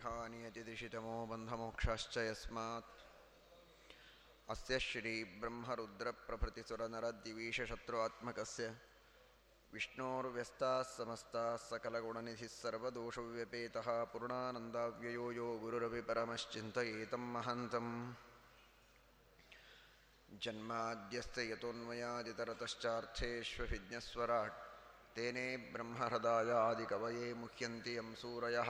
देहानियतिदिशितमो बन्धमोक्षाश्च यस्मात् अस्य श्रीब्रह्मरुद्रप्रभृतिसुरनरद्दिवीशशत्रुआत्मकस्य विष्णोर्व्यस्ताः समस्ताः सकलगुणनिधिः सर्वदोषव्यपेतः पूर्णानन्दाव्ययो यो गुरुरपि परमश्चिन्तयेतं महान्तम् जन्माद्यस्य यतोन्मयादितरतश्चार्थेष्वभिज्ञस्वराट् तेने ब्रह्महृदायादिकवये मुह्यन्ति यं सूरयः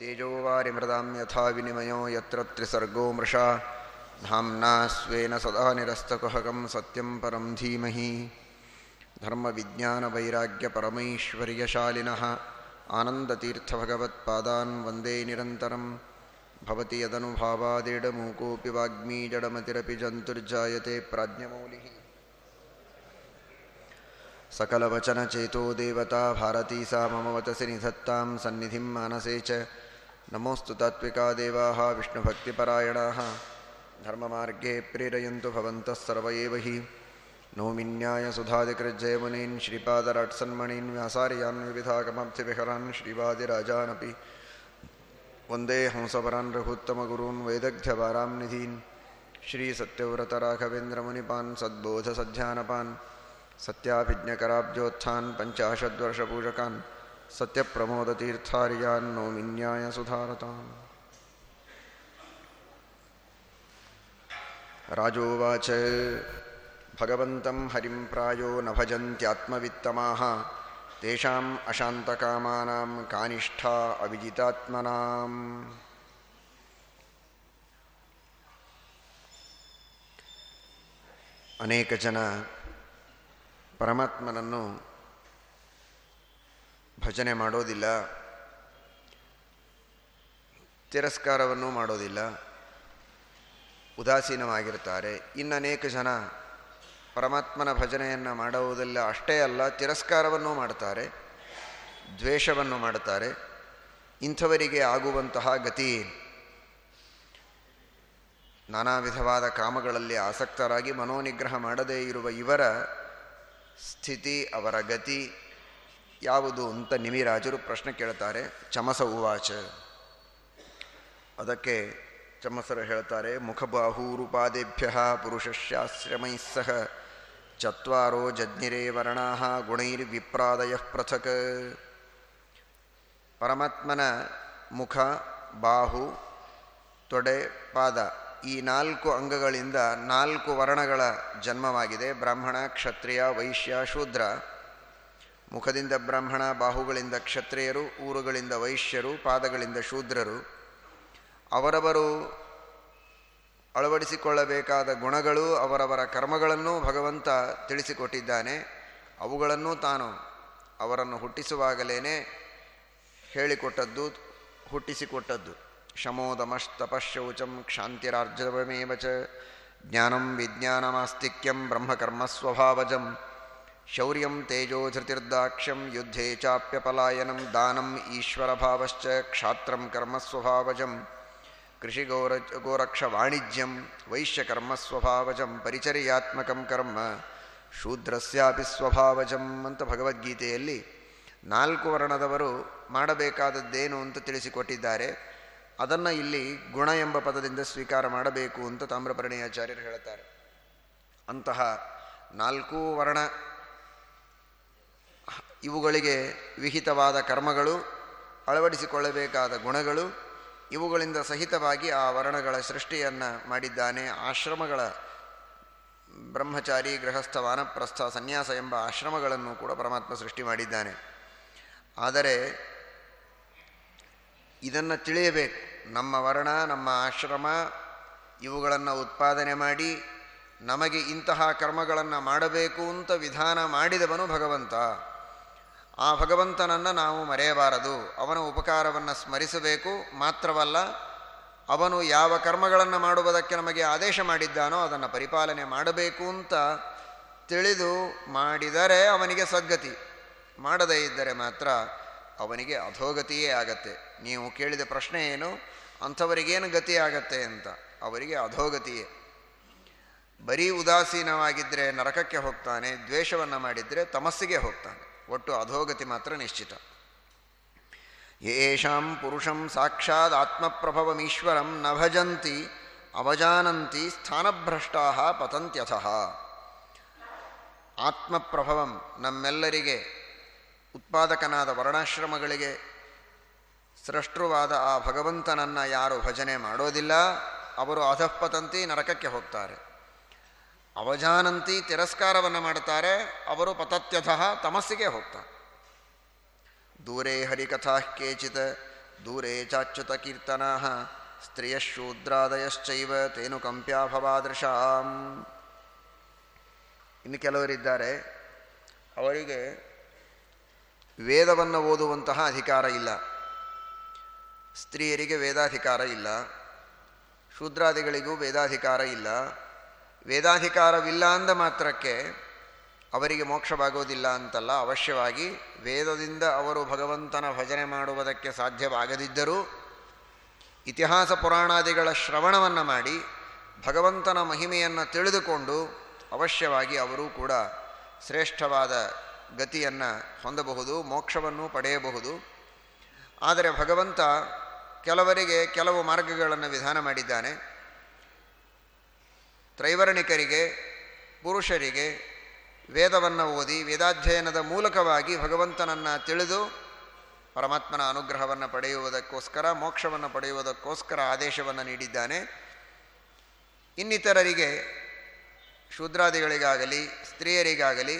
तेजोवारिमृदां यथा विनिमयो यत्र त्रिसर्गो मृषा। धाम्ना स्वेन सदा निरस्तकुहकं सत्यं परं धीमहि। धर्मविज्ञानवैराग्यपरमैश्वर्यशालिनः आनन्दतीर्थभगवत्पादान् वंदे निरन्तरं। भवति यदनुभावादिडमूकोऽपि वाग्मी जडमतिरपि जन्तुर्जायते प्राज्ञमौलिः। सकलवचनचेतो देवता भारती सा मम वतसि निधत्तां सन्निधिं मानसे च नमोऽस्तु तात्विका देवाः विष्णुभक्तिपरायणाः। धर्ममार्गे प्रेरयन्तु भवन्तः सर्व एव हि। नौमिन्यायसुधादिकृज्जयमुनीन् श्रीपादराट्सन्मणीन्, व्यासार्यान्, विविधागमब्धिविहरान्, श्रीवादिराजानपि। वंदे हंसपरान् रघुत्तमगुरून् वैदग्ध्यवारां निधीन् श्रीसत्यव्रतराघवेन्द्रमुनिपान् सद्बोधसध्यानपान् सत्याभिज्ञकराब्जोत्थान्, पञ्चाशद्वर्षपूजकान् सत्य प्रमोद तीर्थार्यान्नो मिन्याय सुधारता राजोवाच, भगवन्तं हरिं प्रायो न भजन्त्यात्मवित्तमाः तेषाम् अशान्तकामानां कानिष्ठा अविजितात्मनाम्। अनेकजन परमात्मनन्नु ಭಜನೆ ಮಾಡೋದಿಲ್ಲ. ತಿರಸ್ಕಾರವನ್ನು ಮಾಡೋದಿಲ್ಲ. ಉದಾಸೀನವಾಗಿರ್ತಾರೆ ಇನ್ನನೇಕ ಜನ ಪರಮಾತ್ಮನ ಭಜನೆಯನ್ನು ಮಾಡುವುದಿಲ್ಲ ಅಷ್ಟೇ ಅಲ್ಲ, ತಿರಸ್ಕಾರವನ್ನು ಮಾಡ್ತಾರೆ, ದ್ವೇಷವನ್ನು ಮಾಡುತ್ತಾರೆ ಇಂಥವರಿಗೆ ಆಗುವಂತಹ ಗತಿ ನಾನಾ ವಿಧವಾದ ಕಾಮಗಳಲ್ಲಿ ಆಸಕ್ತರಾಗಿ ಮನೋನಿಗ್ರಹ ಮಾಡದೇ ಇರುವ ಇವರ ಸ್ಥಿತಿ, ಅವರ ಗತಿ ಯಾವುದು ಅಂತ ನಿಮಿರಾಜರು ಪ್ರಶ್ನೆ ಕೇಳ್ತಾರೆ. ಚಮಸ ಉವಾಚ. ಅದಕ್ಕೆ ಚಮಸರು ಹೇಳ್ತಾರೆ, ಮುಖಬಾಹೂರುಪಾದೇಭ್ಯ ಪುರುಷಶ್ಯಾಶ್ರಮೈ ಸಹ ಚತ್ವಾರೋ ಜಜ್ಞಿರೇ ವರ್ಣಾ ಗುಣೈರ್ವಿಪ್ರಾದಯ ಪೃಥಕ್. ಪರಮಾತ್ಮನ ಮುಖ, ಬಾಹು, ತೊಡೆ, ಪಾದ ಈ ನಾಲ್ಕು ಅಂಗಗಳಿಂದ ನಾಲ್ಕು ವರ್ಣಗಳ ಜನ್ಮವಾಗಿದೆ. ಬ್ರಾಹ್ಮಣ, ಕ್ಷತ್ರಿಯ, ವೈಶ್ಯ, ಶೂದ್ರ. ಮುಖದಿಂದ ಬ್ರಾಹ್ಮಣ, ಬಾಹುಗಳಿಂದ ಕ್ಷತ್ರಿಯರು, ಊರುಗಳಿಂದ ವೈಶ್ಯರು, ಪಾದಗಳಿಂದ ಶೂದ್ರರು, ಅವರವರು ಅಳವಡಿಸಿಕೊಳ್ಳಬೇಕಾದ ಗುಣಗಳು, ಅವರವರ ಕರ್ಮಗಳನ್ನು ಭಗವಂತ ತಿಳಿಸಿಕೊಟ್ಟಿದ್ದಾನೆ. ಅವುಗಳನ್ನು ತಾನು ಅವರನ್ನು ಹುಟ್ಟಿಸುವಾಗಲೇ ಹೇಳಿಕೊಟ್ಟದ್ದು, ಹುಟ್ಟಿಸಿಕೊಟ್ಟದ್ದು. ಶಮೋದಮಸ್ತಪಶೌಚಂ ಕ್ಷಾಂತಿರಾರ್ಜವಮೇವ ಚ. ಜ್ಞಾನಂ ವಿಜ್ಞಾನಮಾಸ್ತಿಕ್ಯಂ ಬ್ರಹ್ಮಕರ್ಮಸ್ವಭಾವಜಂ ಶೌರ್ಯಂ ತೇಜೋಧೃತಿರ್ದಾಕ್ಷ್ಯಂ ಯುದ್ಧೇ ಚಾಪ್ಯಪಲಾಯನಂ ದಾನಂ ಈಶ್ವರಭಾವಶ್ಚ ಕ್ಷಾತ್ರಂ ಕರ್ಮಸ್ವಭಾವಜಂ ಕೃಷಿಗೌರ ಗೋರಕ್ಷವಾಣಿಜ್ಯಂ ವೈಶ್ಯಕರ್ಮಸ್ವಭಾವಜಂ ಪರಿಚರ್ಯಾತ್ಮಕಂ ಕರ್ಮ ಶೂದ್ರಸ್ಯಾಪಿ ಸ್ವಭಾವಜಂ ಅಂತ ಭಗವದ್ಗೀತೆಯಲ್ಲಿ ನಾಲ್ಕು ವರ್ಣದವರು ಮಾಡಬೇಕಾದದ್ದೇನು ಅಂತ ತಿಳಿಸಿಕೊಟ್ಟಿದ್ದಾರೆ. ಅದನ್ನು ಇಲ್ಲಿ ಗುಣ ಎಂಬ ಪದದಿಂದ ಸ್ವೀಕಾರ ಮಾಡಬೇಕು ಅಂತ ತಾಮ್ರಪರ್ಣಿಯಾಚಾರ್ಯರು ಹೇಳ್ತಾರೆ. ಅಂತಹ ನಾಲ್ಕೂ ವರ್ಣ ಇವುಗಳಿಗೆ ವಿಹಿತವಾದ ಕರ್ಮಗಳು, ಅಳವಡಿಸಿಕೊಳ್ಳಬೇಕಾದ ಗುಣಗಳು, ಇವುಗಳಿಂದ ಸಹಿತವಾಗಿ ಆ ವರ್ಣಗಳ ಸೃಷ್ಟಿಯನ್ನು ಮಾಡಿದ್ದಾನೆ. ಆಶ್ರಮಗಳ ಬ್ರಹ್ಮಚಾರಿ, ಗೃಹಸ್ಥ, ವಾನಪ್ರಸ್ಥ, ಸನ್ಯಾಸ ಎಂಬ ಆಶ್ರಮಗಳನ್ನು ಕೂಡ ಪರಮಾತ್ಮ ಸೃಷ್ಟಿ ಮಾಡಿದ್ದಾನೆ. ಆದರೆ ಇದನ್ನು ತಿಳಿಯಬೇಕು. ನಮ್ಮ ವರ್ಣ, ನಮ್ಮ ಆಶ್ರಮ, ಇವುಗಳನ್ನು ಉತ್ಪಾದನೆ ಮಾಡಿ, ನಮಗೆ ಇಂತಹ ಕರ್ಮಗಳನ್ನು ಮಾಡಬೇಕು ಅಂತ ವಿಧಾನ ಮಾಡಿದವನು ಭಗವಂತ. ಆ ಭಗವಂತನನ್ನು ನಾವು ಮರೆಯಬಾರದು. ಅವನ ಉಪಕಾರವನ್ನು ಸ್ಮರಿಸಬೇಕು. ಮಾತ್ರವಲ್ಲ, ಅವನು ಯಾವ ಕರ್ಮಗಳನ್ನು ಮಾಡುವುದಕ್ಕೆ ನಮಗೆ ಆದೇಶ ಮಾಡಿದ್ದಾನೋ ಅದನ್ನು ಪರಿಪಾಲನೆ ಮಾಡಬೇಕು ಅಂತ ತಿಳಿದು ಮಾಡಿದರೆ ಅವನಿಗೆ ಸದ್ಗತಿ. ಮಾಡದೇ ಇದ್ದರೆ ಮಾತ್ರ ಅವನಿಗೆ ಅಧೋಗತಿಯೇ ಆಗತ್ತೆ. ನೀವು ಕೇಳಿದ ಪ್ರಶ್ನೆ ಏನು? ಅಂಥವರಿಗೇನು ಗತಿ ಆಗತ್ತೆ ಅಂತ. ಅವರಿಗೆ ಅಧೋಗತಿಯೇ. ಬರೀ ಉದಾಸೀನವಾಗಿದ್ದರೆ ನರಕಕ್ಕೆ ಹೋಗ್ತಾನೆ, ದ್ವೇಷವನ್ನು ಮಾಡಿದರೆ ತಮಸ್ಸಿಗೆ ಹೋಗ್ತಾನೆ. ಒಟ್ಟು ಅಧೋಗತಿ ಮಾತ್ರ ನಿಶ್ಚಿತ. ಯೇಷಾಂ ಪುರುಷಂ ಸಾಕ್ಷಾತ್ ಆತ್ಮಪ್ರಭವಮೀಶ್ವರಂ ನ ಭಜಂತಿ ಅವಜಾನಂತಿ ಸ್ಥಾನಭ್ರಷ್ಟಾ ಪತಂತ್ಯಥಃ. ಆತ್ಮಪ್ರಭವಂ ನಮ್ಮೆಲ್ಲರಿಗೆ ಉತ್ಪಾದಕನಾದ ವರ್ಣಾಶ್ರಮಗಳಿಗೆ ಸೃಷ್ಟುವಾದ ಆ ಭಗವಂತನನ್ನು ಯಾರು ಭಜನೆ ಮಾಡೋದಿಲ್ಲ, ಅವರು ಅಧಃಪತಂತಿ ನರಕಕ್ಕೆ ಹೋಗ್ತಾರೆ. ಅವಜಾನಂತಿ ತಿರಸ್ಕಾರವನ್ನು ಮಾಡುತ್ತಾರೆ, ಅವರು ಪತತ್ಯಥಃ ತಮಸ್ಸಿಗೆ ಹೋಗ್ತಾರೆ. ದೂರೇ ಹರಿಕಥಾ ಕೇಚಿತ್, ದೂರೇ ಚಾಚ್ಯುತ ಕೀರ್ತನಾ ಸ್ತ್ರೀಯಶೂದ್ರಾದಯಶ್ಚೈವ ತೇನು ಕಂಪ್ಯಾಭವಾದೃಶಾಂ ಇನ್ನು ಕೆಲವರಿದ್ದಾರೆ, ಅವರಿಗೆ ವೇದವನ್ನು ಓದುವಂತಹ ಅಧಿಕಾರ ಇಲ್ಲ. ಸ್ತ್ರೀಯರಿಗೆ ವೇದಾಧಿಕಾರ ಇಲ್ಲ, ಶೂದ್ರಾದಿಗಳಿಗೂ ವೇದಾಧಿಕಾರ ಇಲ್ಲ. ವೇದಾಧಿಕಾರವಿಲ್ಲ ಅಂದ ಮಾತ್ರಕ್ಕೆ ಅವರಿಗೆ ಮೋಕ್ಷವಾಗುವುದಿಲ್ಲ ಅಂತಲ್ಲ. ಅವಶ್ಯವಾಗಿ ವೇದದಿಂದ ಅವರು ಭಗವಂತನ ಭಜನೆ ಮಾಡುವುದಕ್ಕೆ ಸಾಧ್ಯವಾಗದಿದ್ದರೂ ಇತಿಹಾಸ ಪುರಾಣಾದಿಗಳ ಶ್ರವಣವನ್ನು ಮಾಡಿ ಭಗವಂತನ ಮಹಿಮೆಯನ್ನು ತಿಳಿದುಕೊಂಡು ಅವಶ್ಯವಾಗಿ ಅವರೂ ಕೂಡ ಶ್ರೇಷ್ಠವಾದ ಗತಿಯನ್ನು ಹೊಂದಬಹುದು, ಮೋಕ್ಷವನ್ನು ಪಡೆಯಬಹುದು. ಆದರೆ ಭಗವಂತ ಕೆಲವರಿಗೆ ಕೆಲವು ಮಾರ್ಗಗಳನ್ನು ವಿಧಾನ ಮಾಡಿದ್ದಾನೆ. ತ್ರೈವರ್ಣಿಕರಿಗೆ, ಪುರುಷರಿಗೆ ವೇದವನ್ನು ಓದಿ ವೇದಾಧ್ಯಯನದ ಮೂಲಕವಾಗಿ ಭಗವಂತನನ್ನು ತಿಳಿದು ಪರಮಾತ್ಮನ ಅನುಗ್ರಹವನ್ನು ಪಡೆಯುವುದಕ್ಕೋಸ್ಕರ, ಮೋಕ್ಷವನ್ನು ಪಡೆಯುವುದಕ್ಕೋಸ್ಕರ ಆದೇಶವನ್ನು ನೀಡಿದ್ದಾನೆ. ಇನ್ನಿತರರಿಗೆ ಶೂದ್ರಾದಿಗಳಿಗಾಗಲಿ, ಸ್ತ್ರೀಯರಿಗಾಗಲಿ,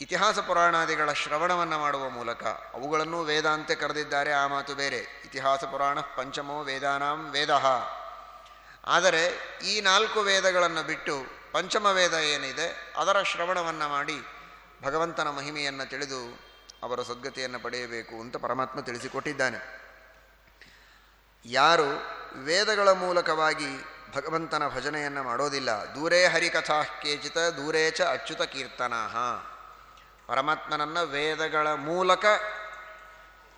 ಇತಿಹಾಸ ಪುರಾಣಾದಿಗಳ ಶ್ರವಣವನ್ನು ಮಾಡುವ ಮೂಲಕ, ಅವುಗಳನ್ನು ವೇದಾಂತೆ ಕರೆದಿದ್ದಾರೆ, ಆ ಮಾತು ಬೇರೆ. ಇತಿಹಾಸ ಪುರಾಣ ಪಂಚಮೋ ವೇದಾನಾಂ ವೇದ. ಆದರೆ ಈ ನಾಲ್ಕು ವೇದಗಳನ್ನು ಬಿಟ್ಟು ಪಂಚಮ ವೇದ ಏನಿದೆ, ಅದರ ಶ್ರವಣವನ್ನು ಮಾಡಿ ಭಗವಂತನ ಮಹಿಮೆಯನ್ನು ತಿಳಿದು ಅವರ ಸದ್ಗತಿಯನ್ನು ಪಡೆಯಬೇಕು ಅಂತ ಪರಮಾತ್ಮ ತಿಳಿಸಿಕೊಟ್ಟಿದ್ದಾನೆ. ಯಾರು ವೇದಗಳ ಮೂಲಕವಾಗಿ ಭಗವಂತನ ಭಜನೆಯನ್ನು ಮಾಡೋದಿಲ್ಲ, ದೂರೇ ಹರಿಕಥಾ ಕೇಚಿತ, ದೂರೇ ಚ ಅಚ್ಯುತ ಕೀರ್ತನಾ. ಪರಮಾತ್ಮನನ್ನು ವೇದಗಳ ಮೂಲಕ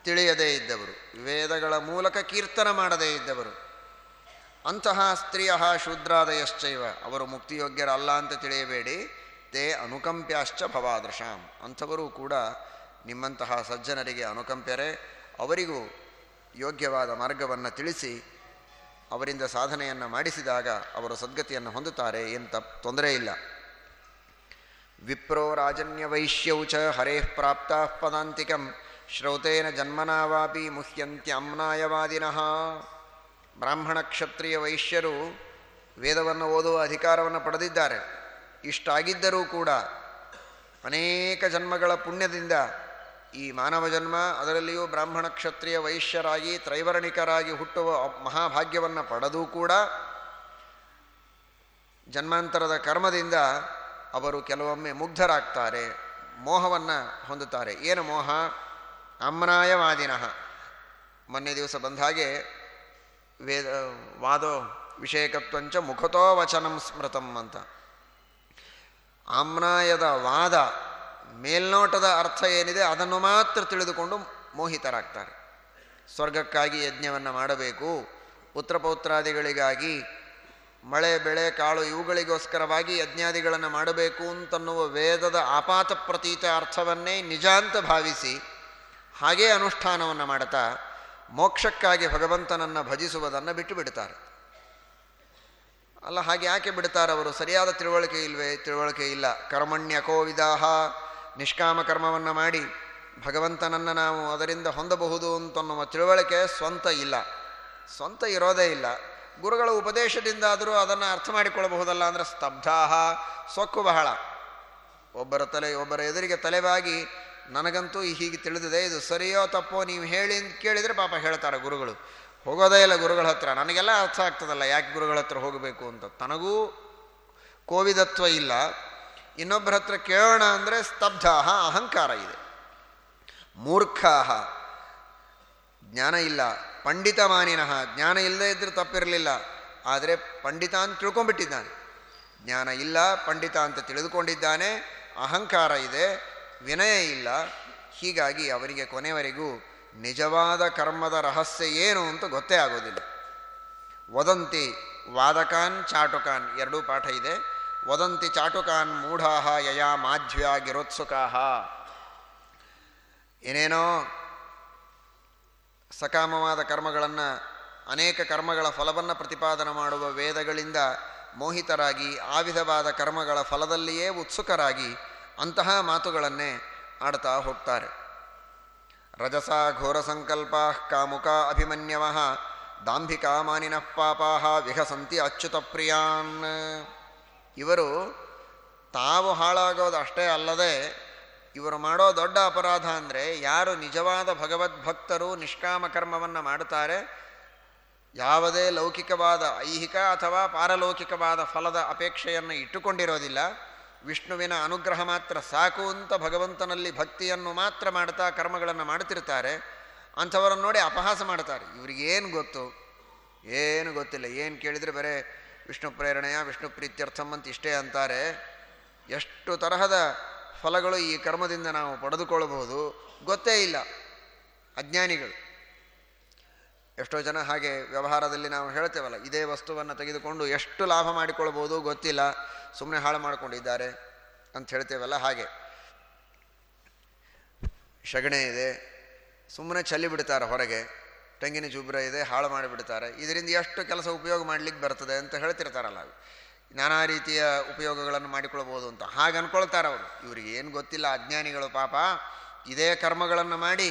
ತಿಳಿಯದೇ ಇದ್ದವರು, ವೇದಗಳ ಮೂಲಕ ಕೀರ್ತನ ಮಾಡದೇ ಇದ್ದವರು. ಅಂತಹ ಸ್ತ್ರೀಯ ಶೂದ್ರಾದಯಶ್ಚೈವ. ಅವರು ಮುಕ್ತಿಯೋಗ್ಯರಲ್ಲ ಅಂತ ತಿಳಿಯಬೇಡಿ. ತೇ ಅನುಕಂಪ್ಯಾಶ್ಚ ಭವಾದೃಶಾಂ. ಅಂಥವರು ಕೂಡ ನಿಮ್ಮಂತಹ ಸಜ್ಜನರಿಗೆ ಅನುಕಂಪ್ಯರೇ. ಅವರಿಗೂ ಯೋಗ್ಯವಾದ ಮಾರ್ಗವನ್ನು ತಿಳಿಸಿ, ಅವರಿಂದ ಸಾಧನೆಯನ್ನು ಮಾಡಿಸಿದಾಗ ಅವರು ಸದ್ಗತಿಯನ್ನು ಹೊಂದುತ್ತಾರೆ. ತಪ್ಪು ತೊಂದರೆ ಇಲ್ಲ. ವಿಪ್ರೋ ರಾಜನ್ಯವೈಶ್ಯೌ ಚ ಹರೇ ಪ್ರಾಪ್ತ ಪದಾಂತಿಕಂ. ಶ್ರೌತೇನ ಜನ್ಮನಾವಾಪಿ ಮುಹ್ಯಂತ್ಯಮ್ನಾಯವಾದಿನಃ. ಬ್ರಾಹ್ಮಣ ಕ್ಷತ್ರಿಯ ವೈಶ್ಯರು ವೇದವನ್ನು ಓದುವ ಅಧಿಕಾರವನ್ನು ಪಡೆದಿದ್ದಾರೆ. ಇಷ್ಟಾಗಿದ್ದರೂ ಕೂಡ ಅನೇಕ ಜನ್ಮಗಳ ಪುಣ್ಯದಿಂದ ಈ ಮಾನವ ಜನ್ಮ, ಅದರಲ್ಲಿಯೂ ಬ್ರಾಹ್ಮಣ ಕ್ಷತ್ರಿಯ ವೈಶ್ಯರಾಗಿ, ತ್ರೈವರ್ಣಿಕರಾಗಿ ಹುಟ್ಟುವ ಮಹಾಭಾಗ್ಯವನ್ನು ಪಡೆದೂ ಕೂಡ ಜನ್ಮಾಂತರದ ಕರ್ಮದಿಂದ ಅವರು ಕೆಲವೊಮ್ಮೆ ಮುಗ್ಧರಾಗ್ತಾರೆ, ಮೋಹವನ್ನು ಹೊಂದುತ್ತಾರೆ. ಏನು ಮೋಹ? ಅಮ್ನಾಯವಾದಿನಃ. ಮೊನ್ನೆ ದಿವಸ ಬಂದ ಹಾಗೆ ವೇದ, ವಾದೋ ವಿಷಯಕತ್ವಂಚ ಮುಖತೋ ವಚನಂ ಸ್ಮೃತಂ ಅಂತ. ಆಮ್ನಾಯದ ವಾದ ಮೇಲ್ನೋಟದ ಅರ್ಥ ಏನಿದೆ ಅದನ್ನು ಮಾತ್ರ ತಿಳಿದುಕೊಂಡು ಮೋಹಿತರಾಗ್ತಾರೆ. ಸ್ವರ್ಗಕ್ಕಾಗಿ ಯಜ್ಞವನ್ನು ಮಾಡಬೇಕು. ಪುತ್ರಪೌತ್ರಾದಿಗಳಿಗಾಗಿ ಮಳೆ, ಬೆಳೆ, ಕಾಳು ಇವುಗಳಿಗೋಸ್ಕರವಾಗಿ ಯಜ್ಞಾದಿಗಳನ್ನು ಮಾಡಬೇಕು ಅಂತನ್ನುವ ವೇದದ ಆಪಾತ ಪ್ರತೀತ ಅರ್ಥವನ್ನೇ ನಿಜ ಅಂತ ಭಾವಿಸಿ ಹಾಗೇ ಅನುಷ್ಠಾನವನ್ನು ಮಾಡ್ತಾ ಮೋಕ್ಷಕ್ಕಾಗಿ ಭಗವಂತನನ್ನು ಭಜಿಸುವುದನ್ನು ಬಿಟ್ಟು ಬಿಡ್ತಾರೆ. ಅಲ್ಲ, ಹಾಗೆ ಯಾಕೆ ಬಿಡ್ತಾರೆ ಅವರು? ಸರಿಯಾದ ತಿಳುವಳಿಕೆ ಇಲ್ವೇ? ತಿಳುವಳಿಕೆ ಇಲ್ಲ. ಕರ್ಮಣ್ಯ ಕೋವಿದಾಹ. ನಿಷ್ಕಾಮ ಕರ್ಮವನ್ನು ಮಾಡಿ ಭಗವಂತನನ್ನು ನಾವು ಅದರಿಂದ ಹೊಂದಬಹುದು ಅಂತನ್ನುವ ತಿಳುವಳಿಕೆ ಸ್ವಂತ ಇಲ್ಲ. ಸ್ವಂತ ಇರೋದೇ ಇಲ್ಲ. ಗುರುಗಳ ಉಪದೇಶದಿಂದಾದರೂ ಅದನ್ನು ಅರ್ಥ ಮಾಡಿಕೊಳ್ಳಬಹುದಲ್ಲ ಅಂದರೆ ಸ್ತಬ್ಧಾಹ, ಸೊಕ್ಕು ಬಹಳ. ಒಬ್ಬರ ತಲೆ, ಒಬ್ಬರ ಎದುರಿಗೆ ತಲೆಬಾಗಿ ನನಗಂತೂ ಹೀಗೆ ತಿಳಿದಿದೆ, ಇದು ಸರಿಯೋ ತಪ್ಪೋ ನೀವು ಹೇಳಿ ಅಂತ ಕೇಳಿದರೆ ಪಾಪ ಹೇಳ್ತಾರೆ ಗುರುಗಳು. ಹೋಗೋದೇ ಇಲ್ಲ ಗುರುಗಳ ಹತ್ರ, ನನಗೆಲ್ಲ ಅರ್ಥ ಆಗ್ತದಲ್ಲ, ಯಾಕೆ ಗುರುಗಳ ಹತ್ರ ಹೋಗಬೇಕು ಅಂತ. ತನಗೂ ಕೋವಿದತ್ವ ಇಲ್ಲ. ಇನ್ನೊಬ್ಬರ ಹತ್ರ ಕೇಳೋಣ ಅಂದರೆ ಸ್ತಬ್ಧ ಅಹಂಕಾರ ಇದೆ. ಮೂರ್ಖಾಹ, ಜ್ಞಾನ ಇಲ್ಲ. ಪಂಡಿತ ಮಾನಿನಃ ಜ್ಞಾನ ಇಲ್ಲದೇ ಇದ್ದರೆ ತಪ್ಪಿರಲಿಲ್ಲ. ಆದರೆ ಪಂಡಿತ ಅಂತ ತಿಳ್ಕೊಂಡ್ಬಿಟ್ಟಿದ್ದಾನೆ. ಜ್ಞಾನ ಇಲ್ಲ, ಪಂಡಿತ ಅಂತ ತಿಳಿದುಕೊಂಡಿದ್ದಾನೆ, ಅಹಂಕಾರ ಇದೆ. ವಿನಯ ಇಲ್ಲ. ಹೀಗಾಗಿ ಅವರಿಗೆ ಕೊನೆವರೆಗೂ ನಿಜವಾದ ಕರ್ಮದ ರಹಸ್ಯ ಏನು ಅಂತ ಗೊತ್ತೇ ಆಗೋದಿಲ್ಲ. ವದಂತಿ ವಾದಕಾನ್ ಚಾಟುಕಾನ್ ಎರಡೂ ಪಾಠ ಇದೆ. ವದಂತಿ ಚಾಟುಕಾನ್ ಮೂಢಾಹ ಯಯಾ ಮಾಧ್ವ್ಯಾ ಗಿರೋತ್ಸುಕಾಹ. ಏನೇನೋ ಸಕಾಮವಾದ ಕರ್ಮಗಳನ್ನು, ಅನೇಕ ಕರ್ಮಗಳ ಫಲವನ್ನು ಪ್ರತಿಪಾದನೆ ಮಾಡುವ ವೇದಗಳಿಂದ ಮೋಹಿತರಾಗಿ, ಆ ವಿಧವಾದ ಕರ್ಮಗಳ ಫಲದಲ್ಲಿಯೇ ಉತ್ಸುಕರಾಗಿ ಅಂತಹ ಮಾತುಗಳನ್ನೇ ಆಡ್ತಾ ಹೋಗ್ತಾರೆ. ರಜಸ ಘೋರ ಸಂಕಲ್ಪ ಕಾಮುಕ ಅಭಿಮನ್ಯವ ದಾಂಭಿಕ ಮಾನಿನ ಪಾಪಾ ವಿಹಸಂತಿ ಅಚ್ಯುತ ಪ್ರಿಯಾನ್. ಇವರು ತಾವು ಹಾಳಾಗೋದು ಅಷ್ಟೇ ಅಲ್ಲದೆ ಇವರು ಮಾಡೋ ದೊಡ್ಡ ಅಪರಾಧ ಅಂದರೆ ಯಾರು ನಿಜವಾದ ಭಗವದ್ಭಕ್ತರು ನಿಷ್ಕಾಮ ಕರ್ಮವನ್ನು ಮಾಡುತ್ತಾರೆ, ಯಾವುದೇ ಲೌಕಿಕವಾದ ಐಹಿಕ ಅಥವಾ ಪಾರಲೌಕಿಕವಾದ ಫಲದ ಅಪೇಕ್ಷೆಯನ್ನು ಇಟ್ಟುಕೊಂಡಿರೋದಿಲ್ಲ. ವಿಷ್ಣುವಿನ ಅನುಗ್ರಹ ಮಾತ್ರ ಸಾಕು ಅಂತ ಭಗವಂತನಲ್ಲಿ ಭಕ್ತಿಯನ್ನು ಮಾತ್ರ ಮಾಡ್ತಾ ಕರ್ಮಗಳನ್ನು ಮಾಡ್ತಿರ್ತಾರೆ, ಅಂಥವರನ್ನು ನೋಡಿ ಅಪಹಾಸ ಮಾಡ್ತಾರೆ. ಇವ್ರಿಗೇನು ಗೊತ್ತು? ಏನು ಗೊತ್ತಿಲ್ಲ. ಏನು ಕೇಳಿದರೆ ಬರೇ ವಿಷ್ಣು ಪ್ರೇರಣೆಯ, ವಿಷ್ಣು ಪ್ರೀತ್ಯರ್ಥಂ ಅಂತ ಇಷ್ಟೇ ಅಂತಾರೆ. ಎಷ್ಟು ತರಹದ ಫಲಗಳು ಈ ಕರ್ಮದಿಂದ ನಾವು ಪಡೆದುಕೊಳ್ಳಬಹುದು ಗೊತ್ತೇ ಇಲ್ಲ. ಅಜ್ಞಾನಿಗಳು. ಎಷ್ಟೋ ಜನ ಹಾಗೆ ವ್ಯವಹಾರದಲ್ಲಿ ನಾವು ಹೇಳ್ತೇವಲ್ಲ, ಇದೇ ವಸ್ತುವನ್ನು ತೆಗೆದುಕೊಂಡು ಎಷ್ಟು ಲಾಭ ಮಾಡಿಕೊಳ್ಬೋದು ಗೊತ್ತಿಲ್ಲ ಸುಮ್ಮನೆ ಹಾಳು ಮಾಡಿಕೊಂಡಿದ್ದಾರೆ ಅಂತ ಹೇಳ್ತೇವಲ್ಲ ಹಾಗೆ. ಶಗಣೆ ಇದೆ ಸುಮ್ಮನೆ ಚಲ್ಲಿ ಬಿಡ್ತಾರೆ ಹೊರಗೆ, ತೆಂಗಿನ ಜುಬ್ರ ಇದೆ, ಹಾಳು ಮಾಡಿಬಿಡ್ತಾರೆ. ಇದರಿಂದ ಎಷ್ಟು ಕೆಲಸ ಉಪಯೋಗ ಮಾಡಲಿಕ್ಕೆ ಬರ್ತದೆ ಅಂತ ಹೇಳ್ತಿರ್ತಾರಲ್ಲ ನಾನಾ ರೀತಿಯ ಉಪಯೋಗಗಳನ್ನು ಮಾಡಿಕೊಳ್ಬೋದು ಅಂತ. ಹಾಗೆ ಅಂದ್ಕೊಳ್ತಾರೆ ಅವರು. ಇವರಿಗೆ ಏನು ಗೊತ್ತಿಲ್ಲ, ಅಜ್ಞಾನಿಗಳು ಪಾಪ. ಇದೇ ಕರ್ಮಗಳನ್ನು ಮಾಡಿ,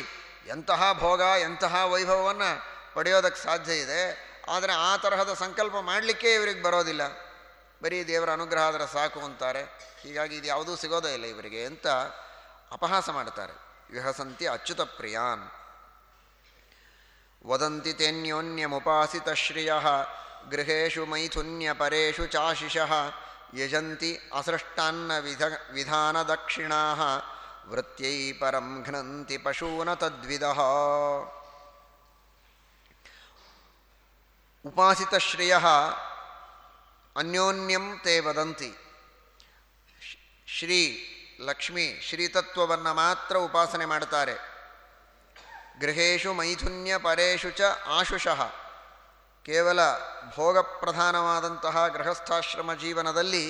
ಎಂತಹ ಭೋಗ, ಎಂತಹ ವೈಭವವನ್ನು ಪಡೆಯೋದಕ್ಕೆ ಸಾಧ್ಯ ಇದೆ. ಆದರೆ ಆ ತರಹದ ಸಂಕಲ್ಪ ಮಾಡಲಿಕ್ಕೆ ಇವರಿಗೆ ಬರೋದಿಲ್ಲ. ಬರೀ ದೇವರ ಅನುಗ್ರಹ ಆದರೆ ಸಾಕು ಅಂತಾರೆ. ಹೀಗಾಗಿ ಇದು ಯಾವುದೂ ಸಿಗೋದೇ ಇಲ್ಲ ಇವರಿಗೆ ಅಂತ ಅಪಹಾಸ ಮಾಡ್ತಾರೆ. ವಿಹಸಂತಿ ಅಚ್ಯುತ ಪ್ರಿಯಾನ್. ವದಂತಿ ತೇನ್ಯೋನ್ಯಮುಪಾಸಿತ ಶ್ರಿಯ. ಗೃಹೇಶು ಮೈಥುನ್ಯ ಪರೇಶು ಚಾಶಿಷಃ. ಯಜಂತಿ ಅಸೃಷ್ಟಾನ್ನ ವಿಧ ವಿಧಾನ ದಕ್ಷಿಣಾ ವೃತ್ಯೈ ಪರಂ ಘ್ನಂತಿ ಪಶೂನ ತದ್ವಿಧ ಉಪಾಸಿತ ಶ್ರಿಯ ಅನ್ಯೋನ್ಯಂ ತೇ ವದಂತಿ. ಶ್ರೀ ಲಕ್ಷ್ಮಿ ಶ್ರೀತತ್ವವನ್ನು ಮಾತ್ರ ಉಪಾಸನೆ ಮಾಡ್ತಾರೆ ಗೃಹೇಶು ಮೈಥುನ್ಯ ಪರೇಶು ಚ ಆಶುಷಃ. ಕೇವಲ ಭೋಗಪ್ರಧಾನವಾದಂತಹ ಗೃಹಸ್ಥಾಶ್ರಮ ಜೀವನದಲ್ಲಿ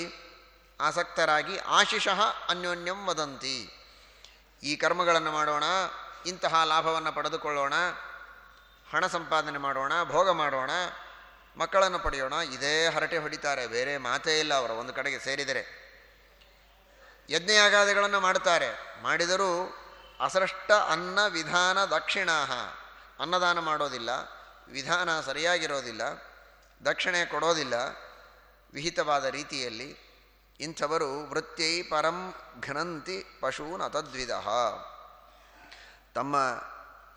ಆಸಕ್ತರಾಗಿ ಆಶಿಷಃ ಅನ್ಯೋನ್ಯಂ ವದಂತಿ. ಈ ಕರ್ಮಗಳನ್ನು ಮಾಡೋಣ, ಇಂತಹ ಲಾಭವನ್ನು ಪಡೆದುಕೊಳ್ಳೋಣ, ಹಣ ಸಂಪಾದನೆ ಮಾಡೋಣ, ಭೋಗ ಮಾಡೋಣ ಮಕ್ಕಳನ್ನು ಪಡೆಯೋಣ. ಇದೇ ಹರಟೆ ಹೊಡಿತಾರೆ. ಬೇರೆ ಮಾತೇ ಇಲ್ಲ. ಅವರು ಒಂದು ಕಡೆಗೆ ಸೇರಿದರೆ ಯಜ್ಞಯಾಗಾದಿಗಳನ್ನು ಮಾಡುತ್ತಾರೆ. ಮಾಡಿದರೂ ಅಸೃಷ್ಟ ಅನ್ನ ವಿಧಾನ ದಕ್ಷಿಣಾಹ. ಅನ್ನದಾನ ಮಾಡೋದಿಲ್ಲ. ವಿಧಾನ ಸರಿಯಾಗಿರೋದಿಲ್ಲ. ದಕ್ಷಿಣೆ ಕೊಡೋದಿಲ್ಲ. ವಿಹಿತವಾದ ರೀತಿಯಲ್ಲಿ ಇಂಥವರು ವೃತ್ತಿಯೈ ಪರಂ ಘನಂತಿ ಪಶೂನ್ ಅತದ್ವಿಧ ತಮ್ಮ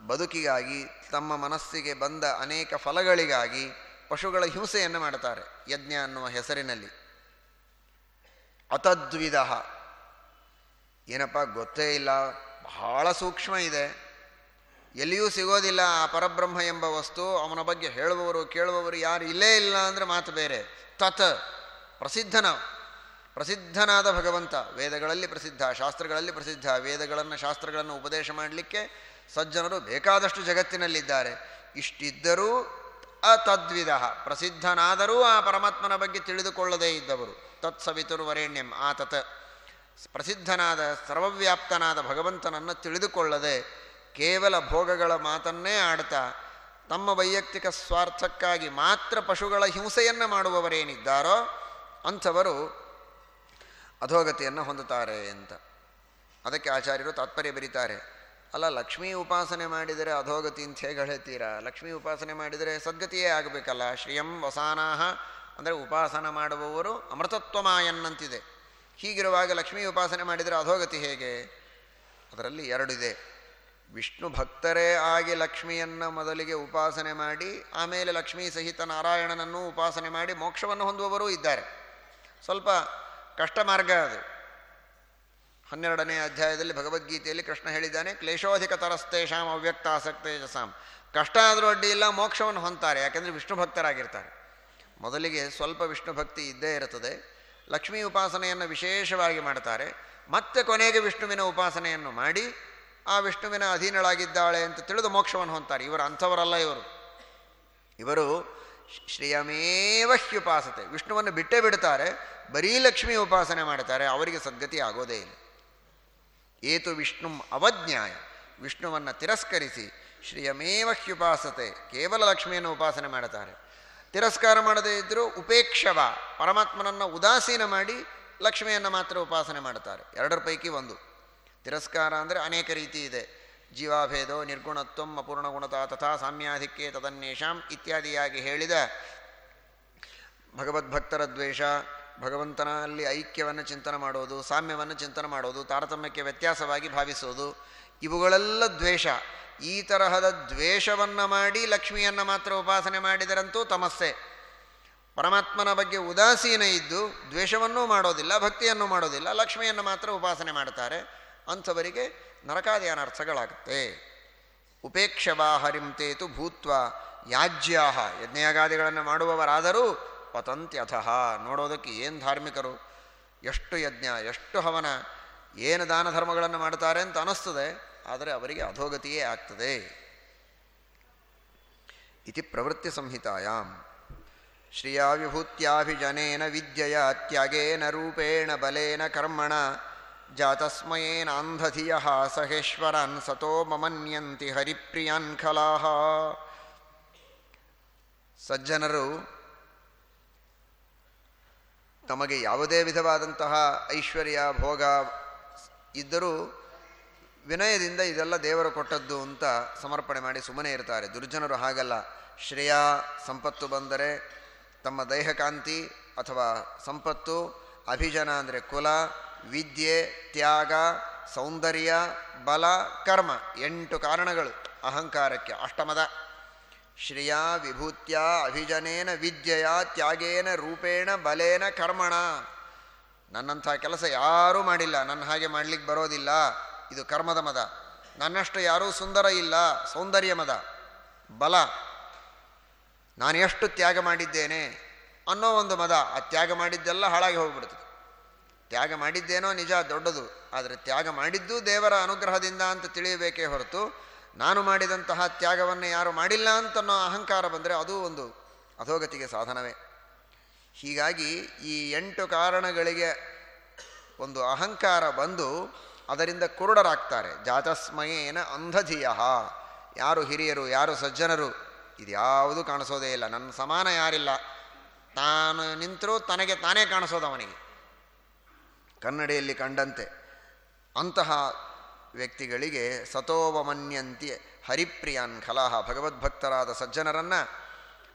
ಬದುಕಿಗಾಗಿ, ತಮ್ಮ ಮನಸ್ಸಿಗೆ ಬಂದ ಅನೇಕ ಫಲಗಳಿಗಾಗಿ ಪಶುಗಳ ಹಿಂಸೆಯನ್ನು ಮಾಡ್ತಾರೆ ಯಜ್ಞ ಅನ್ನುವ ಹೆಸರಿನಲ್ಲಿ. ಅತದ್ವಿಧ ಏನಪ್ಪ, ಗೊತ್ತೇ ಇಲ್ಲ. ಬಹಳ ಸೂಕ್ಷ್ಮ ಇದೆ. ಎಲ್ಲಿಯೂ ಸಿಗೋದಿಲ್ಲ ಆ ಪರಬ್ರಹ್ಮ ಎಂಬ ವಸ್ತು. ಅವನ ಬಗ್ಗೆ ಹೇಳುವವರು, ಕೇಳುವವರು ಯಾರು ಇಲ್ಲೇ ಇಲ್ಲ ಅಂದರೆ ಮಾತು ಬೇರೆ. ತತ್. ಪ್ರಸಿದ್ಧನ. ಪ್ರಸಿದ್ಧನಾದ ಭಗವಂತ. ವೇದಗಳಲ್ಲಿ ಪ್ರಸಿದ್ಧ, ಶಾಸ್ತ್ರಗಳಲ್ಲಿ ಪ್ರಸಿದ್ಧ. ವೇದಗಳನ್ನು, ಶಾಸ್ತ್ರಗಳನ್ನು ಉಪದೇಶ ಮಾಡಲಿಕ್ಕೆ ಸಜ್ಜನರು ಬೇಕಾದಷ್ಟು ಜಗತ್ತಿನಲ್ಲಿದ್ದಾರೆ. ಇಷ್ಟಿದ್ದರೂ ಅತದ್ವಿಧ ಪ್ರಸಿದ್ಧನಾದರೂ ಆ ಪರಮಾತ್ಮನ ಬಗ್ಗೆ ತಿಳಿದುಕೊಳ್ಳದೇ ಇದ್ದವರು. ತತ್ಸವಿತುರ್ವರೆಣ್ಯಂ ಆ ತತ್ ಪ್ರಸಿದ್ಧನಾದ, ಸರ್ವವ್ಯಾಪ್ತನಾದ ಭಗವಂತನನ್ನು ತಿಳಿದುಕೊಳ್ಳದೆ ಕೇವಲ ಭೋಗಗಳ ಮಾತನ್ನೇ ಆಡ್ತಾ, ತಮ್ಮ ವೈಯಕ್ತಿಕ ಸ್ವಾರ್ಥಕ್ಕಾಗಿ ಮಾತ್ರ ಪಶುಗಳ ಹಿಂಸೆಯನ್ನು ಮಾಡುವವರೇನಿದ್ದಾರೋ ಅಂಥವರು ಅಧೋಗತಿಯನ್ನು ಹೊಂದುತ್ತಾರೆ ಅಂತ. ಅದಕ್ಕೆ ಆಚಾರ್ಯರು ತಾತ್ಪರ್ಯ ಬರೀತಾರೆ. ಅಲ್ಲ, ಲಕ್ಷ್ಮೀ ಉಪಾಸನೆ ಮಾಡಿದರೆ ಅಧೋಗತಿ ಅಂತ ಹೇಗೆ ಹೇಳ್ತೀರಾ? ಲಕ್ಷ್ಮೀ ಉಪಾಸನೆ ಮಾಡಿದರೆ ಸದ್ಗತಿಯೇ ಆಗಬೇಕಲ್ಲ. ಶ್ರಿಯಂ ವಸಾನಾಹ. ಅಂದರೆ ಉಪಾಸನ ಮಾಡುವವರು ಅಮೃತತ್ವಮಾಯನ್ನಂತಿದೆ ಹೀಗಿರುವಾಗ ಲಕ್ಷ್ಮೀ ಉಪಾಸನೆ ಮಾಡಿದರೆ ಅಧೋಗತಿ ಹೇಗೆ? ಅದರಲ್ಲಿ ಎರಡಿದೆ. ವಿಷ್ಣು ಭಕ್ತರೇ ಆಗಿ ಲಕ್ಷ್ಮಿಯನ್ನು ಮೊದಲಿಗೆ ಉಪಾಸನೆ ಮಾಡಿ, ಆಮೇಲೆ ಲಕ್ಷ್ಮೀ ಸಹಿತ ನಾರಾಯಣನನ್ನು ಉಪಾಸನೆ ಮಾಡಿ ಮೋಕ್ಷವನ್ನು ಹೊಂದುವವರೂ ಇದ್ದಾರೆ. ಸ್ವಲ್ಪ ಕಷ್ಟ ಮಾರ್ಗ ಅದು. ಹನ್ನೆರಡನೇ ಅಧ್ಯಾಯದಲ್ಲಿ ಭಗವದ್ಗೀತೆಯಲ್ಲಿ ಕೃಷ್ಣ ಹೇಳಿದ್ದಾನೆ, ಕ್ಲೇಶೋಧಿಕ ತರಸ್ತೇಷಾಂ ಅವ್ಯಕ್ತ ಆಸಕ್ತೇಜಸಾಂ ಕಷ್ಟ ಆದರೂ ಅಡ್ಡಿ ಇಲ್ಲ, ಮೋಕ್ಷವನ್ನು ಹೊಂತಾರೆ ಯಾಕೆಂದರೆ ವಿಷ್ಣು ಭಕ್ತರಾಗಿರ್ತಾರೆ. ಮೊದಲಿಗೆ ಸ್ವಲ್ಪ ವಿಷ್ಣು ಭಕ್ತಿ ಇದ್ದೇ ಇರುತ್ತದೆ. ಲಕ್ಷ್ಮೀ ಉಪಾಸನೆಯನ್ನು ವಿಶೇಷವಾಗಿ ಮಾಡ್ತಾರೆ. ಮತ್ತೆ ಕೊನೆಗೆ ವಿಷ್ಣುವಿನ ಉಪಾಸನೆಯನ್ನು ಮಾಡಿ, ಆ ವಿಷ್ಣುವಿನ ಅಧೀನಳಾಗಿದ್ದಾಳೆ ಅಂತ ತಿಳಿದು ಮೋಕ್ಷವನ್ನು ಹೊಂತಾರೆ ಇವರು ಅಂಥವರಲ್ಲ ಇವರು. ಇವರು ಶ್ರೇಯಮೇವ ಹ್ಯುಪಾಸತೆ. ವಿಷ್ಣುವನ್ನು ಬಿಟ್ಟೇ ಬಿಡ್ತಾರೆ, ಬರೀ ಲಕ್ಷ್ಮೀ ಉಪಾಸನೆ ಮಾಡ್ತಾರೆ, ಅವರಿಗೆ ಸದ್ಗತಿ ಆಗೋದೇ ಇಲ್ಲ. ಏತು ವಿಷ್ಣುಂ ಅವಜ್ಞಾಯ. ವಿಷ್ಣುವನ್ನು ತಿರಸ್ಕರಿಸಿ ಶ್ರೇಯಮೇವ ಹ್ಯುಪಾಸತೆ. ಕೇವಲ ಲಕ್ಷ್ಮಿಯನ್ನು ಉಪಾಸನೆ ಮಾಡುತ್ತಾರೆ. ತಿರಸ್ಕಾರ ಮಾಡದೇ ಇದ್ದರೂ ಉಪೇಕ್ಷವ. ಪರಮಾತ್ಮನನ್ನು ಉದಾಸೀನ ಮಾಡಿ ಲಕ್ಷ್ಮಿಯನ್ನು ಮಾತ್ರ ಉಪಾಸನೆ ಮಾಡುತ್ತಾರೆ. ಎರಡರ ಪೈಕಿ ಒಂದು. ತಿರಸ್ಕಾರ ಅಂದರೆ ಅನೇಕ ರೀತಿ ಇದೆ. ಜೀವಾಭೇದೋ, ನಿರ್ಗುಣತ್ವಂ, ಅಪೂರ್ಣಗುಣತಾ, ತಥಾ ಸಾಮ್ಯಾಧಿಕ್ಕೆ ತದನ್ಯೇಷಾಂ ಇತ್ಯಾದಿಯಾಗಿ ಹೇಳಿದ ಭಗವದ್ಭಕ್ತರ ದ್ವೇಷ ಭಗವಂತನಲ್ಲಿ ಐಕ್ಯವನ್ನು ಚಿಂತನೆ ಮಾಡೋದು, ಸಾಮ್ಯವನ್ನು ಚಿಂತನೆ ಮಾಡೋದು, ತಾರತಮ್ಯಕ್ಕೆ ವ್ಯತ್ಯಾಸವಾಗಿ ಭಾವಿಸೋದು, ಇವುಗಳೆಲ್ಲ ದ್ವೇಷ. ಈ ತರಹದ ದ್ವೇಷವನ್ನು ಮಾಡಿ ಲಕ್ಷ್ಮಿಯನ್ನು ಮಾತ್ರ ಉಪಾಸನೆ ಮಾಡಿದರಂತೂ ತಮಸ್ಸೆ. ಪರಮಾತ್ಮನ ಬಗ್ಗೆ ಉದಾಸೀನ ಇದ್ದು ದ್ವೇಷವನ್ನೂ ಮಾಡೋದಿಲ್ಲ, ಭಕ್ತಿಯನ್ನು ಮಾಡೋದಿಲ್ಲ, ಲಕ್ಷ್ಮಿಯನ್ನು ಮಾತ್ರ ಉಪಾಸನೆ ಮಾಡ್ತಾರೆ. ಅಂಥವರಿಗೆ ನರಕಾದಿ ಅನರ್ಥಗಳಾಗುತ್ತೆ ಉಪೇಕ್ಷವಾ ಹರಿಂತೇತು ಭೂತ್ವ ಯಾಜ್ಯಾಹ. ಯಜ್ಞಯಾಗಾದಿಗಳನ್ನು ಮಾಡುವವರಾದರೂ ಪತಂತ್ಯಥಃ. ನೋಡೋದಕ್ಕೆ ಏನು ಧಾರ್ಮಿಕರು? ಎಷ್ಟು ಯಜ್ಞ, ಎಷ್ಟು ಹವನ, ಏನು ದಾನ ಧರ್ಮಗಳನ್ನು ಮಾಡ್ತಾರೆ ಅಂತ ಅನ್ನಿಸ್ತದೆ ಆದರೆ ಅವರಿಗೆ ಅಧೋಗತಿಯೇ ಆಗ್ತದೆ. ಇತಿ ಪ್ರವೃತ್ತಿ ಸಂಹಿತಾಯಾಮ್ ಶ್ರಿಯಾ ವಿಭೂತ್ಯಾಭಿಜನೇನ ವಿದ್ಯೆಯ ತ್ಯಾಗೇನ ರೂಪೇಣ ಬಲೇನ ಕರ್ಮಣ ಜಾತಸ್ಮಯೇನಾಂಧಧಿಯ ಸಹೇಶ್ವರನ್ ಸತೋ ಮಮನ್ಯಂತಿ ಹರಿಪ್ರಿಯನ್ ಖಲಾಹ. ಸಜ್ಜನರು ತಮಗೆ ಯಾವುದೇ ವಿಧವಾದಂತಹ ಐಶ್ವರ್ಯ, ಭೋಗ ಇದ್ದರೂ ವಿನಯದಿಂದ ಇದೆಲ್ಲ ದೇವರು ಕೊಟ್ಟದ್ದು ಅಂತ ಸಮರ್ಪಣೆ ಮಾಡಿ ಸುಮ್ಮನೆ ಇರ್ತಾರೆ. ದುರ್ಜನರು ಹಾಗಲ್ಲ. ಶ್ರೇಯ, ಸಂಪತ್ತು ಬಂದರೆ ತಮ್ಮ ದೈಹಕಾಂತಿ ಅಥವಾ ಸಂಪತ್ತು, ಅಭಿಜನ ಅಂದರೆ ಕುಲ, ವಿದ್ಯೆ, ತ್ಯಾಗ, ಸೌಂದರ್ಯ, ಬಲ, ಕರ್ಮ ಎಂಟು ಕಾರಣಗಳು ಅಹಂಕಾರಕ್ಕೆ ಅಷ್ಟಮದ. ಶ್ರಿಯಾ ವಿಭೂತ್ಯ ಅಭಿಜನೇನ ವಿದ್ಯೆಯ ತ್ಯಾಗೇನ ರೂಪೇಣ ಬಲೇನ ಕರ್ಮಣ. ನನ್ನಂಥ ಕೆಲಸ ಯಾರೂ ಮಾಡಿಲ್ಲ, ನನ್ನ ಹಾಗೆ ಮಾಡಲಿಕ್ಕೆ ಬರೋದಿಲ್ಲ. ಇದು ಕರ್ಮದ ಮದ. ನನ್ನಷ್ಟು ಯಾರೂ ಸುಂದರ ಇಲ್ಲ, ಸೌಂದರ್ಯ ಮದ. ಬಲ. ನಾನು ಎಷ್ಟು ತ್ಯಾಗ ಮಾಡಿದ್ದೇನೆ ಅನ್ನೋ ಒಂದು ಮದ. ಆ ತ್ಯಾಗ ಮಾಡಿದ್ದೆಲ್ಲ ಹಾಳಾಗಿ ಹೋಗ್ಬಿಡ್ತದೆ. ತ್ಯಾಗ ಮಾಡಿದ್ದೇನೋ ನಿಜ ದೊಡ್ಡದು, ಆದರೆ ತ್ಯಾಗ ಮಾಡಿದ್ದು ದೇವರ ಅನುಗ್ರಹದಿಂದ ಅಂತ ತಿಳಿಯಬೇಕೇ ಹೊರತು ನಾನು ಮಾಡಿದಂತಹ ತ್ಯಾಗವನ್ನು ಯಾರು ಮಾಡಿಲ್ಲ ಅಂತನ್ನೋ ಅಹಂಕಾರ ಬಂದರೆ ಅದು ಒಂದು ಅಧೋಗತಿಗೆ ಸಾಧನವೇ. ಹೀಗಾಗಿ ಈ ಎಂಟು ಕಾರಣಗಳಿಗೆ ಒಂದು ಅಹಂಕಾರ ಬಂದು ಅದರಿಂದ ಕುರುಡರಾಗ್ತಾರೆ. ಜಾತಸ್ಮಯೇನ ಅಂಧಧಿಯ. ಯಾರು ಹಿರಿಯರು, ಯಾರು ಸಜ್ಜನರು, ಇದ್ಯಾವುದು ಕಾಣಿಸೋದೇ ಇಲ್ಲ. ನನ್ನ ಸಮಾನ ಯಾರಿಲ್ಲ? ತಾನು ನಿಂತರೂ ತನಗೆ ತಾನೇ ಕಾಣಿಸೋದು ಅವನಿಗೆ ಕನ್ನಡಿಯಲ್ಲಿ ಕಂಡಂತೆ ಅಂತಹ ವ್ಯಕ್ತಿಗಳಿಗೆ ಸತೋವಮನ್ಯಂತಿ ಹರಿಪ್ರಿಯಾನ್ ಖಲಾಹ, ಭಗವದ್ಭಕ್ತರಾದ ಸಜ್ಜನರನ್ನು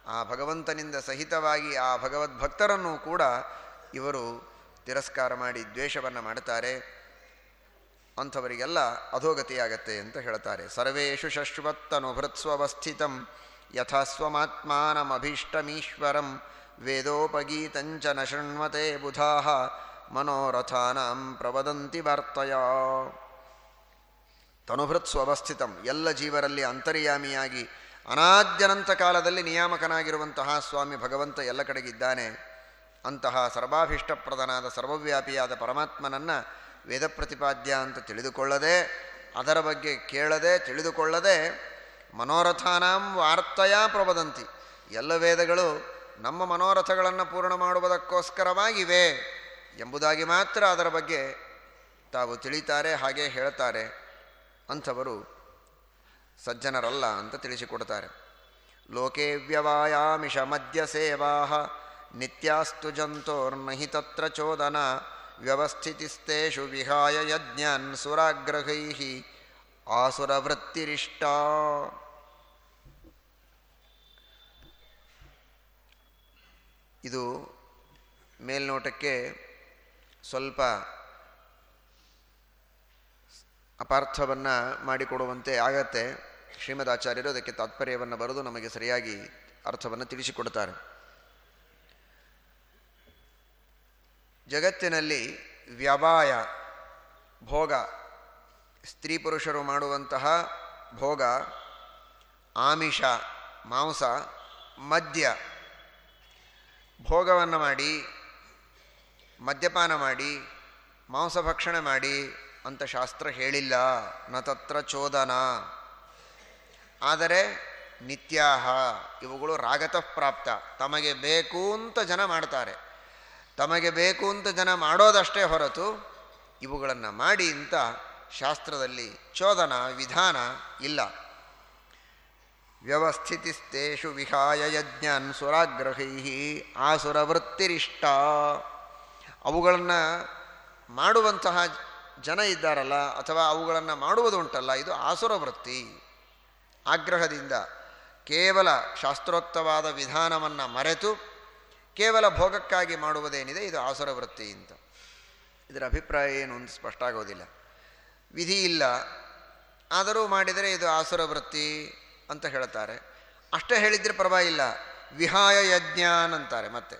ಆ ಭಗವಂತನಿಂದ ಸಹಿತವಾಗಿ ಆ ಭಗವದ್ಭಕ್ತರನ್ನು ಕೂಡ ಇವರು ತಿರಸ್ಕಾರ ಮಾಡಿ ದ್ವೇಷವನ್ನು ಮಾಡ್ತಾರೆ. ಅಂಥವರಿಗೆಲ್ಲ ಅಧೋಗತಿಯಾಗತ್ತೆ ಅಂತ ಹೇಳ್ತಾರೆ. ಸರ್ವೇಷು ಶಶ್ವತ್ತನುಭೃತ್ಸ್ವಸ್ಥಿತಂ ಯಥಾ ಸ್ವಮಾತ್ಮಾನಮಭೀಷ್ಟಮೀಶ್ವರಂ ವೇದೋಪಗೀತಂಚ ನ ಶೃಣ್ವತೆ ಬುಧಾ ಮನೋರಥಾನಾಂ ಪ್ರವದಂತಿ ವಾರ್ತಯ. ತನುಭೃತ್ ಸ್ವವಸ್ಥಿತಂ ಎಲ್ಲ ಜೀವರಲ್ಲಿ ಅಂತರ್ಯಾಮಿಯಾಗಿ ಅನಾದ್ಯನಂತ ಕಾಲದಲ್ಲಿ ನಿಯಾಮಕನಾಗಿರುವಂತಹ ಸ್ವಾಮಿ ಭಗವಂತ ಎಲ್ಲ ಕಡೆಗಿದ್ದಾನೆ ಅಂತಹ ಸರ್ವಾಭೀಷ್ಟಪ್ರದನಾದ ಸರ್ವವ್ಯಾಪಿಯಾದ ಪರಮಾತ್ಮನನ್ನು ವೇದ ಪ್ರತಿಪಾದ್ಯ ಅಂತ ತಿಳಿದುಕೊಳ್ಳದೆ, ಅದರ ಬಗ್ಗೆ ಕೇಳದೆ, ತಿಳಿದುಕೊಳ್ಳದೆ ಮನೋರಥಾನಾಂ ವಾರ್ತೆಯ ಪ್ರಬದಂತಿ ಎಲ್ಲ ವೇದಗಳು ನಮ್ಮ ಮನೋರಥಗಳನ್ನು ಪೂರ್ಣ ಮಾಡುವುದಕ್ಕೋಸ್ಕರವಾಗಿವೆ ಎಂಬುದಾಗಿ ಮಾತ್ರ ಅದರ ಬಗ್ಗೆ ತಾವು ತಿಳಿತಾರೆ, ಹಾಗೆ ಹೇಳ್ತಾರೆ. ಅಂಥವರು ಸಜ್ಜನರಲ್ಲ ಅಂತ ತಿಳಿಸಿಕೊಡ್ತಾರೆ. ಲೋಕೆ ವ್ಯವಾಯಾಮಿಷ ಮದ್ಯ ಸೇವಾ ನಿತ್ಯಾಸ್ತು ಜಂತೋರ್ನಹಿ ತತ್ರ ಚೋದನ ವ್ಯವಸ್ಥಿತಿಸ್ತೇಷು ವಿಹಾಯ ಯಜ್ಞಾನ್ ಸುರಾಗ್ರಹೈ ಆಸುರವೃತ್ತಿರಿಷ್ಟ. ಇದು ಮೇಲ್ನೋಟಕ್ಕೆ ಸ್ವಲ್ಪ ಅಪಾರ್ಥವನ್ನು ಮಾಡಿಕೊಡುವಂತೆ ಆಗತ್ತೆ. ಶ್ರೀಮದ್ ಆಚಾರ್ಯರು ಅದಕ್ಕೆ ತಾತ್ಪರ್ಯವನ್ನು ಬರೆದು ನಮಗೆ ಸರಿಯಾಗಿ ಅರ್ಥವನ್ನು ತಿಳಿಸಿಕೊಡ್ತಾರೆ. ಜಗತ್ತಿನಲ್ಲಿ ವ್ಯವಾಯ, ಭೋಗ, ಸ್ತ್ರೀ ಪುರುಷರು ಮಾಡುವಂತಹ ಭೋಗ, ಆಮಿಷ, ಮಾಂಸ, ಮದ್ಯ, ಭೋಗವನ್ನು ಮಾಡಿ, ಮದ್ಯಪಾನ ಮಾಡಿ, ಮಾಂಸ ಭಕ್ಷಣೆ ಮಾಡಿ ಅಂತ ಶಾಸ್ತ್ರ ಹೇಳಿಲ್ಲ. ನ ತತ್ರ ಚೋದನ. ಆದರೆ ನಿತ್ಯಾಹ, ಇವುಗಳು ರಾಗತಃ ಪ್ರಾಪ್ತ. ತಮಗೆ ಬೇಕು ಅಂತ ಜನ ಮಾಡ್ತಾರೆ. ತಮಗೆ ಬೇಕು ಅಂತ ಜನ ಮಾಡೋದಷ್ಟೇ ಹೊರತು ಇವುಗಳನ್ನು ಮಾಡಿ ಅಂತ ಶಾಸ್ತ್ರದಲ್ಲಿ ಚೋದನ ವಿಧಾನ ಇಲ್ಲ. ವ್ಯವಸ್ಥಿತಿಸ್ತೇಷು ವಿಹಾಯ ಯಜ್ಞಾನ್ ಸುರಾಗ್ರಹೈ ಆಸುರವೃತ್ತಿರಿಷ್ಟ. ಅವುಗಳನ್ನು ಮಾಡುವಂತಹ ಜನ ಇದ್ದಾರಲ್ಲ ಅಥವಾ ಅವುಗಳನ್ನು ಮಾಡುವುದುಂಟಲ್ಲ ಇದು ಆಸುರ ವೃತ್ತಿ. ಆಗ್ರಹದಿಂದ ಕೇವಲ ಶಾಸ್ತ್ರೋಕ್ತವಾದ ವಿಧಾನವನ್ನು ಮರೆತು ಕೇವಲ ಭೋಗಕ್ಕಾಗಿ ಮಾಡುವುದೇನಿದೆ, ಇದು ಆಸುರ ವೃತ್ತಿ ಅಂತ. ಇದರ ಅಭಿಪ್ರಾಯ ಏನು ಅಂತ ಸ್ಪಷ್ಟ ಆಗೋದಿಲ್ಲ. ವಿಧಿ ಇಲ್ಲ. ಆದರೂ ಮಾಡಿದರೆ ಇದು ಆಸುರ ವೃತ್ತಿ ಅಂತ ಹೇಳ್ತಾರೆ. ಅಷ್ಟೇ ಹೇಳಿದರೆ ಪರವಾಗಿಲ್ಲ. ವಿಹಾಯ ಯಜ್ಞಾನ್ ಅಂತಾರೆ ಮತ್ತೆ.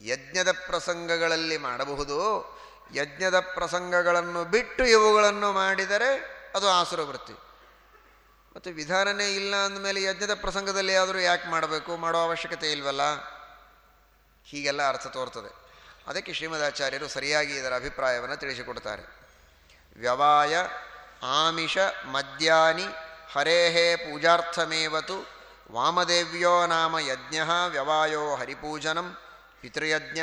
ಯಜ್ಞದ ಪ್ರಸಂಗಗಳಲ್ಲಿ ಮಾಡಬಹುದು. ಯಜ್ಞದ ಪ್ರಸಂಗಗಳನ್ನು ಬಿಟ್ಟು ಇವುಗಳನ್ನು ಮಾಡಿದರೆ ಅದು ಆಸುರ ವೃತ್ತಿ ಮತ್ತು ವಿಧಾನನೇ ಇಲ್ಲ ಅಂದಮೇಲೆ ಯಜ್ಞದ ಪ್ರಸಂಗದಲ್ಲಿ ಆದರೂ ಯಾಕೆ ಮಾಡಬೇಕು? ಮಾಡೋ ಅವಶ್ಯಕತೆ ಇಲ್ವಲ್ಲ? ಹೀಗೆಲ್ಲ ಅರ್ಥ ತೋರ್ತದೆ. ಅದಕ್ಕೆ ಶ್ರೀಮದಾಚಾರ್ಯರು ಸರಿಯಾಗಿ ಇದರ ಅಭಿಪ್ರಾಯವನ್ನು ತಿಳಿಸಿಕೊಡ್ತಾರೆ. ವ್ಯವಾಯ ಆಮಿಷ ಮದ್ಯಾನಿ ಹರೇಹೇ ಪೂಜಾರ್ಥಮೇವತು ವಾಮದೇವ್ಯೋ ನಾಮ ಯಜ್ಞ ವ್ಯವಾಯೋ ಹರಿಪೂಜನಂ ಪಿತೃಯಜ್ಞ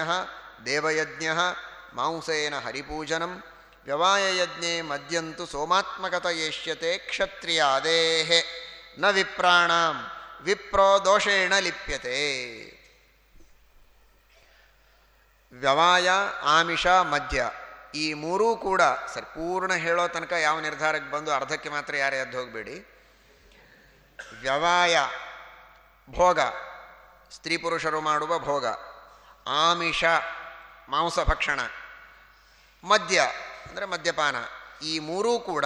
ದೇವಯಜ್ಞ ಮಾಂಸೇನ ಹರಿಪೂಜನಂ ವ್ಯವಾಯಯಜ್ಞೆ ಮದ್ಯಂತು ಸೋಮಾತ್ಮಕತ ಯೇಷ್ಯತೆ ಕ್ಷತ್ರಿಯಾದೇಹೆ. ನ ವಿಪ್ರಾಣಾಂ ವಿಪ್ರೋ ದೋಷೇಣ ಲಿಪ್ಯತೆ. ವ್ಯವಾಯ, ಆಮಿಷ, ಮದ್ಯ ಈ ಮೂರೂ ಕೂಡ ಸರಿ ಪೂರ್ಣ ಹೇಳೋ ತನಕ ಯಾವ ನಿರ್ಧಾರಕ್ಕೆ ಬಂದು ಅರ್ಧಕ್ಕೆ ಮಾತ್ರ ಯಾರೇ ಎದ್ದು ಹೋಗಬೇಡಿ. ವ್ಯವಾಯ, ಭೋಗ, ಸ್ತ್ರೀ ಪುರುಷರು ಮಾಡುವ ಭೋಗ. ಆಮಿಷ, ಮಾಂಸ ಭಕ್ಷಣ. ಮದ್ಯ, ಅಂದರೆ ಮದ್ಯಪಾನ. ಈ ಮೂರೂ ಕೂಡ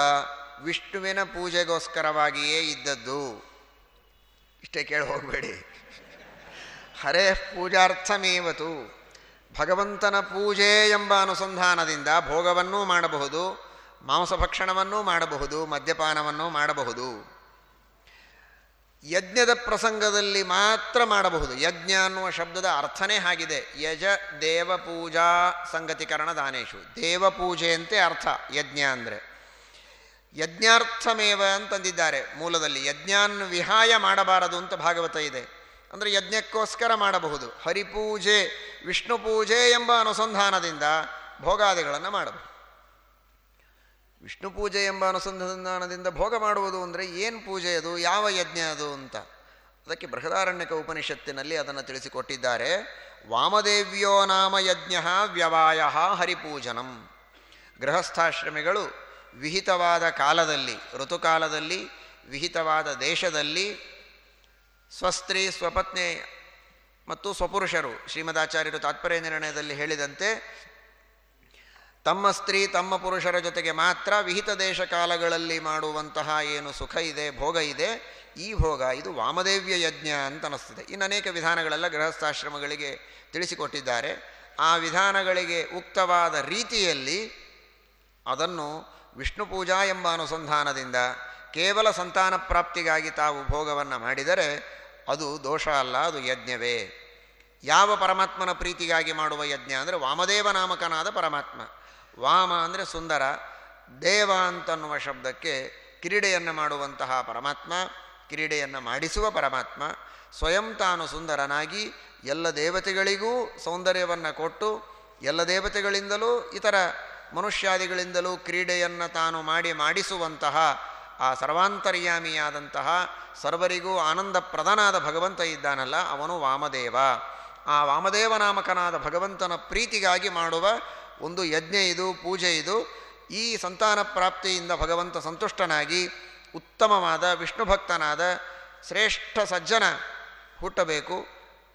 ವಿಷ್ಣುವಿನ ಪೂಜೆಗೋಸ್ಕರವಾಗಿಯೇ ಇದ್ದದ್ದು. ಇಷ್ಟೇ ಕೇಳಿ ಹೋಗಬೇಡಿ. ಹರೇ ಪೂಜಾರ್ಥಮೇವತು. ಭಗವಂತನ ಪೂಜೆ ಎಂಬ ಅನುಸಂಧಾನದಿಂದ ಭೋಗವನ್ನೂ ಮಾಡಬಹುದು, ಮಾಂಸಭಕ್ಷಣವನ್ನೂ ಮಾಡಬಹುದು, ಮದ್ಯಪಾನವನ್ನೂ ಮಾಡಬಹುದು. ಯಜ್ಞದ ಪ್ರಸಂಗದಲ್ಲಿ ಮಾತ್ರ ಮಾಡಬಹುದು. ಯಜ್ಞ ಅನ್ನುವ ಶಬ್ದದ ಅರ್ಥನೇ ಆಗಿದೆ ಯಜ, ದೇವ, ಪೂಜಾ, ಸಂಗತಿಕರಣ, ದಾನೇಶು. ದೇವಪೂಜೆಯಂತೆ ಅರ್ಥ, ಯಜ್ಞ ಅಂದರೆ. ಯಜ್ಞಾರ್ಥಮೇವ ಅಂತಂದಿದ್ದಾರೆ ಮೂಲದಲ್ಲಿ. ಯಜ್ಞಾನ್ ವಿಹಾಯ ಮಾಡಬಾರದು ಅಂತ ಭಾಗವತ ಇದೆ. ಅಂದರೆ ಯಜ್ಞಕ್ಕೋಸ್ಕರ ಮಾಡಬಹುದು. ಹರಿಪೂಜೆ ವಿಷ್ಣು ಪೂಜೆ ಎಂಬ ಅನುಸಂಧಾನದಿಂದ ಭೋಗಾದಿಗಳನ್ನು ಮಾಡಬಹುದು. ವಿಷ್ಣು ಪೂಜೆ ಎಂಬ ಅನುಸಂಧಾನದಿಂದ ಭೋಗ ಮಾಡುವುದು ಅಂದರೆ ಏನು ಪೂಜೆ ಅದು? ಯಾವ ಯಜ್ಞ ಅದು ಅಂತ. ಅದಕ್ಕೆ ಬೃಹದಾರಣ್ಯಕ ಉಪನಿಷತ್ತಿನಲ್ಲಿ ಅದನ್ನು ತಿಳಿಸಿಕೊಟ್ಟಿದ್ದಾರೆ. ವಾಮದೇವ್ಯೋ ನಾಮ ಯಜ್ಞ ವ್ಯವಾಯ ಹರಿಪೂಜನಂ. ಗೃಹಸ್ಥಾಶ್ರಮಿಗಳು ವಿಹಿತವಾದ ಕಾಲದಲ್ಲಿ, ಋತುಕಾಲದಲ್ಲಿ, ವಿಹಿತವಾದ ದೇಶದಲ್ಲಿ ಸ್ವಸ್ತ್ರೀ, ಸ್ವಪತ್ನಿ ಮತ್ತು ಸ್ವಪುರುಷರು ಶ್ರೀಮದಾಚಾರ್ಯರು ತಾತ್ಪರ್ಯ ನಿರ್ಣಯದಲ್ಲಿ ಹೇಳಿದಂತೆ ತಮ್ಮ ಸ್ತ್ರೀ ತಮ್ಮ ಪುರುಷರ ಜೊತೆಗೆ ಮಾತ್ರ ವಿಹಿತ ದೇಶ ಕಾಲಗಳಲ್ಲಿ ಮಾಡುವಂತಹ ಏನು ಸುಖ ಇದೆ, ಭೋಗ ಇದೆ, ಈ ಭೋಗ ಇದು ವಾಮದೇವ್ಯ ಯಜ್ಞ ಅಂತ ಅನ್ನಿಸ್ತದೆ. ಇನ್ನು ಅನೇಕ ವಿಧಾನಗಳೆಲ್ಲ ಗೃಹಸ್ಥಾಶ್ರಮಗಳಿಗೆ ತಿಳಿಸಿಕೊಟ್ಟಿದ್ದಾರೆ. ಆ ವಿಧಾನಗಳಿಗೆ ಉಕ್ತವಾದ ರೀತಿಯಲ್ಲಿ ಅದನ್ನು ವಿಷ್ಣು ಪೂಜಾ ಎಂಬ ಅನುಸಂಧಾನದಿಂದ ಕೇವಲ ಸಂತಾನ ಪ್ರಾಪ್ತಿಗಾಗಿ ತಾವು ಭೋಗವನ್ನು ಮಾಡಿದರೆ ಅದು ದೋಷ ಅಲ್ಲ, ಅದು ಯಜ್ಞವೇ. ಯಾವ ಪರಮಾತ್ಮನ ಪ್ರೀತಿಗಾಗಿ ಮಾಡುವ ಯಜ್ಞ ಅಂದರೆ ವಾಮದೇವ ನಾಮಕನಾದ ಪರಮಾತ್ಮ. ವಾಮ ಅಂದರೆ ಸುಂದರ, ದೇವ ಅಂತನ್ನುವ ಶಬ್ದಕ್ಕೆ ಕ್ರೀಡೆಯನ್ನು ಮಾಡುವಂತಹ ಪರಮಾತ್ಮ, ಕ್ರೀಡೆಯನ್ನು ಮಾಡಿಸುವ ಪರಮಾತ್ಮ, ಸ್ವಯಂ ತಾನು ಸುಂದರನಾಗಿ ಎಲ್ಲ ದೇವತೆಗಳಿಗೂ ಸೌಂದರ್ಯವನ್ನು ಕೊಟ್ಟು ಎಲ್ಲ ದೇವತೆಗಳಿಂದಲೂ ಇತರ ಮನುಷ್ಯಾದಿಗಳಿಂದಲೂ ಕ್ರೀಡೆಯನ್ನು ತಾನು ಮಾಡಿ ಮಾಡಿಸುವಂತಹ ಆ ಸರ್ವಾಂತರ್ಯಾಮಿಯಾದಂತಹ ಸರ್ವರಿಗೂ ಆನಂದ ಪ್ರಧಾನಾದ ಭಗವಂತ ಇದ್ದಾನಲ್ಲ, ಅವನು ವಾಮದೇವ. ಆ ವಾಮದೇವ ನಾಮಕನಾದ ಭಗವಂತನ ಪ್ರೀತಿಗಾಗಿ ಮಾಡುವ ಒಂದು ಯಜ್ಞ ಇದು, ಪೂಜೆ ಇದು, ಈ ಸಂತಾನ ಪ್ರಾಪ್ತಿಯಿಂದ ಭಗವಂತ ಸಂತುಷ್ಟನಾಗಿ ಉತ್ತಮವಾದ, ವಿಷ್ಣು ಭಕ್ತನಾದ, ಶ್ರೇಷ್ಠ ಸಜ್ಜನ ಹುಟ್ಟಬೇಕು,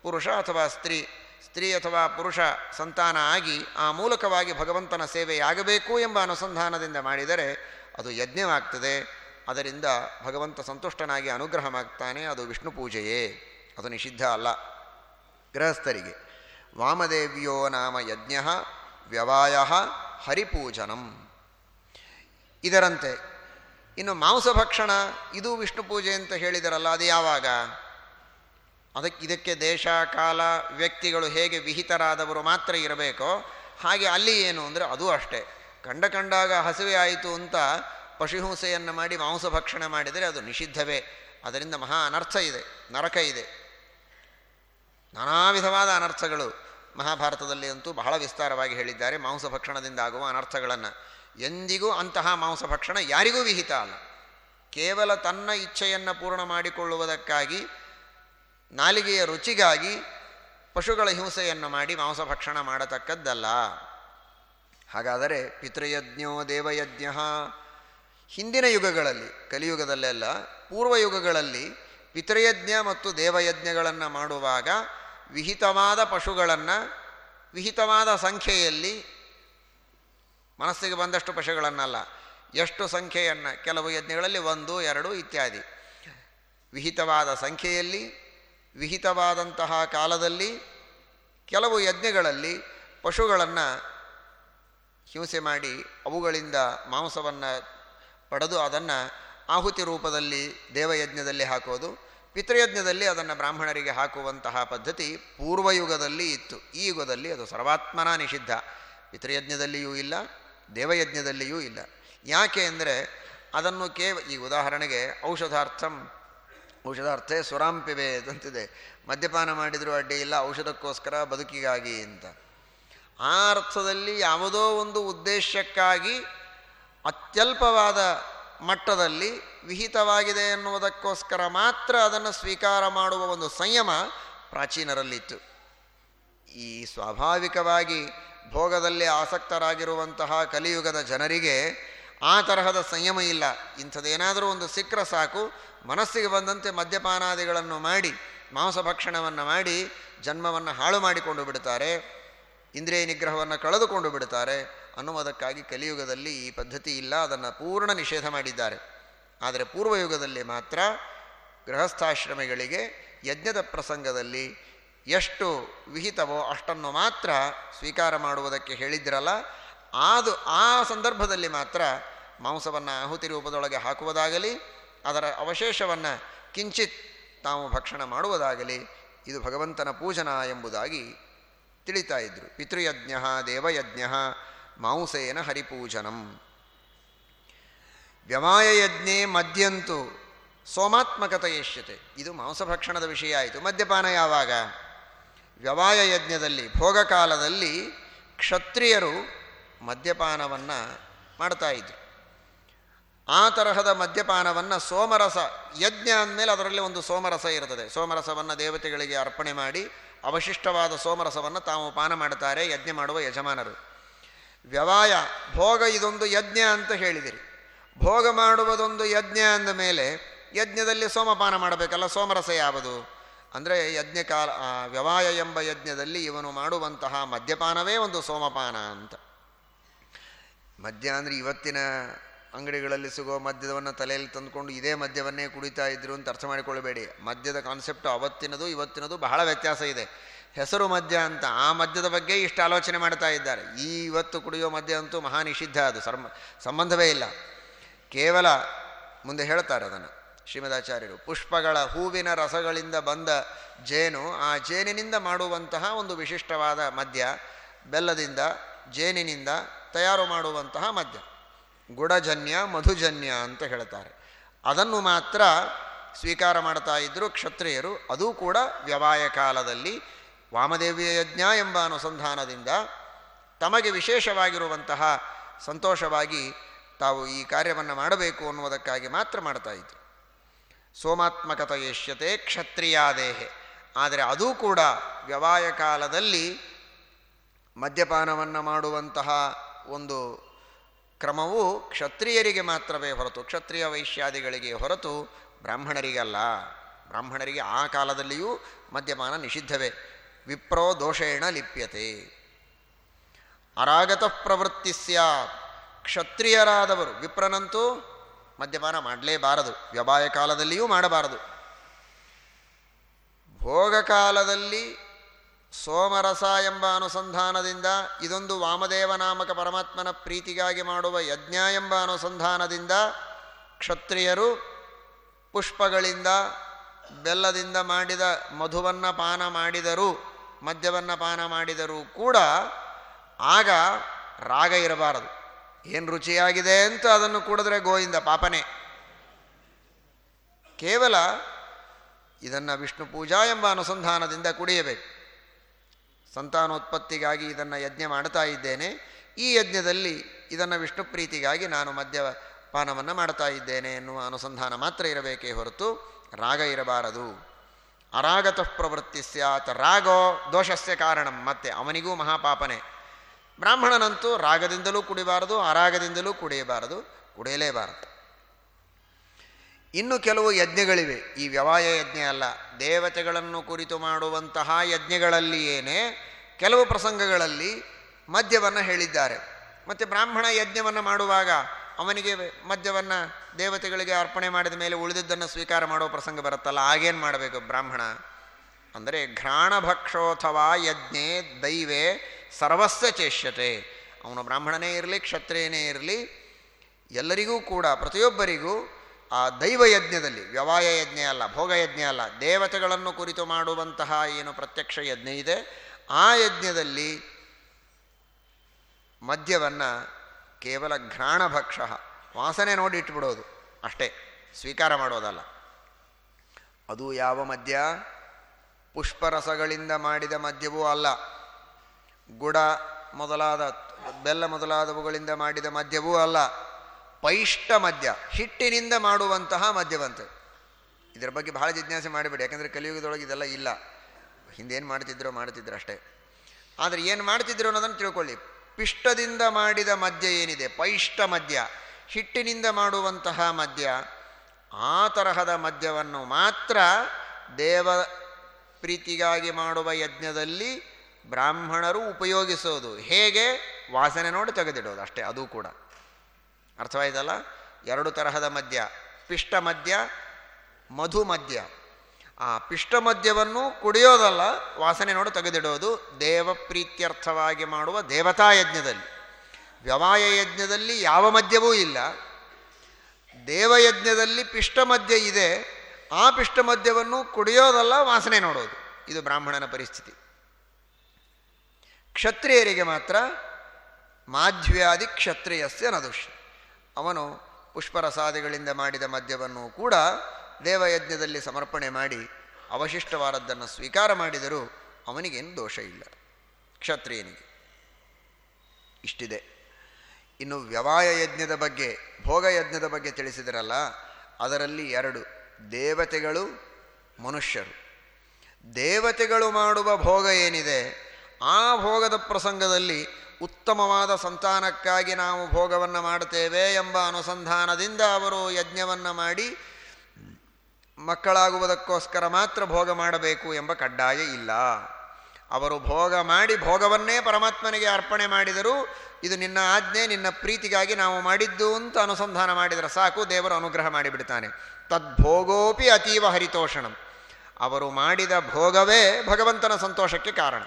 ಪುರುಷ ಅಥವಾ ಸ್ತ್ರೀ ಸ್ತ್ರೀ ಅಥವಾ ಪುರುಷ ಸಂತಾನ ಆಗಿ ಆ ಮೂಲಕವಾಗಿ ಭಗವಂತನ ಸೇವೆಯಾಗಬೇಕು ಎಂಬ ಅನುಸಂಧಾನದಿಂದ ಮಾಡಿದರೆ ಅದು ಯಜ್ಞವಾಗ್ತದೆ. ಅದರಿಂದ ಭಗವಂತ ಸಂತುಷ್ಟನಾಗಿ ಅನುಗ್ರಹ ಮಾಡ್ತಾನೆ ಅದು ವಿಷ್ಣು ಪೂಜೆಯೇ. ಅದು ನಿಷಿದ್ಧ ಅಲ್ಲ. ಗೃಹಸ್ಥರಿಗೆ, ವಾಮದೇವ್ಯೋ ನಾಮ ಯಜ್ಞ ವ್ಯವಾಯ ಹರಿಪೂಜನಂ. ಇದರಂತೆ, ಇನ್ನು ಮಾಂಸಭಕ್ಷಣ ಇದು ವಿಷ್ಣು ಪೂಜೆ ಅಂತ ಹೇಳಿದರಲ್ಲ, ಅದು ಯಾವಾಗ? ಅದಕ್ಕೆ ಇದಕ್ಕೆ ದೇಶ, ಕಾಲ, ವ್ಯಕ್ತಿಗಳು ಹೇಗೆ ವಿಹಿತರಾದವರು ಮಾತ್ರ ಇರಬೇಕೋ, ಹಾಗೆ ಅಲ್ಲಿ ಏನು ಅಂದರೆ ಅದು ಅಷ್ಟೇ. ಕಂಡ ಕಂಡಾಗ ಹಸಿವೆ ಆಯಿತು ಅಂತ ಪಶುಹಿಂಸೆಯನ್ನು ಮಾಡಿ ಮಾಂಸಭಕ್ಷಣೆ ಮಾಡಿದರೆ ಅದು ನಿಷಿದ್ಧವೇ. ಅದರಿಂದ ಮಹಾ ಅನರ್ಥ ಇದೆ, ನರಕ ಇದೆ. ನಾನಾ ವಿಧವಾದ ಅನರ್ಥಗಳು. ಮಹಾಭಾರತದಲ್ಲಿ ಅಂತೂ ಬಹಳ ವಿಸ್ತಾರವಾಗಿ ಹೇಳಿದ್ದಾರೆ. ಮಾಂಸ ಭಕ್ಷಣದಿಂದ ಆಗುವ ಅನರ್ಥಗಳನ್ನು. ಎಂದಿಗೂ ಅಂತಹ ಮಾಂಸ ಭಕ್ಷಣ ಯಾರಿಗೂ ವಿಹಿತ ಅಲ್ಲ. ಕೇವಲ ತನ್ನ ಇಚ್ಛೆಯನ್ನು ಪೂರ್ಣ ಮಾಡಿಕೊಳ್ಳುವುದಕ್ಕಾಗಿ, ನಾಲಿಗೆಯ ರುಚಿಗಾಗಿ ಪಶುಗಳ ಹಿಂಸೆಯನ್ನು ಮಾಡಿ ಮಾಂಸ ಭಕ್ಷಣ ಮಾಡತಕ್ಕದ್ದಲ್ಲ. ಹಾಗಾದರೆ ಪಿತೃಯಜ್ಞೋ ದೇವಯಜ್ಞ. ಹಿಂದಿನ ಯುಗಗಳಲ್ಲಿ, ಕಲಿಯುಗದಲ್ಲೆಲ್ಲ ಪೂರ್ವ ಯುಗಗಳಲ್ಲಿ ಪಿತೃಯಜ್ಞ ಮತ್ತು ದೇವಯಜ್ಞಗಳನ್ನು ಮಾಡುವಾಗ ವಿಹಿತವಾದ ಪಶುಗಳನ್ನು ವಿಹಿತವಾದ ಸಂಖ್ಯೆಯಲ್ಲಿ ಮನಸ್ಸಿಗೆ ಬಂದಷ್ಟು ಪಶುಗಳನ್ನಲ್ಲ, ಎಷ್ಟು ಸಂಖ್ಯೆಯನ್ನು, ಕೆಲವು ಯಜ್ಞಗಳಲ್ಲಿ ಒಂದು, ಎರಡು ಇತ್ಯಾದಿ. ವಿಹಿತವಾದ ಸಂಖ್ಯೆಯಲ್ಲಿ, ವಿಹಿತವಾದಂತಹ ಕಾಲದಲ್ಲಿ, ಕೆಲವು ಯಜ್ಞಗಳಲ್ಲಿ ಪಶುಗಳನ್ನು ಹಿಂಸೆ ಮಾಡಿ ಅವುಗಳಿಂದ ಮಾಂಸವನ್ನು ಪಡೆದು ಅದನ್ನು ಆಹುತಿ ರೂಪದಲ್ಲಿ ದೇವಯಜ್ಞದಲ್ಲಿ ಹಾಕೋದು. ಪಿತೃಯಜ್ಞದಲ್ಲಿ ಅದನ್ನು ಬ್ರಾಹ್ಮಣರಿಗೆ ಹಾಕುವಂತಹ ಪದ್ಧತಿ ಪೂರ್ವಯುಗದಲ್ಲಿ ಇತ್ತು. ಈ ಯುಗದಲ್ಲಿ ಅದು ಸರ್ವಾತ್ಮನ ನಿಷಿದ್ಧ. ಪಿತೃಯಜ್ಞದಲ್ಲಿಯೂ ಇಲ್ಲ, ದೇವಯಜ್ಞದಲ್ಲಿಯೂ ಇಲ್ಲ. ಯಾಕೆ ಅಂದರೆ ಅದನ್ನು ಕೇವ, ಈ ಉದಾಹರಣೆಗೆ ಔಷಧಾರ್ಥಂ, ಔಷಧಾರ್ಥೆ ಸುರಾಂಪಿವೆ ಅಂತಿದೆ ಮದ್ಯಪಾನ ಮಾಡಿದರೂ ಅಡ್ಡಿ ಇಲ್ಲ, ಔಷಧಕ್ಕೋಸ್ಕರ ಬದುಕಿಗಾಗಿ ಅಂತ. ಆ ಅರ್ಥದಲ್ಲಿ ಯಾವುದೋ ಒಂದು ಉದ್ದೇಶಕ್ಕಾಗಿ ಅತ್ಯಲ್ಪವಾದ ಮಟ್ಟದಲ್ಲಿ ವಿಹಿತವಾಗಿದೆ ಎನ್ನುವುದಕ್ಕೋಸ್ಕರ ಮಾತ್ರ ಅದನ್ನು ಸ್ವೀಕಾರ ಮಾಡುವ ಒಂದು ಸಂಯಮ ಪ್ರಾಚೀನರಲ್ಲಿತ್ತು. ಈ ಸ್ವಾಭಾವಿಕವಾಗಿ ಭೋಗದಲ್ಲಿ ಆಸಕ್ತರಾಗಿರುವಂತಹ ಕಲಿಯುಗದ ಜನರಿಗೆ ಆ ತರಹದ ಸಂಯಮ ಇಲ್ಲ. ಇಂಥದ್ದೇನಾದರೂ ಒಂದು ಸಿಕ್ಕರೆ ಸಾಕು, ಮನಸ್ಸಿಗೆ ಬಂದಂತೆ ಮದ್ಯಪಾನಾದಿಗಳನ್ನು ಮಾಡಿ, ಮಾಂಸ ಭಕ್ಷಣವನ್ನು ಮಾಡಿ, ಜನ್ಮವನ್ನು ಹಾಳು ಮಾಡಿಕೊಂಡು ಬಿಡುತ್ತಾರೆ, ಇಂದ್ರಿಯ ನಿಗ್ರಹವನ್ನು ಕಳೆದುಕೊಂಡು ಬಿಡ್ತಾರೆ ಅನ್ನುವುದಕ್ಕಾಗಿ ಕಲಿಯುಗದಲ್ಲಿ ಈ ಪದ್ಧತಿ ಇಲ್ಲ, ಅದನ್ನು ಪೂರ್ಣ ನಿಷೇಧ ಮಾಡಿದ್ದಾರೆ. ಆದರೆ ಪೂರ್ವಯುಗದಲ್ಲಿ ಮಾತ್ರ ಗೃಹಸ್ಥಾಶ್ರಮಿಗಳಿಗೆ, ಯಜ್ಞದ ಪ್ರಸಂಗದಲ್ಲಿ ಎಷ್ಟು ವಿಹಿತವೋ ಅಷ್ಟನ್ನು ಮಾತ್ರ ಸ್ವೀಕಾರ ಮಾಡುವುದಕ್ಕೆ ಹೇಳಿದ್ರಲ್ಲ ಅದು ಆ ಸಂದರ್ಭದಲ್ಲಿ ಮಾತ್ರ ಮಾಂಸವನ್ನು ಆಹುತಿ ರೂಪದೊಳಗೆ ಹಾಕುವುದಾಗಲಿ, ಅದರ ಅವಶೇಷವನ್ನು ಕಿಂಚಿತ್ ತಾವು ಭಕ್ಷಣ ಮಾಡುವುದಾಗಲಿ, ಇದು ಭಗವಂತನ ಪೂಜನ ಎಂಬುದಾಗಿ ತಿಳಿತಾ ಇದ್ದರು ಪಿತೃಯಜ್ಞ, ದೇವಯಜ್ಞ ಮಾಂಸೇನ ಹರಿಪೂಜನಂ. ವ್ಯವಾಯಯಜ್ಞೆ ಮದ್ಯಂತು ಸೋಮಾತ್ಮಕತೆಯಶ್ಯತೆ ಇದು ಮಾಂಸಭಕ್ಷಣದ ವಿಷಯ ಆಯಿತು. ಮದ್ಯಪಾನ ಯಾವಾಗ? ವ್ಯವಾಯ ಯಜ್ಞದಲ್ಲಿ ಭೋಗಕಾಲದಲ್ಲಿ ಕ್ಷತ್ರಿಯರು ಮದ್ಯಪಾನವನ್ನು ಮಾಡ್ತಾ ಇದ್ರು. ಆ ತರಹದ ಮದ್ಯಪಾನವನ್ನು ಸೋಮರಸ, ಯಜ್ಞ ಅಂದಮೇಲೆ ಅದರಲ್ಲಿ ಒಂದು ಸೋಮರಸ ಇರ್ತದೆ. ಸೋಮರಸವನ್ನು ದೇವತೆಗಳಿಗೆ ಅರ್ಪಣೆ ಮಾಡಿ ಅವಶಿಷ್ಟವಾದ ಸೋಮರಸವನ್ನು ತಾವು ಪಾನ ಮಾಡುತ್ತಾರೆ ಯಜ್ಞ ಮಾಡುವ ಯಜಮಾನರು. ವ್ಯವಾಯ, ಭೋಗ ಇದೊಂದು ಯಜ್ಞ ಅಂತ ಹೇಳಿದಿರಿ. ಭೋಗ ಮಾಡುವುದೊಂದು ಯಜ್ಞ ಅಂದ ಮೇಲೆ ಯಜ್ಞದಲ್ಲಿ ಸೋಮಪಾನ ಮಾಡಬೇಕಲ್ಲ, ಸೋಮರಸ ಯಾವುದು? ಅಂದರೆ ಯಜ್ಞಕಾಲ ವ್ಯವಾಯ ಎಂಬ ಯಜ್ಞದಲ್ಲಿ ಇವನು ಮಾಡುವಂತಹ ಮದ್ಯಪಾನವೇ ಒಂದು ಸೋಮಪಾನ ಅಂತ. ಮದ್ಯ ಅಂದರೆ ಇವತ್ತಿನ ಅಂಗಡಿಗಳಲ್ಲಿ ಸಿಗೋ ಮದ್ಯವನ್ನು ತಲೆಯಲ್ಲಿ ತಂದುಕೊಂಡು ಇದೇ ಮದ್ಯವನ್ನೇ ಕುಡಿತಾ ಇದ್ರು ಅಂತ ಅರ್ಥ ಮಾಡಿಕೊಳ್ಳಬೇಡಿ. ಮದ್ಯದ ಕಾನ್ಸೆಪ್ಟ್ ಅವತ್ತಿನದು, ಇವತ್ತಿನದು ಬಹಳ ವ್ಯತ್ಯಾಸ ಇದೆ. ಹೆಸರು ಮದ್ಯ ಅಂತ ಆ ಮದ್ಯದ ಬಗ್ಗೆ ಇಷ್ಟು ಆಲೋಚನೆ ಮಾಡ್ತಾ ಇದ್ದಾರೆ. ಈ ಇವತ್ತು ಕುಡಿಯೋ ಮದ್ಯ ಅಂತೂ ಮಹಾ ನಿಷಿದ್ಧ ಅದು. ಸರ್ಮ, ಸಂಬಂಧವೇ ಇಲ್ಲ. ಕೇವಲ ಮುಂದೆ ಹೇಳ್ತಾರೆ ಅದನ್ನು ಶ್ರೀಮದಾಚಾರ್ಯರು. ಪುಷ್ಪಗಳ ಹೂವಿನ ರಸಗಳಿಂದ ಬಂದ ಜೇನು, ಆ ಜೇನಿನಿಂದ ಮಾಡುವಂತಹ ಒಂದು ವಿಶಿಷ್ಟವಾದ ಮದ್ಯ, ಬೆಲ್ಲದಿಂದ, ಜೇನಿನಿಂದ ತಯಾರು ಮಾಡುವಂತಹ ಮದ್ಯ. ಗುಡಜನ್ಯ, ಮಧುಜನ್ಯ ಅಂತ ಹೇಳ್ತಾರೆ. ಅದನ್ನು ಮಾತ್ರ ಸ್ವೀಕಾರ ಮಾಡ್ತಾ ಇದ್ದರು ಕ್ಷತ್ರಿಯರು. ಅದೂ ಕೂಡ ವ್ಯವಾಯ ಕಾಲದಲ್ಲಿ ವಾಮದೇವಿಯ ಯಜ್ಞ ಎಂಬ ಅನುಸಂಧಾನದಿಂದ ತಮಗೆ ವಿಶೇಷವಾಗಿರುವಂತಹ ಸಂತೋಷವಾಗಿ ತಾವು ಈ ಕಾರ್ಯವನ್ನು ಮಾಡಬೇಕು ಅನ್ನುವುದಕ್ಕಾಗಿ ಮಾತ್ರ ಮಾಡ್ತಾ ಇದ್ರು. ಸೋಮಾತ್ಮಕತೆಯಶ್ಯತೆ ಕ್ಷತ್ರಿಯಾದೇಹೆ. ಆದರೆ ಅದೂ ಕೂಡ ವ್ಯವಾಯ ಕಾಲದಲ್ಲಿ ಮದ್ಯಪಾನವನ್ನು ಮಾಡುವಂತಹ ಒಂದು ಕ್ರಮವು ಕ್ಷತ್ರಿಯರಿಗೆ ಮಾತ್ರವೇ ಹೊರತು ಕ್ಷತ್ರಿಯ ವೈಶ್ಯಾದಿಗಳಿಗೆ ಹೊರತು ಬ್ರಾಹ್ಮಣರಿಗಲ್ಲ. ಬ್ರಾಹ್ಮಣರಿಗೆ ಆ ಕಾಲದಲ್ಲಿಯೂ ಮದ್ಯಪಾನ ನಿಷಿದ್ಧವೇ. ವಿಪ್ರೋ ದೋಷೇಣ ಲಿಪ್ಯತೆ. ಅರಾಗತ ಪ್ರವೃತ್ತಿ ಕ್ಷತ್ರಿಯರಾದವರು ವಿಪ್ರನಂತೂ ಮದ್ಯಪಾನ ಮಾಡಲೇಬಾರದು. ವ್ಯವಾಯ ಕಾಲದಲ್ಲಿಯೂ ಮಾಡಬಾರದು. ಭೋಗಕಾಲದಲ್ಲಿ ಸೋಮರಸ ಎಂಬ ಅನುಸಂಧಾನದಿಂದ ಇದೊಂದು ವಾಮದೇವ ನಾಮಕ ಪರಮಾತ್ಮನ ಪ್ರೀತಿಗಾಗಿ ಮಾಡುವ ಯಜ್ಞ ಎಂಬ ಅನುಸಂಧಾನದಿಂದ ಕ್ಷತ್ರಿಯರು ಪುಷ್ಪಗಳಿಂದ, ಬೆಲ್ಲದಿಂದ ಮಾಡಿದ ಮಧುವನ್ನು ಪಾನ ಮಾಡಿದರು, ಮದ್ಯವನ್ನು ಪಾನ ಮಾಡಿದರೂ ಕೂಡ ಆಗ ರಾಗ ಇರಬಾರದು. ಏನು ರುಚಿಯಾಗಿದೆ ಅಂತ ಅದನ್ನು ಕೂಡಿದ್ರೆ ಗೋವಿಂದ ಪಾಪನೆ. ಕೇವಲ ಇದನ್ನು ವಿಷ್ಣು ಪೂಜಾ ಎಂಬ ಅನುಸಂಧಾನದಿಂದ ಕುಡಿಯಬೇಕು. ಸಂತಾನೋತ್ಪತ್ತಿಗಾಗಿ ಇದನ್ನು ಯಜ್ಞ ಮಾಡ್ತಾ ಇದ್ದೇನೆ. ಈ ಯಜ್ಞದಲ್ಲಿ ಇದನ್ನು ವಿಷ್ಣು ಪ್ರೀತಿಗಾಗಿ ನಾನು ಮದ್ಯ ಪಾನವನ್ನು ಮಾಡ್ತಾ ಇದ್ದೇನೆ ಎನ್ನುವ ಅನುಸಂಧಾನ ಮಾತ್ರ ಇರಬೇಕೇ ಹೊರತು ರಾಗ ಇರಬಾರದು. ಅರಾಗತಃ ಪ್ರವೃತ್ತಿ ಸ್ಯಾತ್. ರಾಗೋ ದೋಷಸ್ಯ ಕಾರಣಂ. ಮತ್ತೆ ಅವನಿಗೂ ಮಹಾಪಾಪನೆ. ಬ್ರಾಹ್ಮಣನಂತೂ ರಾಗದಿಂದಲೂ ಕುಡಿಬಾರದು, ಅರಾಗದಿಂದಲೂ ಕುಡಿಯಬಾರದು, ಕುಡಿಯಲೇಬಾರದು. ಇನ್ನು ಕೆಲವು ಯಜ್ಞಗಳಿವೆ. ಈ ವ್ಯವಾಯ ಯಜ್ಞ ಅಲ್ಲ. ದೇವತೆಗಳನ್ನು ಕುರಿತು ಮಾಡುವಂತಹ ಯಜ್ಞಗಳಲ್ಲಿಯೇನೆ ಕೆಲವು ಪ್ರಸಂಗಗಳಲ್ಲಿ ಮದ್ಯವನ್ನು ಹೇಳಿದ್ದಾರೆ. ಮತ್ತು ಬ್ರಾಹ್ಮಣ ಯಜ್ಞವನ್ನು ಮಾಡುವಾಗ ಅವನಿಗೆ ಮದ್ಯವನ್ನು ದೇವತೆಗಳಿಗೆ ಅರ್ಪಣೆ ಮಾಡಿದ ಮೇಲೆ ಉಳಿದಿದ್ದನ್ನು ಸ್ವೀಕಾರ ಮಾಡೋ ಪ್ರಸಂಗ ಬರುತ್ತಲ್ಲ. ಆಗೇನು ಮಾಡಬೇಕು ಬ್ರಾಹ್ಮಣ? ಅಂದರೆ ಘ್ರಾಣಭಕ್ಷೋಥವಾ ಯಜ್ಞೆ ದೈವೇ ಸರ್ವಸ್ವ ಚೇಷ್ಯತೆ. ಅವನು ಬ್ರಾಹ್ಮಣನೇ ಇರಲಿ, ಕ್ಷತ್ರಿಯನೇ ಇರಲಿ, ಎಲ್ಲರಿಗೂ ಕೂಡ, ಪ್ರತಿಯೊಬ್ಬರಿಗೂ ಆ ದೈವ ಯಜ್ಞದಲ್ಲಿ, ವ್ಯವಾಯ ಯಜ್ಞ ಅಲ್ಲ ಭೋಗಯಜ್ಞ ಅಲ್ಲ, ದೇವತೆಗಳನ್ನು ಕುರಿತು ಮಾಡುವಂತಹ ಏನು ಪ್ರತ್ಯಕ್ಷ ಯಜ್ಞ ಇದೆ, ಆ ಯಜ್ಞದಲ್ಲಿ ಮದ್ಯವನ್ನು ಕೇವಲ ಘ್ರಾಣಭಕ್ಷ, ವಾಸನೆ ನೋಡಿ ಇಟ್ಬಿಡೋದು, ಅಷ್ಟೇ, ಸ್ವೀಕಾರ ಮಾಡೋದಲ್ಲ. ಅದು ಯಾವ ಮದ್ಯ? ಪುಷ್ಪರಸಗಳಿಂದ ಮಾಡಿದ ಮದ್ಯವೂ ಅಲ್ಲ. ಗುಡ ಮೊದಲಾದ, ಬೆಲ್ಲ ಮೊದಲಾದವುಗಳಿಂದ ಮಾಡಿದ ಮದ್ಯವೂ ಅಲ್ಲ. ಪೈಷ್ಟ ಮದ್ಯ, ಹಿಟ್ಟಿನಿಂದ ಮಾಡುವಂತಹ ಮದ್ಯವಂತೆ. ಇದರ ಬಗ್ಗೆ ಬಹಳ ಜಿಜ್ಞಾಸೆ ಮಾಡಿಬಿಡಿ, ಯಾಕಂದರೆ ಕಲಿಯುಗದೊಳಗೆ ಇದೆಲ್ಲ ಇಲ್ಲ. ಹಿಂದೇನು ಮಾಡ್ತಿದ್ರೋ ಮಾಡ್ತಿದ್ರು ಅಷ್ಟೇ. ಆದರೆ ಏನು ಮಾಡ್ತಿದ್ರು ಅನ್ನೋದನ್ನು ತಿಳ್ಕೊಳ್ಳಿ. ಪಿಷ್ಟದಿಂದ ಮಾಡಿದ ಮದ್ಯ ಏನಿದೆ? ಪೈಷ್ಟ ಮದ್ಯ. ಹಿಟ್ಟಿನಿಂದ ಮಾಡುವಂತಹ ಮದ್ಯ, ಆ ತರಹದ ಮದ್ಯವನ್ನು ಮಾತ್ರ ದೇವ ಪ್ರೀತಿಗಾಗಿ ಮಾಡುವ ಯಜ್ಞದಲ್ಲಿ ಬ್ರಾಹ್ಮಣರು ಉಪಯೋಗಿಸೋದು. ಹೇಗೆ? ವಾಸನೆ ನೋಡಿ ತೆಗೆದಿಡೋದು ಅಷ್ಟೇ, ಅದು ಕೂಡ. ಅರ್ಥವಾಯ್ತಲ್ಲ? ಎರಡು ತರಹದ ಮದ್ಯ. ಪಿಷ್ಟ ಮದ್ಯ, ಮಧು ಮದ್ಯ. ಆ ಪಿಷ್ಟ ಮದ್ಯವನ್ನು ಕುಡಿಯೋದಲ್ಲ, ವಾಸನೆ ನೋಡು ತೆಗೆದಿಡೋದು. ದೇವ ಪ್ರೀತ್ಯರ್ಥವಾಗಿ ಮಾಡುವ ದೇವತಾ ಯಜ್ಞದಲ್ಲಿ. ವ್ಯವಾಯ ಯಜ್ಞದಲ್ಲಿ ಯಾವ ಮದ್ಯವೂ ಇಲ್ಲ. ದೇವಯಜ್ಞದಲ್ಲಿ ಪಿಷ್ಟ ಮದ್ಯ ಇದೆ. ಆ ಪಿಷ್ಟ ಮದ್ಯವನ್ನು ಕುಡಿಯೋದಲ್ಲ, ವಾಸನೆ ನೋಡೋದು. ಇದು ಬ್ರಾಹ್ಮಣನ ಪರಿಸ್ಥಿತಿ. ಕ್ಷತ್ರಿಯರಿಗೆ ಮಾತ್ರ ಮಾಧ್ವ್ಯಾದಿ ಕ್ಷತ್ರಿಯಸ್ಯ ನದುಷ್ಯ ಅವನು ಪುಷ್ಪರಸಾದಿಗಳಿಂದ ಮಾಡಿದ ಮದ್ಯವನ್ನು ಕೂಡ ದೇವಯಜ್ಞದಲ್ಲಿ ಸಮರ್ಪಣೆ ಮಾಡಿ ಅವಶಿಷ್ಟವಾದದ್ದನ್ನು ಸ್ವೀಕಾರ ಮಾಡಿದರೂ ಅವನಿಗೇನು ದೋಷ ಇಲ್ಲ. ಕ್ಷತ್ರಿಯನಿಗೆ ಇಷ್ಟಿದೆ. ಇನ್ನು ವ್ಯವಾಯ ಯಜ್ಞದ ಬಗ್ಗೆ ಭೋಗಯಜ್ಞದ ಬಗ್ಗೆ ತಿಳಿಸಿದರಲ್ಲ, ಅದರಲ್ಲಿ ಎರಡು, ದೇವತೆಗಳು, ಮನುಷ್ಯರು. ದೇವತೆಗಳು ಮಾಡುವ ಭೋಗ ಏನಿದೆ, ಆ ಭೋಗದ ಪ್ರಸಂಗದಲ್ಲಿ ಉತ್ತಮವಾದ ಸಂತಾನಕ್ಕಾಗಿ ನಾವು ಭೋಗವನ್ನು ಮಾಡುತ್ತೇವೆ ಎಂಬ ಅನುಸಂಧಾನದಿಂದ ಅವರು ಯಜ್ಞವನ್ನು ಮಾಡಿ ಮಕ್ಕಳಾಗುವುದಕ್ಕೋಸ್ಕರ ಮಾತ್ರ ಭೋಗ ಮಾಡಬೇಕು ಎಂಬ ಕಡ್ಡಾಯ ಇಲ್ಲ. ಅವರು ಭೋಗ ಮಾಡಿ ಭೋಗವನ್ನೇ ಪರಮಾತ್ಮನಿಗೆ ಅರ್ಪಣೆ ಮಾಡಿದರೂ ಇದು ನಿನ್ನ ಆಜ್ಞೆ, ನಿನ್ನ ಪ್ರೀತಿಗಾಗಿ ನಾವು ಮಾಡಿದ್ದು ಅಂತ ಅನುಸಂಧಾನ ಮಾಡಿದರೆ ಸಾಕು, ದೇವರು ಅನುಗ್ರಹ ಮಾಡಿಬಿಡ್ತಾನೆ. ತದ್ಭೋಗೋಪಿ ಅತೀವ ಹರಿತೋಷಣಂ. ಅವರು ಮಾಡಿದ ಭೋಗವೇ ಭಗವಂತನ ಸಂತೋಷಕ್ಕೆ ಕಾರಣ.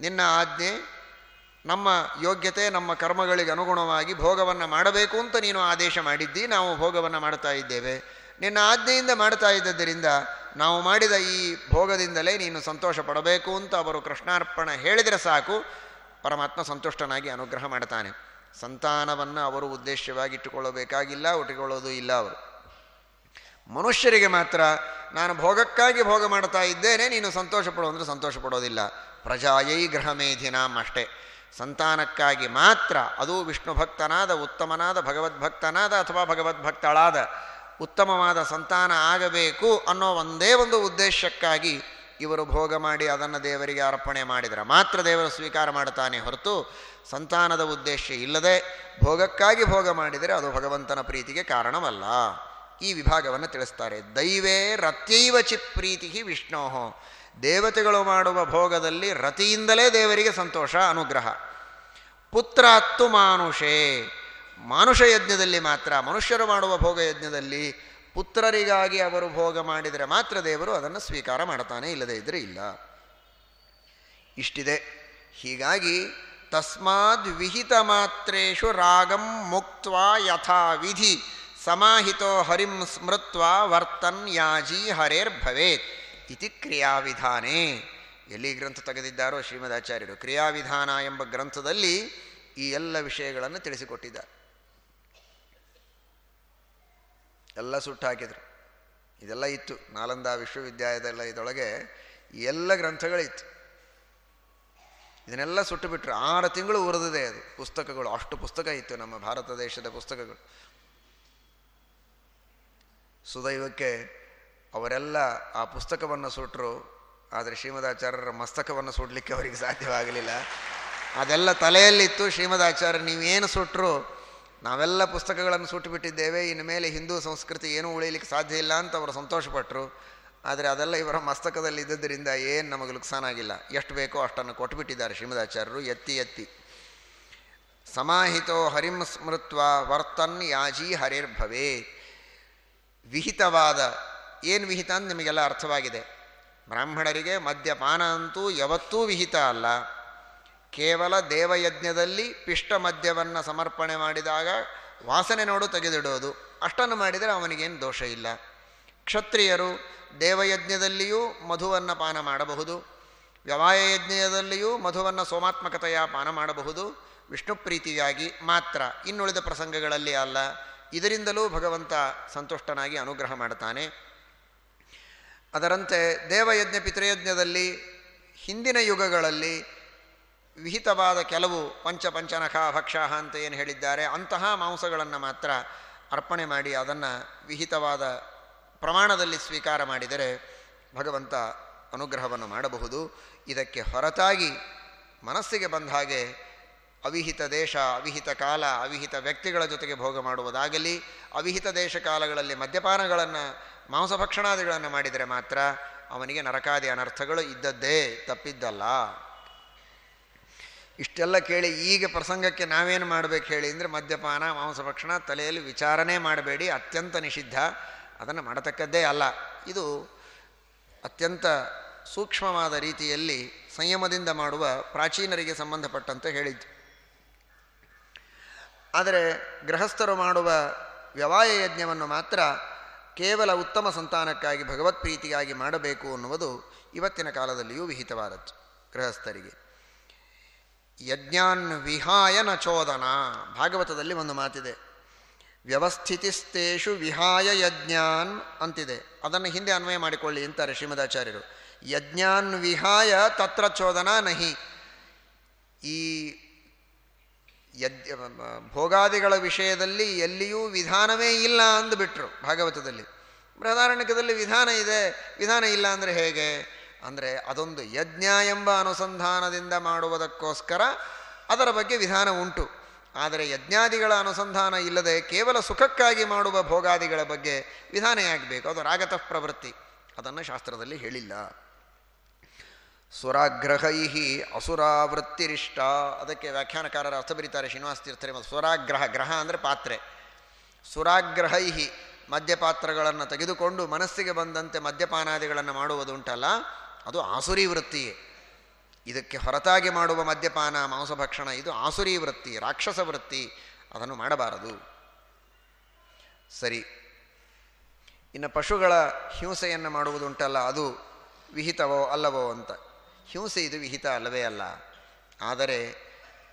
ನಿನ್ನ ಆಜ್ಞೆ ನಮ್ಮ ಯೋಗ್ಯತೆ, ನಮ್ಮ ಕರ್ಮಗಳಿಗೆ ಅನುಗುಣವಾಗಿ ಭೋಗವನ್ನು ಮಾಡಬೇಕು ಅಂತ ನೀನು ಆದೇಶ ಮಾಡಿದ್ದಿ, ನಾವು ಭೋಗವನ್ನು ಮಾಡ್ತಾ ಇದ್ದೇವೆ. ನಿನ್ನ ಆಜ್ಞೆಯಿಂದ ಮಾಡ್ತಾ ಇದ್ದದ್ದರಿಂದ ನಾವು ಮಾಡಿದ ಈ ಭೋಗದಿಂದಲೇ ನೀನು ಸಂತೋಷ ಪಡಬೇಕು ಅಂತ ಅವರು ಕೃಷ್ಣಾರ್ಪಣ ಹೇಳಿದರೆ ಸಾಕು, ಪರಮಾತ್ಮ ಸಂತುಷ್ಟನಾಗಿ ಅನುಗ್ರಹ ಮಾಡ್ತಾನೆ. ಸಂತಾನವನ್ನು ಅವರು ಉದ್ದೇಶವಾಗಿ ಇಟ್ಟುಕೊಳ್ಳಬೇಕಾಗಿಲ್ಲ, ಉಟ್ಟುಕೊಳ್ಳೋದು ಇಲ್ಲ ಅವರು. ಮನುಷ್ಯರಿಗೆ ಮಾತ್ರ ನಾನು ಭೋಗಕ್ಕಾಗಿ ಭೋಗ ಮಾಡ್ತಾ ಇದ್ದೇನೆ, ನೀನು ಸಂತೋಷ ಪಡೋ ಅಂದರೆ ಸಂತೋಷ ಪಡೋದಿಲ್ಲ. ಪ್ರಜಾಯೈ ಗೃಹ ಮೇಧಿನಾಂ ಅಷ್ಟೇ. ಸಂತಾನಕ್ಕಾಗಿ ಮಾತ್ರ ಅದು ವಿಷ್ಣು ಭಕ್ತನಾದ, ಉತ್ತಮನಾದ ಭಗವದ್ಭಕ್ತನಾದ ಅಥವಾ ಭಗವದ್ಭಕ್ತಳಾದ ಉತ್ತಮವಾದ ಸಂತಾನ ಆಗಬೇಕು ಅನ್ನೋ ಒಂದೇ ಒಂದು ಉದ್ದೇಶಕ್ಕಾಗಿ ಇವರು ಭೋಗ ಮಾಡಿ ಅದನ್ನು ದೇವರಿಗೆ ಅರ್ಪಣೆ ಮಾಡಿದರೆ ಮಾತ್ರ ದೇವರು ಸ್ವೀಕಾರ ಮಾಡ್ತಾನೆ ಹೊರತು ಸಂತಾನದ ಉದ್ದೇಶ ಇಲ್ಲದೆ ಭೋಗಕ್ಕಾಗಿ ಭೋಗ ಮಾಡಿದರೆ ಅದು ಭಗವಂತನ ಪ್ರೀತಿಗೆ ಕಾರಣವಲ್ಲ. ಈ ವಿಭಾಗವನ್ನು ತಿಳಿಸ್ತಾರೆ. ದೈವೇ ರತ್ಯೈವ ಚಿತ್ ಪ್ರೀತಿ ವಿಷ್ಣೋ. ದೇವತೆಗಳು ಮಾಡುವ ಭೋಗದಲ್ಲಿ ರತಿಯಿಂದಲೇ ದೇವರಿಗೆ ಸಂತೋಷ, ಅನುಗ್ರಹ. ಪುತ್ರ ಹತ್ತು ಮಾನುಷೇ. ಮಾನುಷ ಯಜ್ಞದಲ್ಲಿ ಮಾತ್ರ, ಮನುಷ್ಯರು ಮಾಡುವ ಭೋಗ ಯಜ್ಞದಲ್ಲಿ ಪುತ್ರರಿಗಾಗಿ ಅವರು ಭೋಗ ಮಾಡಿದರೆ ಮಾತ್ರ ದೇವರು ಅದನ್ನು ಸ್ವೀಕಾರ ಮಾಡ್ತಾನೆ, ಇಲ್ಲದೇ ಇದ್ದರೆ ಇಲ್ಲ. ಇಷ್ಟಿದೆ. ಹೀಗಾಗಿ ತಸ್ಮಾದ್ ವಿಹಿತ ಮಾತ್ರೇಶು ರಾಗಂ ಮುಕ್ತ ಯಥಾ ವಿಧಿ. ಸಮಾಹಿತೋ ಹರಿಂ ಸ್ಮೃತ್ವ ವರ್ತನ್ ಯಾಜಿ ಹರೇರ್ಭವೇತ್ ಇತಿ ಕ್ರಿಯಾವಿಧಾನೇ. ಎಲ್ಲಿ ಗ್ರಂಥ ತೆಗೆದಿದ್ದಾರೋ ಶ್ರೀಮದಾಚಾರ್ಯರು ಕ್ರಿಯಾವಿಧಾನ ಎಂಬ ಗ್ರಂಥದಲ್ಲಿ ಈ ಎಲ್ಲ ವಿಷಯಗಳನ್ನು ತಿಳಿಸಿಕೊಟ್ಟಿದ್ದಾರೆ. ಎಲ್ಲ ಸುಟ್ಟು ಹಾಕಿದರು. ಇದೆಲ್ಲ ಇತ್ತು. ನಾಲಂದ ವಿಶ್ವವಿದ್ಯಾಲಯದಲ್ಲ ಇದೊಳಗೆ ಎಲ್ಲ ಗ್ರಂಥಗಳಿತ್ತು. ಇದನ್ನೆಲ್ಲ ಸುಟ್ಟು ಬಿಟ್ಟರು ಆರು ತಿಂಗಳು ಉರಿದಿದೆ ಅದು ಪುಸ್ತಕಗಳು. ಅಷ್ಟು ಪುಸ್ತಕ ಇತ್ತು ನಮ್ಮ ಭಾರತ ದೇಶದ ಪುಸ್ತಕಗಳು. ಸುದೈವಕ್ಕೆ ಅವರೆಲ್ಲ ಆ ಪುಸ್ತಕವನ್ನು ಸುಟ್ಟರು ಆದರೆ ಶ್ರೀಮದಾಚಾರ್ಯರ ಮಸ್ತಕವನ್ನು ಸುಡಲಿಕ್ಕೆ ಅವರಿಗೆ ಸಾಧ್ಯವಾಗಲಿಲ್ಲ. ಅದೆಲ್ಲ ತಲೆಯಲ್ಲಿತ್ತು, ಶ್ರೀಮದಾಚಾರ್ಯ, ನೀವೇನು ಸುಟ್ಟರು ನಾವೆಲ್ಲ ಪುಸ್ತಕಗಳನ್ನು ಸುಟ್ಟುಬಿಟ್ಟಿದ್ದೇವೆ ಇನ್ನು ಮೇಲೆ ಹಿಂದೂ ಸಂಸ್ಕೃತಿ ಏನೂ ಉಳಿಲಿಕ್ಕೆ ಸಾಧ್ಯ ಇಲ್ಲ ಅಂತ ಅವರು ಸಂತೋಷಪಟ್ಟರು ಆದರೆ ಅದೆಲ್ಲ ಇವರ ಮಸ್ತಕದಲ್ಲಿ ಇದ್ದದ್ದರಿಂದ ಏನು ನಮಗೆ ನುಕ್ಸಾನಾಗಿಲ್ಲ ಎಷ್ಟು ಬೇಕೋ ಅಷ್ಟನ್ನು ಕೊಟ್ಟುಬಿಟ್ಟಿದ್ದಾರೆ ಶ್ರೀಮದಾಚಾರ್ಯರು, ಎತ್ತಿ ಎತ್ತಿ. ಸಮಾಹಿತೋ ಹರಿಂ ಸ್ಮೃತ್ವ ವರ್ತನ್ ಯಾಜಿ ಹರಿರ್ಭವೇ. ವಿಹಿತವಾದ ಏನು ವಿಹಿತ ಅಂತ ನಿಮಗೆಲ್ಲ ಅರ್ಥವಾಗಿದೆ. ಬ್ರಾಹ್ಮಣರಿಗೆ ಮದ್ಯಪಾನ ಅಂತೂ ಯಾವತ್ತೂ ವಿಹಿತ ಅಲ್ಲ. ಕೇವಲ ದೇವಯಜ್ಞದಲ್ಲಿ ಪಿಷ್ಟ ಮದ್ಯವನ್ನು ಸಮರ್ಪಣೆ ಮಾಡಿದಾಗ ವಾಸನೆ ನೋಡು ತೆಗೆದಿಡೋದು. ಅಷ್ಟನ್ನು ಮಾಡಿದರೆ ಅವನಿಗೇನು ದೋಷ ಇಲ್ಲ. ಕ್ಷತ್ರಿಯರು ದೇವಯಜ್ಞದಲ್ಲಿಯೂ ಮಧುವನ್ನು ಪಾನ ಮಾಡಬಹುದು. ಯಜ್ಞದಲ್ಲಿಯೂ ಮಧುವನ್ನು ಸೋಮಾತ್ಮಕತೆಯ ಪಾನ ಮಾಡಬಹುದು. ವಿಷ್ಣು ಪ್ರೀತಿಯಾಗಿ ಮಾತ್ರ. ಇನ್ನುಳಿದ ಪ್ರಸಂಗಗಳಲ್ಲಿ ಅಲ್ಲ. ಇದರಿಂದಲೂ ಭಗವಂತ ಸಂತುಷ್ಟನಾಗಿ ಅನುಗ್ರಹ ಮಾಡ್ತಾನೆ. ಅದರಂತೆ ದೇವಯಜ್ಞ ಪಿತೃಯಜ್ಞದಲ್ಲಿ ಹಿಂದಿನ ಯುಗಗಳಲ್ಲಿ ವಿಹಿತವಾದ ಕೆಲವು ಪಂಚ ಪಂಚನಖ ಭಕ್ಷಾಹ ಅಂತ ಏನು ಹೇಳಿದ್ದಾರೆ, ಅಂತಹ ಮಾಂಸಗಳನ್ನು ಮಾತ್ರ ಅರ್ಪಣೆ ಮಾಡಿ ಅದನ್ನು ವಿಹಿತವಾದ ಪ್ರಮಾಣದಲ್ಲಿ ಸ್ವೀಕಾರ ಮಾಡಿದರೆ ಭಗವಂತ ಅನುಗ್ರಹವನ್ನು ಮಾಡಬಹುದು. ಇದಕ್ಕೆ ಹೊರತಾಗಿ ಮನಸ್ಸಿಗೆ ಬಂದ ಹಾಗೆ ಅವಿಹಿತ ದೇಶ, ಅವಿಹಿತ ಕಾಲ, ಅವಿಹಿತ ವ್ಯಕ್ತಿಗಳ ಜೊತೆಗೆ ಭೋಗ ಮಾಡುವುದಾಗಲಿ, ಅವಿಹಿತ ದೇಶ ಕಾಲಗಳಲ್ಲಿ ಮದ್ಯಪಾನಗಳನ್ನು ಮಾಂಸಭಕ್ಷಣಾದಿಗಳನ್ನು ಮಾಡಿದರೆ ಮಾತ್ರ ಅವನಿಗೆ ನರಕಾದಿ ಅನರ್ಥಗಳು ಇದ್ದದ್ದೇ ತಪ್ಪಿದ್ದಲ್ಲ. ಇಷ್ಟೆಲ್ಲ ಕೇಳಿ ಈಗ ಪ್ರಸಂಗಕ್ಕೆ ನಾವೇನು ಮಾಡಬೇಕು ಹೇಳಿ ಅಂದರೆ ಮದ್ಯಪಾನ ಮಾಂಸಭಕ್ಷಣ ತಲೆಯಲ್ಲಿ ವಿಚಾರಣೆ ಮಾಡಬೇಡಿ, ಅತ್ಯಂತ ನಿಷಿದ್ಧ. ಅದನ್ನು ಮಾಡತಕ್ಕದ್ದೇ ಅಲ್ಲ. ಇದು ಅತ್ಯಂತ ಸೂಕ್ಷ್ಮವಾದ ರೀತಿಯಲ್ಲಿ ಸಂಯಮದಿಂದ ಮಾಡುವ ಪ್ರಾಚೀನರಿಗೆ ಸಂಬಂಧಪಟ್ಟಂತೆ ಹೇಳಿದ್ದು. ಆದರೆ ಗೃಹಸ್ಥರು ಮಾಡುವ ವ್ಯವಾಯ ಯಜ್ಞವನ್ನು ಮಾತ್ರ ಕೇವಲ ಉತ್ತಮ ಸಂತಾನಕ್ಕಾಗಿ ಭಗವತ್ ಪ್ರೀತಿಗಾಗಿ ಮಾಡಬೇಕು ಅನ್ನುವುದು ಇವತ್ತಿನ ಕಾಲದಲ್ಲಿಯೂ ವಿಹಿತವಾದದ್ದು ಗೃಹಸ್ಥರಿಗೆ. ಯಜ್ಞಾನ್ ವಿಹಾಯ ನ ಚೋದನ. ಭಾಗವತದಲ್ಲಿ ಒಂದು ಮಾತಿದೆ. ವ್ಯವಸ್ಥಿತಿಸ್ತೇಷು ವಿಹಾಯ ಯಜ್ಞಾನ್ ಅಂತಿದೆ. ಅದನ್ನು ಹಿಂದೆ ಅನ್ವಯ ಮಾಡಿಕೊಳ್ಳಿ ಅಂತಾರೆ ಶ್ರೀಮದಾಚಾರ್ಯರು. ಯಜ್ಞಾನ್ ವಿಹಾಯ ತತ್ರ ಚೋದನ ನಹಿ. ಈ ಯಜ್ಞ ಭೋಗಾದಿಗಳ ವಿಷಯದಲ್ಲಿ ಎಲ್ಲಿಯೂ ವಿಧಾನವೇ ಇಲ್ಲ ಅಂದುಬಿಟ್ರು ಭಾಗವತದಲ್ಲಿ. ಬೃಹದಾರಣ್ಯಕದಲ್ಲಿ ವಿಧಾನ ಇದೆ, ವಿಧಾನ ಇಲ್ಲ ಅಂದರೆ ಹೇಗೆ? ಅಂದರೆ ಅದೊಂದು ಯಜ್ಞ ಎಂಬ ಅನುಸಂಧಾನದಿಂದ ಮಾಡುವುದಕ್ಕೋಸ್ಕರ ಅದರ ಬಗ್ಗೆ ವಿಧಾನ ಉಂಟು. ಆದರೆ ಯಜ್ಞಾದಿಗಳ ಅನುಸಂಧಾನ ಇಲ್ಲದೆ ಕೇವಲ ಸುಖಕ್ಕಾಗಿ ಮಾಡುವ ಭೋಗಾದಿಗಳ ಬಗ್ಗೆ ವಿಧಾನ ಆಗಬೇಕು ಅದು ರಾಗತಃ ಪ್ರವೃತ್ತಿ. ಅದನ್ನು ಶಾಸ್ತ್ರದಲ್ಲಿ ಹೇಳಿಲ್ಲ. ಸುರಾಗ್ರಹೈ ಅಸುರಾವೃತ್ತಿರಿಷ್ಟ. ಅದಕ್ಕೆ ವ್ಯಾಖ್ಯಾನಕಾರರ ಅರ್ಥ ಬರೀತಾರೆ ಶ್ರೀನಿವಾಸ ತೀರ್ಥರೇ ಮತ್ತು ಸ್ವರಾಗ್ರಹ, ಗ್ರಹ ಅಂದರೆ ಪಾತ್ರೆ. ಸುರಾಗ್ರಹೈ ಮದ್ಯಪಾತ್ರಗಳನ್ನು ತೆಗೆದುಕೊಂಡು ಮನಸ್ಸಿಗೆ ಬಂದಂತೆ ಮದ್ಯಪಾನಾದಿಗಳನ್ನು ಮಾಡುವುದುಂಟಲ್ಲ ಅದು ಆಸುರಿ ವೃತ್ತಿಯೇ ಇದಕ್ಕೆ ಹೊರತಾಗಿ ಮಾಡುವ ಮದ್ಯಪಾನ ಮಾಂಸಭಕ್ಷಣ ಇದು ಆಸುರಿ ವೃತ್ತಿ, ರಾಕ್ಷಸ ವೃತ್ತಿ. ಅದನ್ನು ಮಾಡಬಾರದು. ಸರಿ. ಇನ್ನು ಪಶುಗಳ ಹಿಂಸೆಯನ್ನು ಮಾಡುವುದುಂಟಲ್ಲ ಅದು ವಿಹಿತವೋ ಅಲ್ಲವೋ ಅಂತ. ಹಿಂಸೆ ಇದು ವಿಹಿತ ಅಲ್ಲವೇ ಅಲ್ಲ. ಆದರೆ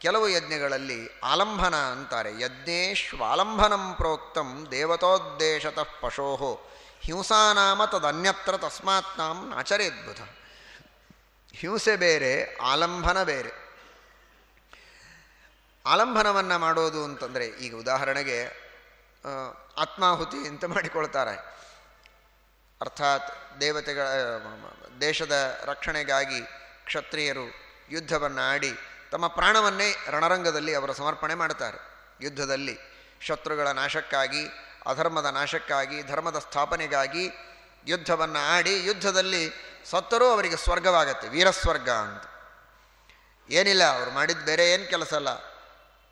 ಕೆಲವು ಯಜ್ಞಗಳಲ್ಲಿ ಆಲಂಬನ ಅಂತಾರೆ. ಯಜ್ಞೇಶ್ವಾಲಂಬನಂ ಪ್ರೋಕ್ತಂ ದೇವತೋದ್ದೇಶತಃ ಪಶೋ ಹಿಂಸಾನಾಮ ತದನ್ಯತ್ರ ತಸ್ಮಾತ್ ನಾಂ ನಾಚರೇದ್ಭುತ. ಹಿಂಸೆ ಬೇರೆ ಆಲಂಬನ ಬೇರೆ. ಆಲಂಬನವನ್ನು ಮಾಡೋದು ಅಂತಂದರೆ ಈಗ ಉದಾಹರಣೆಗೆ ಆತ್ಮಾಹುತಿ ಅಂತ ಮಾಡಿಕೊಳ್ತಾರೆ. ಅರ್ಥಾತ್ ದೇವತೆಗಳ ದೇಶದ ರಕ್ಷಣೆಗಾಗಿ ಕ್ಷತ್ರಿಯರು ಯುದ್ಧವನ್ನು ಆಡಿ ತಮ್ಮ ಪ್ರಾಣವನ್ನೇ ರಣರಂಗದಲ್ಲಿ ಅವರು ಸಮರ್ಪಣೆ ಮಾಡ್ತಾರೆ. ಯುದ್ಧದಲ್ಲಿ ಶತ್ರುಗಳ ನಾಶಕ್ಕಾಗಿ, ಅಧರ್ಮದ ನಾಶಕ್ಕಾಗಿ, ಧರ್ಮದ ಸ್ಥಾಪನೆಗಾಗಿ ಯುದ್ಧವನ್ನು ಆಡಿ ಯುದ್ಧದಲ್ಲಿ ಸತ್ತರೂ ಅವರಿಗೆ ಸ್ವರ್ಗವಾಗತ್ತೆ, ವೀರಸ್ವರ್ಗ ಅಂತ. ಏನಿಲ್ಲ, ಅವರು ಮಾಡಿದ ಬೇರೆ ಏನು ಕೆಲಸ ಅಲ್ಲ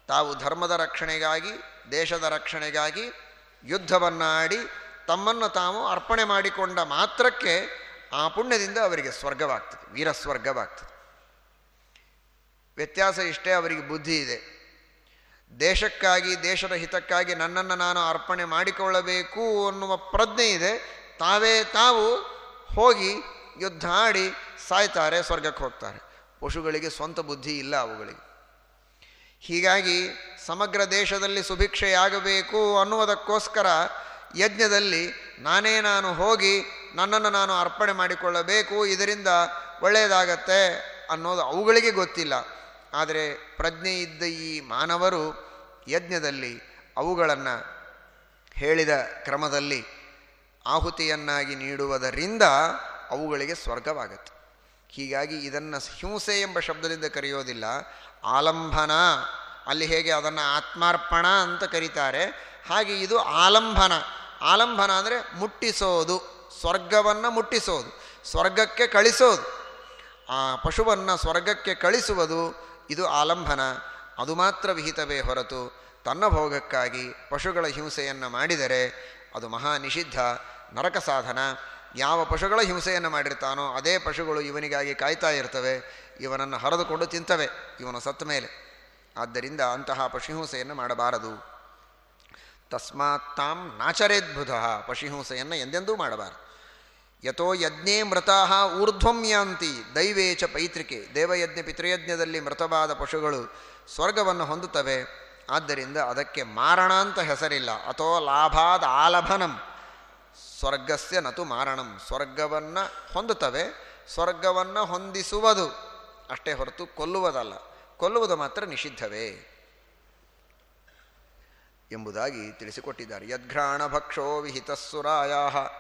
ತಾವು ಧರ್ಮದ ರಕ್ಷಣೆಗಾಗಿ, ದೇಶದ ರಕ್ಷಣೆಗಾಗಿ ಯುದ್ಧವನ್ನು ಆಡಿ ತಮ್ಮನ್ನು ತಾವು ಅರ್ಪಣೆ ಮಾಡಿಕೊಂಡ ಮಾತ್ರಕ್ಕೆ ಆ ಪುಣ್ಯದಿಂದ ಅವರಿಗೆ ಸ್ವರ್ಗವಾಗ್ತದೆ, ವೀರಸ್ವರ್ಗವಾಗ್ತದೆ. ವ್ಯತ್ಯಾಸ ಇಷ್ಟೇ ಅವರಿಗೆ ಬುದ್ಧಿ ಇದೆ. ದೇಶಕ್ಕಾಗಿ, ದೇಶದ ಹಿತಕ್ಕಾಗಿ ನನ್ನನ್ನು ನಾನು ಅರ್ಪಣೆ ಮಾಡಿಕೊಳ್ಳಬೇಕು ಅನ್ನುವ ಪ್ರಜ್ಞೆ ಇದೆ. ತಾವೇ ತಾವು ಹೋಗಿ ಯುದ್ಧ ಆಡಿ ಸಾಯ್ತಾರೆ, ಸ್ವರ್ಗಕ್ಕೆ ಹೋಗ್ತಾರೆ. ಪಶುಗಳಿಗೆ ಸ್ವಂತ ಬುದ್ಧಿ ಇಲ್ಲ ಅವುಗಳಿಗೆ. ಹೀಗಾಗಿ ಸಮಗ್ರ ದೇಶದಲ್ಲಿ ಸುಭಿಕ್ಷೆಯಾಗಬೇಕು ಅನ್ನುವುದಕ್ಕೋಸ್ಕರ ಯಜ್ಞದಲ್ಲಿ ನಾನೇ ನಾನು ಹೋಗಿ ನನ್ನನ್ನು ನಾನು ಅರ್ಪಣೆ ಮಾಡಿಕೊಳ್ಳಬೇಕು, ಇದರಿಂದ ಒಳ್ಳೆಯದಾಗತ್ತೆ ಅನ್ನೋದು ಅವುಗಳಿಗೆ ಗೊತ್ತಿಲ್ಲ. ಆದರೆ ಪ್ರಜ್ಞೆ ಇದ್ದ ಈ ಮಾನವರು ಯಜ್ಞದಲ್ಲಿ ಅವುಗಳನ್ನು ಹೇಳಿದ ಕ್ರಮದಲ್ಲಿ ಆಹುತಿಯನ್ನಾಗಿ ನೀಡುವುದರಿಂದ ಅವುಗಳಿಗೆ ಸ್ವರ್ಗವಾಗುತ್ತೆ. ಹೀಗಾಗಿ ಇದನ್ನು ಹಿಂಸೆ ಎಂಬ ಶಬ್ದದಿಂದ ಕರೆಯೋದಿಲ್ಲ. ಆಲಂಬನ ಅಲ್ಲಿ ಹೇಗೆ ಅದನ್ನು ಆತ್ಮಾರ್ಪಣ ಅಂತ ಕರೀತಾರೆ. ಹಾಗೆ ಇದು ಆಲಂಬನ ಆಲಂಬನ ಅಂದರೆ ಮುಟ್ಟಿಸೋದು. ಸ್ವರ್ಗವನ್ನು ಮುಟ್ಟಿಸೋದು, ಸ್ವರ್ಗಕ್ಕೆ ಕಳಿಸೋದು. ಆ ಪಶುವನ್ನು ಸ್ವರ್ಗಕ್ಕೆ ಕಳಿಸುವುದು ಇದು ಆಲಂಬನ, ಅದು ಮಾತ್ರ ವಿಹಿತವೇ ಹೊರತು ತನ್ನ ಭೋಗಕ್ಕಾಗಿ ಪಶುಗಳ ಹಿಂಸೆಯನ್ನು ಮಾಡಿದರೆ ಅದು ಮಹಾ ನಿಷಿದ್ಧ, ನರಕ ಸಾಧನ. ಯಾವ ಪಶುಗಳ ಹಿಂಸೆಯನ್ನು ಮಾಡಿರ್ತಾನೋ ಅದೇ ಪಶುಗಳು ಇವನಿಗಾಗಿ ಕಾಯ್ತಾ ಇರ್ತವೆ, ಇವನನ್ನು ಹರಿದುಕೊಂಡು ತಿಂತವೆ, ಇವನು ಸತ್ತ ಮೇಲೆ. ಆದ್ದರಿಂದ ಅಂತಹ ಪಶುಹಿಂಸೆಯನ್ನು ಮಾಡಬಾರದು. ತಸ್ಮಾತ್ ತಾಂ ನಾಚರೇದ್ಭುತ ಪಶುಹಿಂಸೆಯನ್ನು ಎಂದೆಂದೂ ಮಾಡಬಾರದು. ಯಥೋ ಯಜ್ಞೇ ಮೃತಾ ಊರ್ಧ್ವಂ ಯಾಂತಿ ದೈವೇಚ ಪೈತ್ರಿಕೆ ದೇವಯಜ್ಞ ಪಿತೃಯಜ್ಞದಲ್ಲಿ ಮೃತವಾದ ಪಶುಗಳು ಸ್ವರ್ಗವನ್ನು ಹೊಂದುತ್ತವೆ. ಆದ್ದರಿಂದ ಅದಕ್ಕೆ ಮಾರಣ ಅಂತ ಹೆಸರಿಲ್ಲ. ಅಥೋ ಲಾಭಾದ ಆಲಭನಂ. ಸ್ವರ್ಗಸ್ಯ ನತು ಮಾರಣಂ. ಸ್ವರ್ಗವನ್ನು ಹೊಂದುತ್ತವೆ. ಸ್ವರ್ಗವನ್ನು ಹೊಂದಿಸುವುದು. ಅಷ್ಟೇ ಹೊರತು ಕೊಲ್ಲುವುದಲ್ಲ. ಕೊಲ್ಲುವುದು ಮಾತ್ರ ನಿಷಿದ್ಧವೇ. ಎಂಬುದಾಗಿ ತಿಳಿಸಿಕೊಟ್ಟಿದ್ದಾರೆ. ಯದ್ಘ್ರಾಣ ಭಕ್ಷೋ ವಿಹಿತಸ್ಸುರಾಯ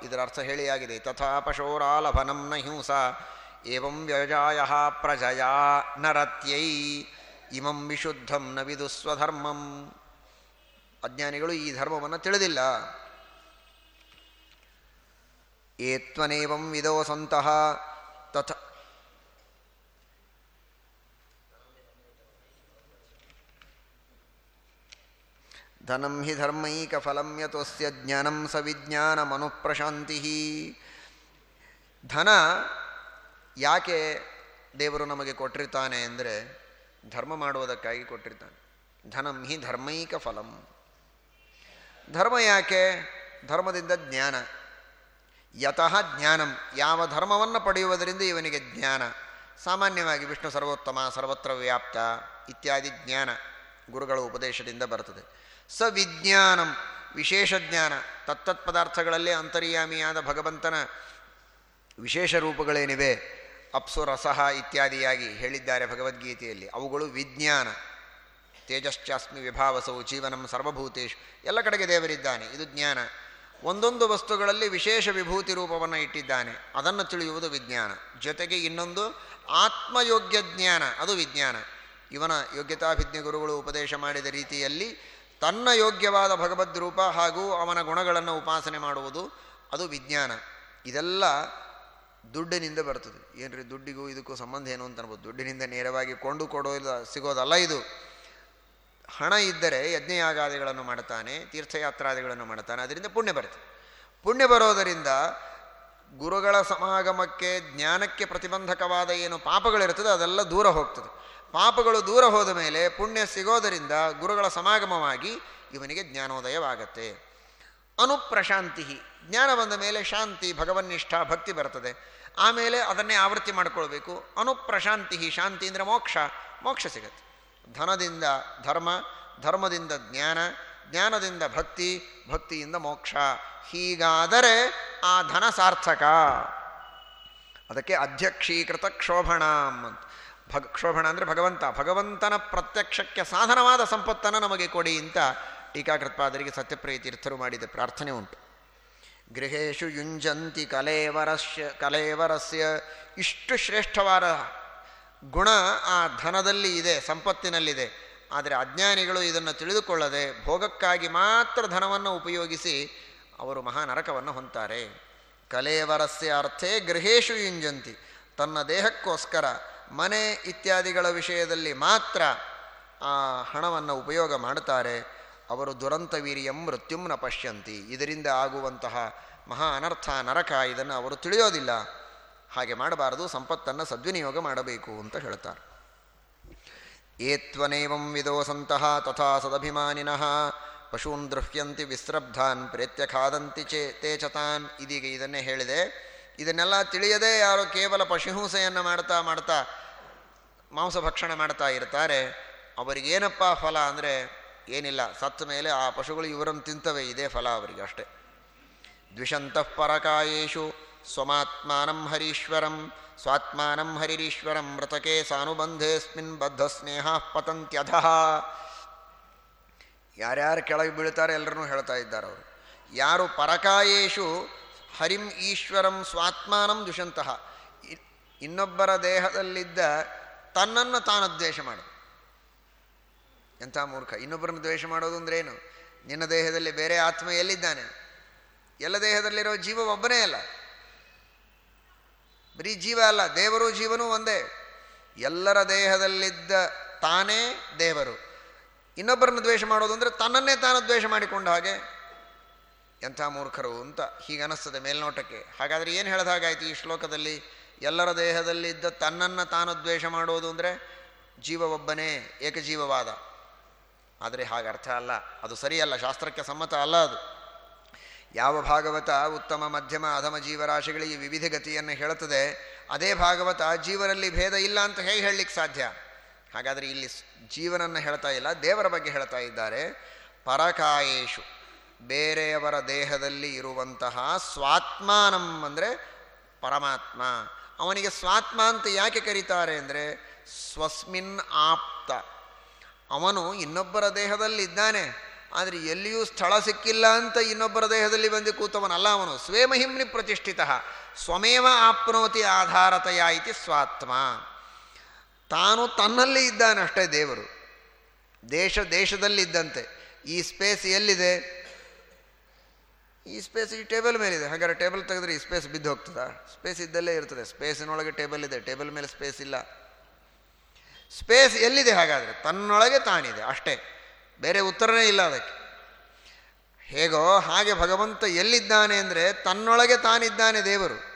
ಇದರ ಅರ್ಥ ಹೇಳಿಯಾಗಿದೆ. ತಥಾ ಪಶೋರಾಲಭನಂ ನ ಹಿಂಸ. ಏವಂ ವ್ಯಜಾಯ ಪ್ರಜಯಾ ನರತ್ಯೈ. ಇಮಂ ವಿಶುದ್ಧಂ ನ ವಿದುಸ್ವಧರ್ಮಂ. ಅಜ್ಞಾನಿಗಳು ಈ ಧರ್ಮವನ್ನು ತಿಳಿದಿಲ್ಲ. ಏತ್ವನೇವಂ ವಿದೋಸಂತಹ ತಥ ಧನಂ ಹಿ ಧರ್ಮೈಕಫಲಂ ಯತೋಸ್ಯ ಜ್ಞಾನಂ ಸವಿಜ್ಞಾನ ಮನುಪ್ರಶಾಂತಿ ಧನ ಯಾಕೆ ದೇವರು ನಮಗೆ ಕೊಟ್ಟಿರ್ತಾನೆ ಅಂದರೆ ಧರ್ಮ ಮಾಡುವುದಕ್ಕಾಗಿ ಕೊಟ್ಟಿರ್ತಾನೆ. ಧನಂ ಹಿ ಧರ್ಮೈಕ ಫಲಂ ಧರ್ಮ ಯಾಕೆ? ಧರ್ಮದಿಂದ ಜ್ಞಾನ. ಯತಃ ಜ್ಞಾನಂ. ಯಾವ ಧರ್ಮವನ್ನು ಪಡೆಯುವುದರಿಂದ ಇವನಿಗೆ ಜ್ಞಾನ. ಸಾಮಾನ್ಯವಾಗಿ ವಿಷ್ಣು ಸರ್ವೋತ್ತಮ, ಸರ್ವತ್ರ ವ್ಯಾಪ್ತ ಇತ್ಯಾದಿ ಜ್ಞಾನ ಗುರುಗಳ ಉಪದೇಶದಿಂದ ಬರ್ತದೆ. ಸ ವಿಜ್ಞಾನಂ ವಿಶೇಷ ಜ್ಞಾನ. ತತ್ತತ್ ಪದಾರ್ಥಗಳಲ್ಲಿ ಅಂತರ್ಯಾಮಿಯಾದ ಭಗವಂತನ ವಿಶೇಷ ರೂಪಗಳೇನಿವೆ? ಅಪ್ಸು ರಸಃ ಇತ್ಯಾದಿಯಾಗಿ ಹೇಳಿದ್ದಾರೆ ಭಗವದ್ಗೀತೆಯಲ್ಲಿ. ಅವುಗಳು ವಿಜ್ಞಾನ. ತೇಜಶ್ಚಾಸ್ಮಿ ವಿಭಾವಸವು ಜೀವನಂ ಸರ್ವಭೂತೇಶು ಎಲ್ಲ ಕಡೆಗೆ ದೇವರಿದ್ದಾನೆ. ಇದು ಜ್ಞಾನ. ಒಂದೊಂದು ವಸ್ತುಗಳಲ್ಲಿ ವಿಶೇಷ ವಿಭೂತಿ ರೂಪವನ್ನು ಇಟ್ಟಿದ್ದಾನೆ. ಅದನ್ನು ತಿಳಿಯುವುದು ವಿಜ್ಞಾನ. ಜೊತೆಗೆ ಇನ್ನೊಂದು ಆತ್ಮಯೋಗ್ಯ ಜ್ಞಾನ. ಅದು ವಿಜ್ಞಾನ. ಇವನ ಯೋಗ್ಯತಾಭಿಜ್ಞ ಗುರುಗಳು ಉಪದೇಶ ಮಾಡಿದ ರೀತಿಯಲ್ಲಿ ತನ್ನ ಯೋಗ್ಯವಾದ ಭಗವದ್ ರೂಪ ಹಾಗೂ ಅವನ ಗುಣಗಳನ್ನು ಉಪಾಸನೆ ಮಾಡುವುದು, ಅದು ವಿಜ್ಞಾನ. ಇದೆಲ್ಲ ದುಡ್ಡಿನಿಂದ ಬರ್ತದೆ. ಏನ್ರಿ ದುಡ್ಡಿಗೂ ಇದಕ್ಕೂ ಸಂಬಂಧ ಏನು ಅಂತ ಅನ್ಬೋದು. ದುಡ್ಡಿನಿಂದ ನೇರವಾಗಿ ಕೊಂಡು ಕೊಡೋದ ಸಿಗೋದಲ್ಲ ಇದು. ಹಣ ಇದ್ದರೆ ಯಜ್ಞಯಾಗಾದಿಗಳನ್ನು ಮಾಡ್ತಾನೆ, ತೀರ್ಥಯಾತ್ರಾದಿಗಳನ್ನು ಮಾಡ್ತಾನೆ, ಅದರಿಂದ ಪುಣ್ಯ ಬರ್ತದೆ ಪುಣ್ಯ ಬರೋದರಿಂದ ಗುರುಗಳ ಸಮಾಗಮಕ್ಕೆ ಜ್ಞಾನಕ್ಕೆ ಪ್ರತಿಬಂಧಕವಾದ ಏನು ಪಾಪಗಳಿರ್ತದೆ ಅದೆಲ್ಲ ದೂರ ಹೋಗ್ತದೆ. ಪಾಪಗಳು ದೂರ ಹೋದ ಮೇಲೆ ಪುಣ್ಯ ಸಿಗೋದರಿಂದ ಗುರುಗಳ ಸಮಾಗಮವಾಗಿ ಇವನಿಗೆ ಜ್ಞಾನೋದಯವಾಗತ್ತೆ. ಅನುಪ್ರಶಾಂತಿ ಜ್ಞಾನ ಬಂದ ಮೇಲೆ ಶಾಂತಿ, ಭಗವನ್ನಿಷ್ಠ, ಭಕ್ತಿ ಬರ್ತದೆ. ಆಮೇಲೆ ಅದನ್ನೇ ಆವೃತ್ತಿ ಮಾಡಿಕೊಳ್ಬೇಕು. ಅನುಪ್ರಶಾಂತಿ ಶಾಂತಿ ಅಂದರೆ ಮೋಕ್ಷ. ಮೋಕ್ಷ ಸಿಗತ್ತೆ. ಧನದಿಂದ ಧರ್ಮ, ಧರ್ಮದಿಂದ ಜ್ಞಾನ, ಜ್ಞಾನದಿಂದ ಭಕ್ತಿ, ಭಕ್ತಿಯಿಂದ ಮೋಕ್ಷ. ಹೀಗಾದರೆ ಆ ಧನ ಸಾರ್ಥಕ. ಅದಕ್ಕೆ ಅಧ್ಯಕ್ಷೀಕೃತ ಕ್ಷೋಭಣ ಅಂತ ಭಗ, ಕ್ಷೋಭಣ ಅಂದರೆ ಭಗವಂತ. ಭಗವಂತನ ಪ್ರತ್ಯಕ್ಷಕ್ಕೆ ಸಾಧನವಾದ ಸಂಪತ್ತನ್ನು ನಮಗೆ ಕೊಡಿ ಅಂತ ಟೀಕಾಕೃತ್ಪಾದರಿಗೆ ಸತ್ಯಪ್ರಿಯ ತೀರ್ಥರು ಮಾಡಿದ ಪ್ರಾರ್ಥನೆ ಉಂಟು. ಗೃಹೇಶು ಯುಂಜಂತಿ ಕಲೇವರಸ್ಯ ಕಲೇವರಸ್ಯ ಇಷ್ಟು ಶ್ರೇಷ್ಠವಾದ ಗುಣ ಆ ಧನದಲ್ಲಿ ಇದೆ, ಸಂಪತ್ತಿನಲ್ಲಿದೆ. ಆದರೆ ಅಜ್ಞಾನಿಗಳು ಇದನ್ನು ತಿಳಿದುಕೊಳ್ಳದೆ ಭೋಗಕ್ಕಾಗಿ ಮಾತ್ರ ಧನವನ್ನು ಉಪಯೋಗಿಸಿ ಅವರು ಮಹಾನರಕವನ್ನು ಹೊಂತಾರೆ ಕಲೇವರಸ್ಯ ಅರ್ಥೇ ಗೃಹೇಶು ಯುಂಜಂತಿ. ತನ್ನ ದೇಹಕ್ಕೋಸ್ಕರ ಮನೆ ಇತ್ಯಾದಿಗಳ ವಿಷಯದಲ್ಲಿ ಮಾತ್ರ ಆ ಹಣವನ್ನು ಉಪಯೋಗ ಮಾಡುತ್ತಾರೆ. ಅವರು ದುರಂತ ಮೃತ್ಯುಂನ ಪಶ್ಯಂತಿ. ಇದರಿಂದ ಆಗುವಂತಹ ಮಹಾ ಅನರ್ಥ ನರಕ ಇದನ್ನು ಅವರು ತಿಳಿಯೋದಿಲ್ಲ. ಹಾಗೆ ಮಾಡಬಾರದು, ಸಂಪತ್ತನ್ನು ಸದ್ವಿನಿಯೋಗ ಮಾಡಬೇಕು ಅಂತ ಹೇಳ್ತಾರೆ. ಏತ್ವನೇವಂ ವಿದೋಸಂತಹ ತಥಾ ಸದಭಿಮಾನಿನಃ ಪಶೂನ್ ದೃಹ್ಯಂತಿ ವಿಸ್ರಬ್ಧಾನ್ ಪ್ರೇತ್ಯ ಖಾದಂತಿ ಚೇ ತೇ ಚತಾನ್ ಇದೀಗ ಇದನ್ನೇ ಹೇಳಿದೆ. ಇದನ್ನೆಲ್ಲ ತಿಳಿಯದೆ ಯಾರು ಕೇವಲ ಪಶುಹಿಂಸೆಯನ್ನು ಮಾಡ್ತಾ ಮಾಡ್ತಾ ಮಾಂಸ ಭಕ್ಷಣ ಮಾಡ್ತಾ ಇರ್ತಾರೆ. ಅವರಿಗೇನಪ್ಪ ಫಲ ಅಂದರೆ ಏನಿಲ್ಲ. ಸತ್ತ ಮೇಲೆ ಆ ಪಶುಗಳು ಇವರನ್ನು ತಿಂತವೆ, ಇದೇ ಫಲ ಅವರಿಗೆ ಅಷ್ಟೇ. ದ್ವಿಷಂತಃ ಪರಕಾಯೇಶು ಸ್ವಮಾತ್ಮಾನಂ ಹರೀಶ್ವರಂ, ಸ್ವಾತ್ಮಾನಂ ಹರಿರೀಶ್ವರಂ ಮೃತಕೆ ಸಾನುಬಂಧೇಸ್ಮಿನ್ ಬದ್ಧ ಸ್ನೇಹ ಪತಂತ್ಯಧಃ. ಯಾರ್ಯಾರು ಕೆಳಗೆ ಬೀಳ್ತಾರೆ ಎಲ್ಲರೂ ಹೇಳ್ತಾ ಇದ್ದಾರೆ ಅವರು. ಯಾರು ಪರಕಾಯೇಷು ಹರಿಂ ಈಶ್ವರಂ ಸ್ವಾತ್ಮಾನಂ ದುಷಂತಹ ಇನ್ನೊಬ್ಬರ ದೇಹದಲ್ಲಿದ್ದ ತನ್ನನ್ನು ತಾನು ದ್ವೇಷ ಮಾಡು ಎಂಥ ಮೂರ್ಖ. ಇನ್ನೊಬ್ಬರನ್ನು ದ್ವೇಷ ಮಾಡೋದು ಏನು? ನಿನ್ನ ದೇಹದಲ್ಲಿ ಬೇರೆ ಆತ್ಮ ಎಲ್ಲಿದ್ದಾನೆ? ಎಲ್ಲ ದೇಹದಲ್ಲಿರೋ ಜೀವ ಒಬ್ಬನೇ ಅಲ್ಲ. ಬರೀ ಜೀವ ಅಲ್ಲ, ದೇವರು ಜೀವನೂ ಒಂದೇ. ಎಲ್ಲರ ದೇಹದಲ್ಲಿದ್ದ ತಾನೇ ದೇವರು. ಇನ್ನೊಬ್ಬರನ್ನು ದ್ವೇಷ ಮಾಡೋದು ಅಂದರೆ ತನ್ನನ್ನೇ ತಾನು ದ್ವೇಷ ಮಾಡಿಕೊಂಡ ಹಾಗೆ ಎಂಥ ಮೂರ್ಖರು ಅಂತ ಹೀಗೆ ಅನ್ನಿಸ್ತದೆ ಮೇಲ್ನೋಟಕ್ಕೆ. ಹಾಗಾದರೆ ಏನು ಹೇಳಿದ ಹಾಗಾಯಿತು ಈ ಶ್ಲೋಕದಲ್ಲಿ? ಎಲ್ಲರ ದೇಹದಲ್ಲಿ ಇದ್ದ ತನ್ನನ್ನು ತಾನು ದ್ವೇಷ ಮಾಡೋದು ಅಂದರೆ ಜೀವ ಒಬ್ಬನೇ ಏಕಜೀವವಾದ. ಆದರೆ ಹಾಗೆ ಅರ್ಥ ಅಲ್ಲ. ಅದು ಸರಿಯಲ್ಲ, ಶಾಸ್ತ್ರಕ್ಕೆ ಸಮ್ಮತ ಅಲ್ಲ ಅದು. ಯಾವ ಭಾಗವತ ಉತ್ತಮ, ಮಧ್ಯಮ, ಅಧಮ ಜೀವರಾಶಿಗಳಿಗೆ ವಿವಿಧ ಗತಿಯನ್ನು ಹೇಳುತ್ತದೆ, ಅದೇ ಭಾಗವತ ಜೀವರಲ್ಲಿ ಭೇದ ಇಲ್ಲ ಅಂತ ಹೇಗೆ ಹೇಳಲಿಕ್ಕೆ ಸಾಧ್ಯ? ಹಾಗಾದರೆ ಇಲ್ಲಿ ಜೀವನನ್ನು ಹೇಳ್ತಾ ಇಲ್ಲ, ದೇವರ ಬಗ್ಗೆ ಹೇಳ್ತಾ ಇದ್ದಾರೆ. ಪರಕಾಯೇಶು ಬೇರೆಯವರ ದೇಹದಲ್ಲಿ ಇರುವಂತಹ ಸ್ವಾತ್ಮಾನಂ ಅಂದರೆ ಪರಮಾತ್ಮ. ಅವನಿಗೆ ಸ್ವಾತ್ಮ ಅಂತ ಯಾಕೆ ಕರೀತಾರೆ ಅಂದರೆ ಸ್ವಸ್ಮಿನ್ ಆಪ್ತ. ಅವನು ಇನ್ನೊಬ್ಬರ ದೇಹದಲ್ಲಿ ಇದ್ದಾನೆ, ಆದರೆ ಎಲ್ಲಿಯೂ ಸ್ಥಳ ಸಿಕ್ಕಿಲ್ಲ ಅಂತ ಇನ್ನೊಬ್ಬರ ದೇಹದಲ್ಲಿ ಬಂದು ಕೂತವನಲ್ಲ ಅವನು. ಸ್ವೇಮಹಿಮ್ನಿ ಪ್ರತಿಷ್ಠಿತ, ಸ್ವಮೇವ ಆಪ್ನೋತಿ ಆಧಾರತೆಯ ಇತಿ ಸ್ವಾತ್ಮ. ತಾನು ತನ್ನಲ್ಲಿ ಇದ್ದಾನೆ ಅಷ್ಟೇ ದೇವರು. ದೇಶ ದೇಶದಲ್ಲಿದ್ದಂತೆ. ಈ ಸ್ಪೇಸ್ ಎಲ್ಲಿದೆ? ಈ ಸ್ಪೇಸ್ ಈ ಟೇಬಲ್ ಮೇಲಿದೆ. ಹಾಗಾದ್ರೆ ಟೇಬಲ್ ತೆಗೆದ್ರೆ ಈ ಸ್ಪೇಸ್ ಬಿದ್ದು ಹೋಗ್ತದಾ? ಸ್ಪೇಸ್ ಇದ್ದಲ್ಲೇ ಇರ್ತದೆ. ಸ್ಪೇಸಿನೊಳಗೆ ಟೇಬಲ್ ಇದೆ. ಟೇಬಲ್ ಮೇಲೆ ಸ್ಪೇಸ್ ಇಲ್ಲ. ಸ್ಪೇಸ್ ಎಲ್ಲಿದೆ ಹಾಗಾದರೆ? ತನ್ನೊಳಗೆ ತಾನಿದೆ ಅಷ್ಟೇ. ಬೇರೆ ಉತ್ತರನೇ ಇಲ್ಲ ಅದಕ್ಕೆ. ಹೇಗೋ ಹಾಗೆ ಭಗವಂತ ಎಲ್ಲಿದ್ದಾನೆ ಅಂದರೆ ತನ್ನೊಳಗೆ ತಾನಿದ್ದಾನೆ ದೇವರು.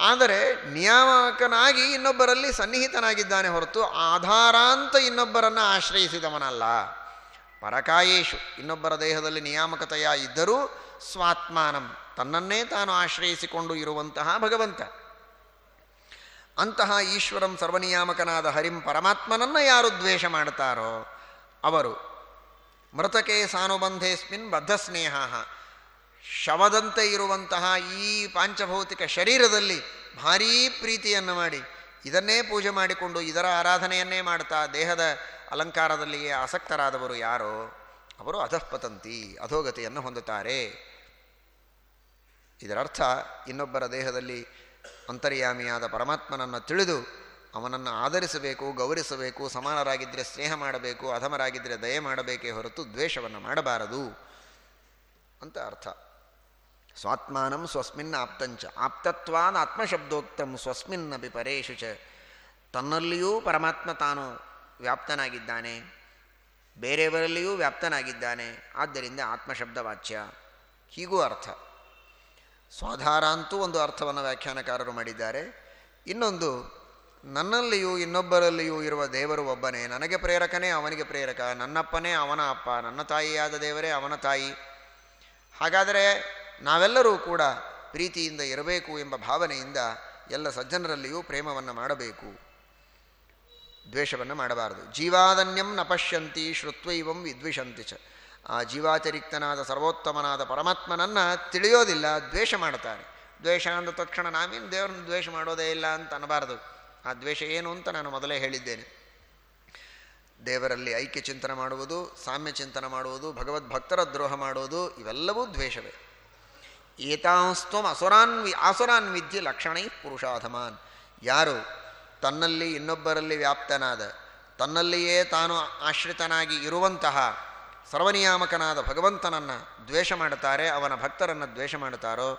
ಆದರೆ ನಿಯಾಮಕನಾಗಿ ಇನ್ನೊಬ್ಬರಲ್ಲಿ ಸನ್ನಿಹಿತನಾಗಿದ್ದಾನೆ ಹೊರತು ಆಧಾರಾಂತ ಇನ್ನೊಬ್ಬರನ್ನು ಆಶ್ರಯಿಸಿದವನಲ್ಲ. ಪರಕಾಯೇಶು ಇನ್ನೊಬ್ಬರ ದೇಹದಲ್ಲಿ ನಿಯಾಮಕತೆಯ ಇದ್ದರೂ ಸ್ವಾತ್ಮಾನಂ, ತನ್ನನ್ನೇ ತಾನು ಆಶ್ರಯಿಸಿಕೊಂಡು ಇರುವಂತಹ ಭಗವಂತ. ಅಂತಹ ಈಶ್ವರಂ ಸರ್ವನಿಯಾಮಕನಾದ ಹರಿಂ ಪರಮಾತ್ಮನನ್ನು ಯಾರು ದ್ವೇಷ ಮಾಡ್ತಾರೋ ಅವರು ಮೃತಕೆ ಸಾನುಬಂಧೇಸ್ಮಿನ್ ಬದ್ಧ ಸ್ನೇಹ ಶವದಂತೆ ಇರುವಂತಹ ಈ ಪಾಂಚಭೌತಿಕ ಶರೀರದಲ್ಲಿ ಭಾರೀ ಪ್ರೀತಿಯನ್ನು ಮಾಡಿ ಇದನ್ನೇ ಪೂಜೆ ಮಾಡಿಕೊಂಡು ಇದರ ಆರಾಧನೆಯನ್ನೇ ಮಾಡ್ತಾ ದೇಹದ ಅಲಂಕಾರದಲ್ಲಿಯೇ ಆಸಕ್ತರಾದವರು ಯಾರೋ? ಅವರು ಅಧಃಪತಂತಿ, ಅಧೋಗತಿಯನ್ನು ಹೊಂದುತ್ತಾರೆ. ಇದರರ್ಥ ಇನ್ನೊಬ್ಬರ ದೇಹದಲ್ಲಿ ಅಂತರ್ಯಾಮಿಯಾದ ಪರಮಾತ್ಮನನ್ನು ತಿಳಿದು ಅವನನ್ನು ಆಧರಿಸಬೇಕು, ಗೌರವಿಸಬೇಕು ಸಮಾನರಾಗಿದ್ದರೆ ಸ್ನೇಹ ಮಾಡಬೇಕು ಅಧಮರಾಗಿದ್ದರೆ ದಯೆ ಮಾಡಬೇಕೇ ಹೊರತು ದ್ವೇಷವನ್ನು ಮಾಡಬಾರದು ಅಂತ ಅರ್ಥ. ಸ್ವಾತ್ಮಾನಂ ಸ್ವಸ್ಮಿನ್ ಆಪ್ತಂಚ. ಆಪ್ತತ್ವಾನ್ ಆತ್ಮಶಬ್ದೋಕ್ತಂ ಸ್ವಸ್ಮಿನ್ನಪಿ ಪರೇಶು ಚ. ತನ್ನಲ್ಲಿಯೂ ಪರಮಾತ್ಮ ತಾನು ವ್ಯಾಪ್ತನಾಗಿದ್ದಾನೆ. ಬೇರೆಯವರಲ್ಲಿಯೂ ವ್ಯಾಪ್ತನಾಗಿದ್ದಾನೆ. ಆದ್ದರಿಂದ ಆತ್ಮಶಬ್ದ ವಾಚ್ಯ ಹೀಗೂ ಅರ್ಥ. ಸ್ವಾಧಾರ ಅಂತೂ ಒಂದು ಅರ್ಥವನ್ನು ವ್ಯಾಖ್ಯಾನಕಾರರು ಮಾಡಿದ್ದಾರೆ. ಇನ್ನೊಂದು, ನನ್ನಲ್ಲಿಯೂ ಇನ್ನೊಬ್ಬರಲ್ಲಿಯೂ ಇರುವ ದೇವರು ಒಬ್ಬನೇ. ನನಗೆ ಪ್ರೇರಕನೇ ಅವನಿಗೆ ಪ್ರೇರಕ. ನನ್ನಪ್ಪನೇ ಅವನ ಅಪ್ಪ. ನನ್ನ ತಾಯಿಯಾದ ದೇವರೇ ಅವನ ತಾಯಿ. ಹಾಗಾದರೆ ನಾವೆಲ್ಲರೂ ಕೂಡ ಪ್ರೀತಿಯಿಂದ ಇರಬೇಕು ಎಂಬ ಭಾವನೆಯಿಂದ ಎಲ್ಲ ಸಜ್ಜನರಲ್ಲಿಯೂ ಪ್ರೇಮವನ್ನು ಮಾಡಬೇಕು. ದ್ವೇಷವನ್ನು ಮಾಡಬಾರದು. ಜೀವಾದನ್ಯಂ ನ ಪಶ್ಯಂತಿ ಶ್ರುತ್ವೈವಂ ವಿದ್ವಿಷಂತಿ ಚ. ಆ ಜೀವಾತಿರಿಕ್ತನಾದ ಸರ್ವೋತ್ತಮನಾದ ಪರಮಾತ್ಮನನ್ನು ತಿಳಿಯೋದಿಲ್ಲ, ದ್ವೇಷ ಮಾಡ್ತಾರೆ ದ್ವೇಷ ಅಂದ ತಕ್ಷಣ ನಾವೇನು ದೇವರನ್ನು ದ್ವೇಷ ಮಾಡೋದೇ ಇಲ್ಲ ಅಂತ ಅನ್ನಬಾರದು. ಆ ದ್ವೇಷ ಏನು ಅಂತ ನಾನು ಮೊದಲೇ ಹೇಳಿದ್ದೇನೆ. ದೇವರಲ್ಲಿ ಐಕ್ಯ ಚಿಂತನೆ ಮಾಡುವುದು ಸಾಮ್ಯ ಚಿಂತನೆ ಮಾಡುವುದು, ಭಗವದ್ಭಕ್ತರ ದ್ರೋಹ ಮಾಡುವುದು, ಇವೆಲ್ಲವೂ ದ್ವೇಷವೇ. ಏತಾಂಸ್ತ್ವಂ ಅಸುರಾನ್ ಆಸುರಾನ್ ವಿದ್ಯೆ ಲಕ್ಷಣೈ ಪುರುಷಾಧಮಾನ್. ಯಾರು? ತನ್ನಲ್ಲಿ ಇನ್ನೊಬ್ಬರಲ್ಲಿ ವ್ಯಾಪ್ತನಾದ, ತನ್ನಲ್ಲಿಯೇ ತಾನು ಆಶ್ರಿತನಾಗಿ ಇರುವಂತಹ ಸರ್ವನಿಯಾಮಕನಾದ ಭಗವಂತನನ್ನು ದ್ವೇಷ ಮಾಡುತ್ತಾರೆ, ಅವನ ಭಕ್ತರನ್ನು ದ್ವೇಷ ಮಾಡುತ್ತಾರೋ,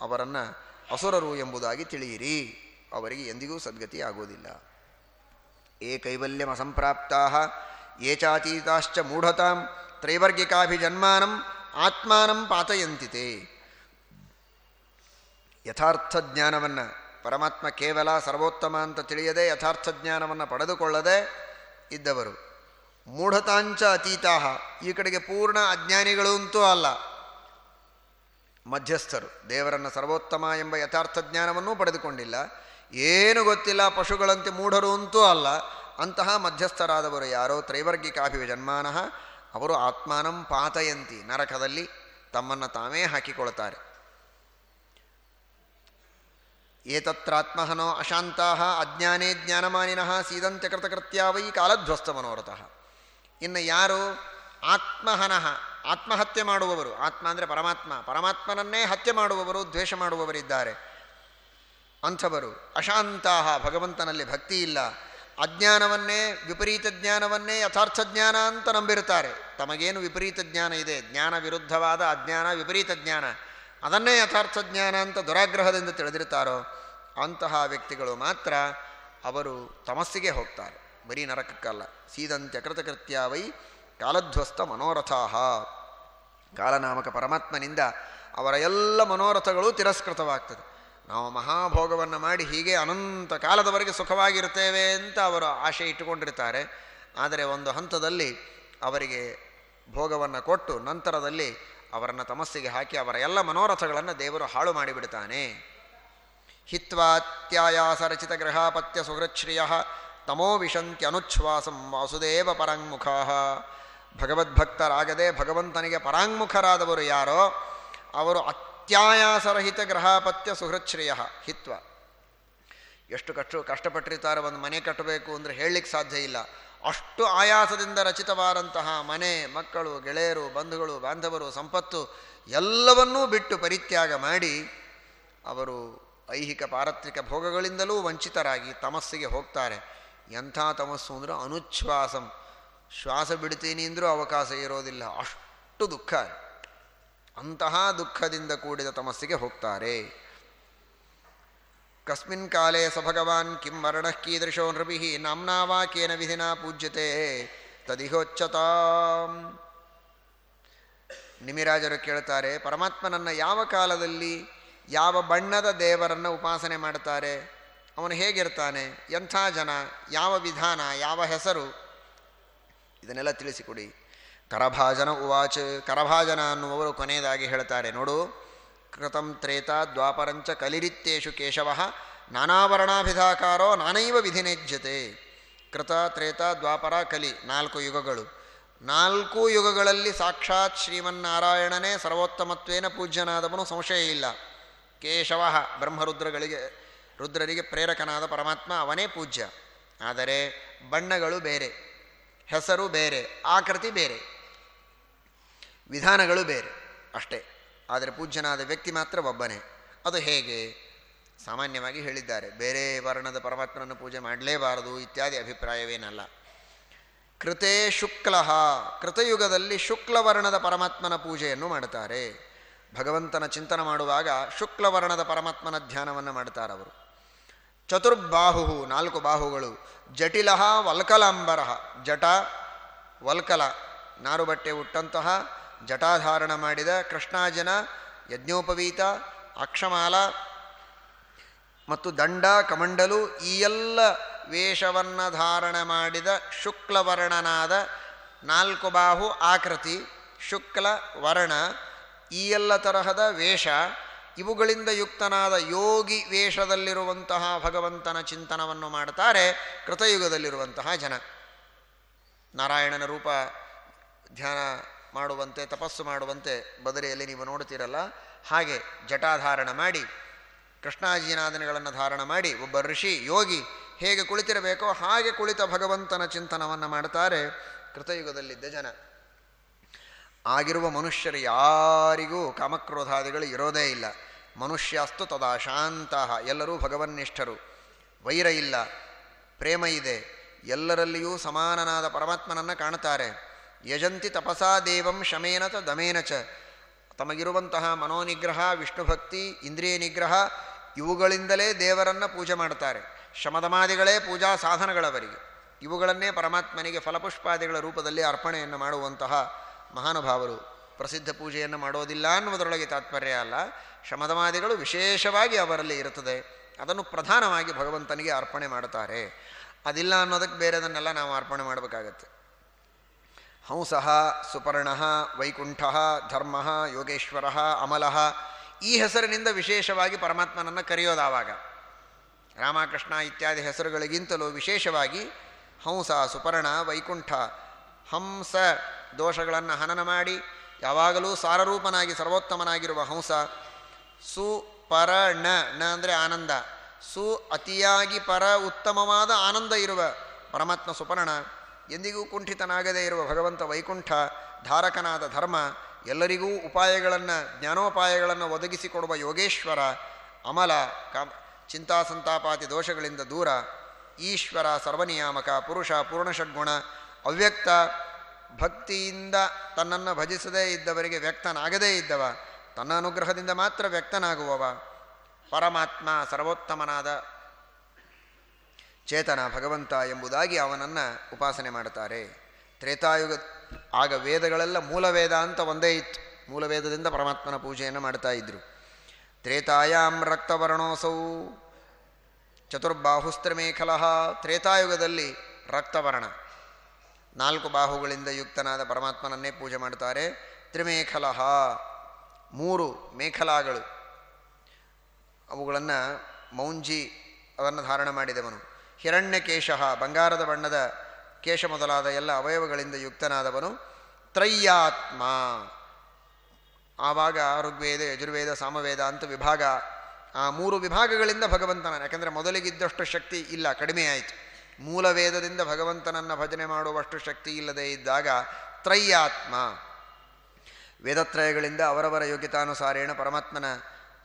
ಅವರನ್ನು ಅಸುರರು ಎಂಬುದಾಗಿ ತಿಳಿಯಿರಿ. ಅವರಿಗೆ ಎಂದಿಗೂ ಸದ್ಗತಿ ಆಗೋದಿಲ್ಲ ಏ ಕೈವಲ್ಯಮ ಸಂಪ್ರಾಪ್ತಾ ಏ ಚಾತೀತಾಶ್ಚ ಮೂಢತಾಂ ತ್ರೈವರ್ಗಿಕಾಭಿಜನ್ಮಾನಂ ಆತ್ಮಾನಂ ಪಾತಯಂತಿತೆ. ಯಥಾರ್ಥ ಜ್ಞಾನವನ್ನು, ಪರಮಾತ್ಮ ಕೇವಲ ಸರ್ವೋತ್ತಮ ಅಂತ ತಿಳಿಯದೆ ಯಥಾರ್ಥ ಜ್ಞಾನವನ್ನು ಪಡೆದುಕೊಳ್ಳದೆ ಇದ್ದವರು. ಮೂಢತಾಂಚ ಅತೀತಾಹ, ಈ ಕಡೆಗೆ ಪೂರ್ಣ ಅಜ್ಞಾನಿಗಳು ಅಂತೂ ಅಲ್ಲ. ಮಧ್ಯಸ್ಥರು, ದೇವರನ್ನು ಸರ್ವೋತ್ತಮ ಎಂಬ ಯಥಾರ್ಥ ಜ್ಞಾನವನ್ನೂ ಪಡೆದುಕೊಂಡಿಲ್ಲ. ಏನು ಗೊತ್ತಿಲ್ಲ, ಪಶುಗಳಂತೆ ಮೂಢರು ಅಂತೂ ಅಲ್ಲ. ಅಂತಹ ಮಧ್ಯಸ್ಥರಾದವರು ಯಾರೋ ತ್ರೈವರ್ಗಿಕಾಭಿಜನ್ಮಾನಃ ಅವರು ಆತ್ಮಾನಂ ಪಾತಯಂತಿ, ನರಕದಲ್ಲಿ ತಮ್ಮನ್ನು ತಾವೇ ಹಾಕಿಕೊಳ್ತಾರೆ ಏತತ್ರಾತ್ಮಹನೋ ಅಶಾಂತಾ ಅಜ್ಞಾನೇ ಜ್ಞಾನಮಾನಿನಃ ಸೀದಂತ್ಯ ಕೃತಕೃತ್ಯ ವೈ ಕಾಲಧ್ವಸ್ತ ಮನೋರಥಃ ಇನ್ನು ಯಾರು ಆತ್ಮಹನಃ ಆತ್ಮಹತ್ಯೆ ಮಾಡುವವರು ಆತ್ಮ ಅಂದರೆ ಪರಮಾತ್ಮ, ಪರಮಾತ್ಮನನ್ನೇ ಹತ್ಯೆ ಮಾಡುವವರು, ದ್ವೇಷ ಮಾಡುವವರಿದ್ದಾರೆ। ಅಂಥವರು ಅಶಾಂತಾಹ, ಭಗವಂತನಲ್ಲಿ ಭಕ್ತಿ ಇಲ್ಲ। ಅಜ್ಞಾನವನ್ನೇ, ವಿಪರೀತ ಜ್ಞಾನವನ್ನೇ ಯಥಾರ್ಥ ಜ್ಞಾನ ಅಂತ ನಂಬಿರುತ್ತಾರೆ। ತಮಗೇನು ವಿಪರೀತ ಜ್ಞಾನ ಇದೆ? ಜ್ಞಾನ ವಿರುದ್ಧವಾದ ಅಜ್ಞಾನ, ವಿಪರೀತ ಜ್ಞಾನ। ಅದನ್ನೇ ಯಥಾರ್ಥ ಜ್ಞಾನ ಅಂತ ದುರಾಗ್ರಹದಿಂದ ತಿಳಿದಿರ್ತಾರೋ ಅಂತಹ ವ್ಯಕ್ತಿಗಳು ಮಾತ್ರ ಅವರು ತಮಸ್ಸಿಗೆ ಹೋಗ್ತಾರೆ. ಬರೀ ನರಕಕ್ಕಲ್ಲ. ಸೀದಂತ್ಯ ಕೃತಕೃತ್ಯ ವೈ ಕಾಲಧ್ವಸ್ತ ಮನೋರಥಾಹ. ಕಾಲನಾಮಕ ಪರಮಾತ್ಮನಿಂದ ಅವರ ಎಲ್ಲ ಮನೋರಥಗಳು ತಿರಸ್ಕೃತವಾಗ್ತದೆ. ನಾವು ಮಹಾಭೋಗವನ್ನು ಮಾಡಿ ಹೀಗೆ ಅನಂತ ಕಾಲದವರೆಗೆ ಸುಖವಾಗಿರ್ತೇವೆ ಅಂತ ಅವರು ಆಶೆ ಇಟ್ಟುಕೊಂಡಿರ್ತಾರೆ. ಆದರೆ ಒಂದು ಹಂತದಲ್ಲಿ ಅವರಿಗೆ ಭೋಗವನ್ನು ಕೊಟ್ಟು ನಂತರದಲ್ಲಿ ಅವರನ್ನು ತಮಸ್ಸಿಗೆ ಹಾಕಿ ಅವರ ಎಲ್ಲ ಮನೋರಥಗಳನ್ನು ದೇವರು ಹಾಳು ಮಾಡಿಬಿಡ್ತಾನೆ. ಹಿತ್ವಾತ್ಯಾಯಾಸರಚಿತ ಗೃಹಾಪತ್ಯ ಸುಹೃಚ್ಶ್ರಿಯ ತಮೋ ವಿಶಂತ್ಯನುಚ್ಛ್ವಾಸಂ ವಾಸುದೇವ ಪರಾಂಗುಖ ಭಗವದ್ಭಕ್ತರಾಗದೆ ಭಗವಂತನಿಗೆ ಪರಾಂಗ್ಮುಖರಾದವರು ಯಾರೋ, ಅವರು ಅತ್ಯಾಯಾಸರಹಿತ ಗ್ರಹಾಪತ್ಯ ಸುಹೃಚ್ಶ್ರೇಯ ಹಿತ್ವ. ಎಷ್ಟು ಕಷ್ಟ ಕಷ್ಟಪಟ್ಟಿರ್ತಾರೆ, ಒಂದು ಮನೆ ಕಟ್ಟಬೇಕು ಅಂದರೆ ಹೇಳಲಿಕ್ಕೆ ಸಾಧ್ಯ ಇಲ್ಲ. ಅಷ್ಟು ಆಯಾಸದಿಂದ ರಚಿತವಾದಂತಹ ಮನೆ, ಮಕ್ಕಳು, ಗೆಳೆಯರು, ಬಂಧುಗಳು, ಬಾಂಧವರು, ಸಂಪತ್ತು ಎಲ್ಲವನ್ನೂ ಬಿಟ್ಟು ಪರಿತ್ಯಾಗ ಮಾಡಿ ಅವರು ಐಹಿಕ, ಪಾರತ್ರಿಕ ಭೋಗಗಳಿಂದಲೂ ವಂಚಿತರಾಗಿ ತಮಸ್ಸಿಗೆ ಹೋಗ್ತಾರೆ. ಎಂಥ ತಮಸ್ಸು ಅಂದರೆ ಅನುಚ್ಛ್ವಾಸಂ. ಶ್ವಾಸ ಬಿಡ್ತೀನಿ ಅಂದರೂ ಅವಕಾಶ ಇರೋದಿಲ್ಲ. ಅಷ್ಟು ದುಃಖ. ಅಂತಹ ದುಃಖದಿಂದ ಕೂಡಿದ ತಮಸ್ಸಿಗೆ ಹೋಗ್ತಾರೆ. ಕಸ್ಮಿನ್ ಕಾಲೇ ಸ ಭಗವಾನ್ ಕಿಂ ವರ್ಣ ಕೀದೃಶೋ ನೃಭಿ ನಾಮ್ನಾವಾ ಕೇನ ವಿಧಿನಾ ಪೂಜ್ಯತೆ ತದಿಹೋಚ್ಚತಾಂ ನಿಮಿರಾಜರು ಕೇಳ್ತಾರೆ, ಪರಮಾತ್ಮನನ್ನು ಯಾವ ಕಾಲದಲ್ಲಿ ಯಾವ ಬಣ್ಣದ ದೇವರನ್ನು ಉಪಾಸನೆ ಮಾಡ್ತಾರೆ ಅವನು ಹೇಗಿರ್ತಾನೆ? ಎಂಥ ಜನ? ಯಾವ ವಿಧಾನ? ಯಾವ ಹೆಸರು? ಇದನ್ನೆಲ್ಲ ತಿಳಿಸಿಕೊಡಿ. ಕರಭಾಜನ ಉವಾಚ, ಕರಭಾಜನ ಅನ್ನುವರು ಕೊನೆಯದಾಗಿ ಹೇಳ್ತಾರೆ, ನೋಡು. ಕೃತಂ ತ್ರೇತ ದ್ವಾಪರಂಚ ಕಲಿರಿತ್ತೇಷು ಕೇಶವ ನಾನಾವರಣಾಭಿಧಾಕಾರೋ ನಾನೈವ ವಿಧಿನೇಜ್ಯತೆ ಕೃತ ತ್ರೇತ ದ್ವಾಪರ ಕಲಿ ನಾಲ್ಕು ಯುಗಗಳು। ನಾಲ್ಕು ಯುಗಗಳಲ್ಲಿ ಸಾಕ್ಷಾತ್ ಶ್ರೀಮನ್ನಾರಾಯಣನೇ ಸರ್ವೋತ್ತಮತ್ವೇನ ಪೂಜ್ಯನಾದವನು ಸಂಶಯ ಇಲ್ಲ। ಕೇಶವ ಬ್ರಹ್ಮರುದ್ರಗಳಿಗೆ, ರುದ್ರರಿಗೆ ಪ್ರೇರಕನಾದ ಪರಮಾತ್ಮ ಅವನೇ ಪೂಜ್ಯ। ಆದರೆ ಬಣ್ಣಗಳು ಬೇರೆ, ಹೆಸರು ಬೇರೆ, ಆಕೃತಿ ಬೇರೆ, ವಿಧಾನಗಳು ಬೇರೆ ಅಷ್ಟೇ। ಆದರೆ ಪೂಜ್ಯನಾದ ವ್ಯಕ್ತಿ ಮಾತ್ರ ಒಬ್ಬನೇ. ಅದು ಹೇಗೆ? ಸಾಮಾನ್ಯವಾಗಿ ಹೇಳಿದ್ದಾರೆ. ಬೇರೆ ವರ್ಣದ ಪರಮಾತ್ಮನನ್ನು ಪೂಜೆ ಮಾಡಲೇಬಾರದು ಇತ್ಯಾದಿ ಅಭಿಪ್ರಾಯವೇನಲ್ಲ. ಕೃತೇ ಶುಕ್ಲ. ಕೃತಯುಗದಲ್ಲಿ ಶುಕ್ಲವರ್ಣದ ಪರಮಾತ್ಮನ ಪೂಜೆಯನ್ನು ಮಾಡುತ್ತಾರೆ. ಭಗವಂತನ ಚಿಂತನೆ ಮಾಡುವಾಗ ಶುಕ್ಲವರ್ಣದ ಪರಮಾತ್ಮನ ಧ್ಯಾನವನ್ನು ಅವರು. ಚತುರ್ಬಾಹು ನಾಲ್ಕು ಬಾಹುಗಳು. ಜಟಿಲ, ವಲ್ಕಲಾಂಬರ. ಜಟ, ವಲ್ಕಲ, ನಾರುಬಟ್ಟೆ ಉಟ್ಟಂತಹ ಜಟಾಧಾರಣ ಮಾಡಿದ ಕೃಷ್ಣಾಜನ, ಯಜ್ಞೋಪವೀತ, ಅಕ್ಷಮಾಲ ಮತ್ತು ದಂಡ, ಕಮಂಡಲು ಈ ಎಲ್ಲ ವೇಷವನ್ನು ಧಾರಣ ಮಾಡಿದ ಶುಕ್ಲವರ್ಣನಾದ ನಾಲ್ಕು ಬಾಹು ಆಕೃತಿ, ಶುಕ್ಲ, ವರ್ಣ ಈ ಎಲ್ಲ ತರಹದ ವೇಷ ಇವುಗಳಿಂದ ಯುಕ್ತನಾದ ಯೋಗಿ ವೇಷದಲ್ಲಿರುವಂತಹ ಭಗವಂತನ ಚಿಂತನವನ್ನು ಮಾಡ್ತಾರೆ ಕೃತಯುಗದಲ್ಲಿರುವಂತಹ ಜನ. ನಾರಾಯಣನ ರೂಪ ಧ್ಯಾನ ಮಾಡುವಂತೆ, ತಪಸ್ಸು ಮಾಡುವಂತೆ ಬದರಿಯಲ್ಲಿ ನೀವು ನೋಡುತ್ತೀರಲ್ಲ, ಹಾಗೆ ಜಟಾಧಾರಣ ಮಾಡಿ, ಕೃಷ್ಣಾಜಿನಾದನೆಗಳನ್ನು ಧಾರಣ ಮಾಡಿ, ಒಬ್ಬ ಋಷಿ, ಯೋಗಿ ಹೇಗೆ ಕುಳಿತಿರಬೇಕೋ ಹಾಗೆ ಕುಳಿತ ಭಗವಂತನ ಚಿಂತನವನ್ನು ಮಾಡ್ತಾರೆ ಕೃತಯುಗದಲ್ಲಿದ್ದ ಜನ. ಆಗಿರುವ ಮನುಷ್ಯರು ಯಾರಿಗೂ ಕಾಮಕ್ರೋಧಾದಿಗಳು ಇರೋದೇ ಇಲ್ಲ. ಮನುಷ್ಯಸ್ತು ತದಾ ಶಾಂತಹ, ಎಲ್ಲರೂ ಭಗವನ್ನಿಷ್ಠರು. ವೈರ ಇಲ್ಲ, ಪ್ರೇಮ ಇದೆ, ಎಲ್ಲರಲ್ಲಿಯೂ ಸಮಾನನಾದ ಪರಮಾತ್ಮನನ್ನು ಕಾಣುತ್ತಾರೆ. ಯಜಂತಿ ತಪಸಾ ದೇವಂ ಶಮೇನ ಚ ದಮೇನ ಚ. ತಮಗಿರುವಂತಹ ಮನೋನಿಗ್ರಹ, ವಿಷ್ಣುಭಕ್ತಿ, ಇಂದ್ರಿಯ ನಿಗ್ರಹ, ಇವುಗಳಿಂದಲೇ ದೇವರನ್ನು ಪೂಜೆ ಮಾಡ್ತಾರೆ ಶಮದಮಾದಿಗಳೇ ಪೂಜಾ ಸಾಧನಗಳವರಿಗೆ. ಇವುಗಳನ್ನೇ ಪರಮಾತ್ಮನಿಗೆ ಫಲಪುಷ್ಪಾದಿಗಳ ರೂಪದಲ್ಲಿ ಅರ್ಪಣೆಯನ್ನು ಮಾಡುವಂತಹ ಮಹಾನುಭಾವರು. ಪ್ರಸಿದ್ಧ ಪೂಜೆಯನ್ನು ಮಾಡೋದಿಲ್ಲ ಅನ್ನುವುದರೊಳಗೆ ತಾತ್ಪರ್ಯ ಅಲ್ಲ. ಶಮದಮಾದಿಗಳು ವಿಶೇಷವಾಗಿ ಅವರಲ್ಲಿ ಇರುತ್ತದೆ. ಅದನ್ನು ಪ್ರಧಾನವಾಗಿ ಭಗವಂತನಿಗೆ ಅರ್ಪಣೆ ಮಾಡುತ್ತಾರೆ. ಅದಿಲ್ಲ ಅನ್ನೋದಕ್ಕೆ ಬೇರೆದನ್ನೆಲ್ಲ ನಾವು ಅರ್ಪಣೆ ಮಾಡಬೇಕಾಗತ್ತೆ. ಹಂಸ, ಸುಪರ್ಣ, ವೈಕುಂಠ, ಧರ್ಮ, ಯೋಗೇಶ್ವರ, ಅಮಲ ಈ ಹೆಸರಿನಿಂದ ವಿಶೇಷವಾಗಿ ಪರಮಾತ್ಮನನ್ನು ಕರೆಯೋದಾವಾಗ ರಾಮಕೃಷ್ಣ ಇತ್ಯಾದಿ ಹೆಸರುಗಳಿಗಿಂತಲೂ ವಿಶೇಷವಾಗಿ ಹಂಸ, ಸುಪರ್ಣ, ವೈಕುಂಠ, ಹಂಸ ದೋಷಗಳನ್ನು ಹನನ ಮಾಡಿ ಯಾವಾಗಲೂ ಸಾರರೂಪನಾಗಿ ಸರ್ವೋತ್ತಮನಾಗಿರುವ ಹಂಸ ಸುಪರಣ ಪರ ಣ ಅಂದರೆ ಆನಂದ. ಸು ಅತಿಯಾಗಿ ಪರ ಉತ್ತಮವಾದ ಆನಂದ ಇರುವ ಪರಮಾತ್ಮ ಸುಪರ್ಣ. ಎಂದಿಗೂ ಕುಂಠಿತನಾಗದೇ ಇರುವ ಭಗವಂತ ವೈಕುಂಠ, ಧಾರಕನಾದ ಧರ್ಮ, ಎಲ್ಲರಿಗೂ ಉಪಾಯಗಳನ್ನು, ಜ್ಞಾನೋಪಾಯಗಳನ್ನು ಒದಗಿಸಿಕೊಡುವ ಯೋಗೇಶ್ವರ, ಅಮಲ ಕ ಚಿಂತಾಸಂತಾಪಾತಿ ದೋಷಗಳಿಂದ ದೂರ, ಈಶ್ವರ ಸರ್ವನಿಯಾಮಕ, ಪುರುಷ ಪೂರ್ಣಷಡ್ಗುಣ, ಅವ್ಯಕ್ತ ಭಕ್ತಿಯಿಂದ ತನ್ನನ್ನು ಭಜಿಸದೇ ಇದ್ದವರಿಗೆ ವ್ಯಕ್ತನಾಗದೇ ಇದ್ದವ, ತನ್ನ ಅನುಗ್ರಹದಿಂದ ಮಾತ್ರ ವ್ಯಕ್ತನಾಗುವವ, ಪರಮಾತ್ಮ ಸರ್ವೋತ್ತಮನಾದ ಚೇತನ ಭಗವಂತ ಎಂಬುದಾಗಿ ಅವನನ್ನು ಉಪಾಸನೆ ಮಾಡುತ್ತಾರೆ. ತ್ರೇತಾಯುಗ, ಆಗ ವೇದಗಳೆಲ್ಲ ಮೂಲವೇದ ಅಂತ ಒಂದೇ ಇತ್ತು. ಮೂಲವೇದದಿಂದ ಪರಮಾತ್ಮನ ಪೂಜೆಯನ್ನು ಮಾಡ್ತಾ ಇದ್ದರು ತ್ರೇತಾಯಾಂ ರಕ್ತವರ್ಣೋಸೌ ಚತುರ್ಬಾಹುಸ್ತ್ರಮೇಖಲ ತ್ರೇತಾಯುಗದಲ್ಲಿ ರಕ್ತವರ್ಣ. ನಾಲ್ಕು ಬಾಹುಗಳಿಂದ ಯುಕ್ತನಾದ ಪರಮಾತ್ಮನನ್ನೇ ಪೂಜೆ ಮಾಡ್ತಾರೆ. ತ್ರಿಮೇಖಲಹ ಮೂರು ಮೇಖಲಾಗಳು. ಅವುಗಳನ್ನು ಮೌಂಜಿ ಅದನ್ನು ಧಾರಣ ಮಾಡಿದವನು. ಹಿರಣ್ಯಕೇಶ, ಬಂಗಾರದ ಬಣ್ಣದ ಕೇಶ ಮೊದಲಾದ ಎಲ್ಲ ಅವಯವಗಳಿಂದ ಯುಕ್ತನಾದವನು ತ್ರಯ್ಯಾತ್ಮ ಆವಾಗ ಋಗ್ವೇದ, ಯಜುರ್ವೇದ, ಸಾಮವೇದ ಅಂತ ವಿಭಾಗ, ಆ ಮೂರು ವಿಭಾಗಗಳಿಂದ ಭಗವಂತನ ಯಾಕೆಂದರೆ ಮೊದಲಿಗಿದ್ದಷ್ಟು ಶಕ್ತಿ ಇಲ್ಲ, ಕಡಿಮೆ ಆಯಿತು. ಮೂಲ ಭಗವಂತನನ್ನು ಭಜನೆ ಮಾಡುವಷ್ಟು ಶಕ್ತಿ ಇಲ್ಲದೆ ಇದ್ದಾಗ ತ್ರಯ್ಯಾತ್ಮ ವೇದತ್ರಯಗಳಿಂದ ಅವರವರ ಯೋಗ್ಯತಾನುಸಾರೇಣ ಪರಮಾತ್ಮನ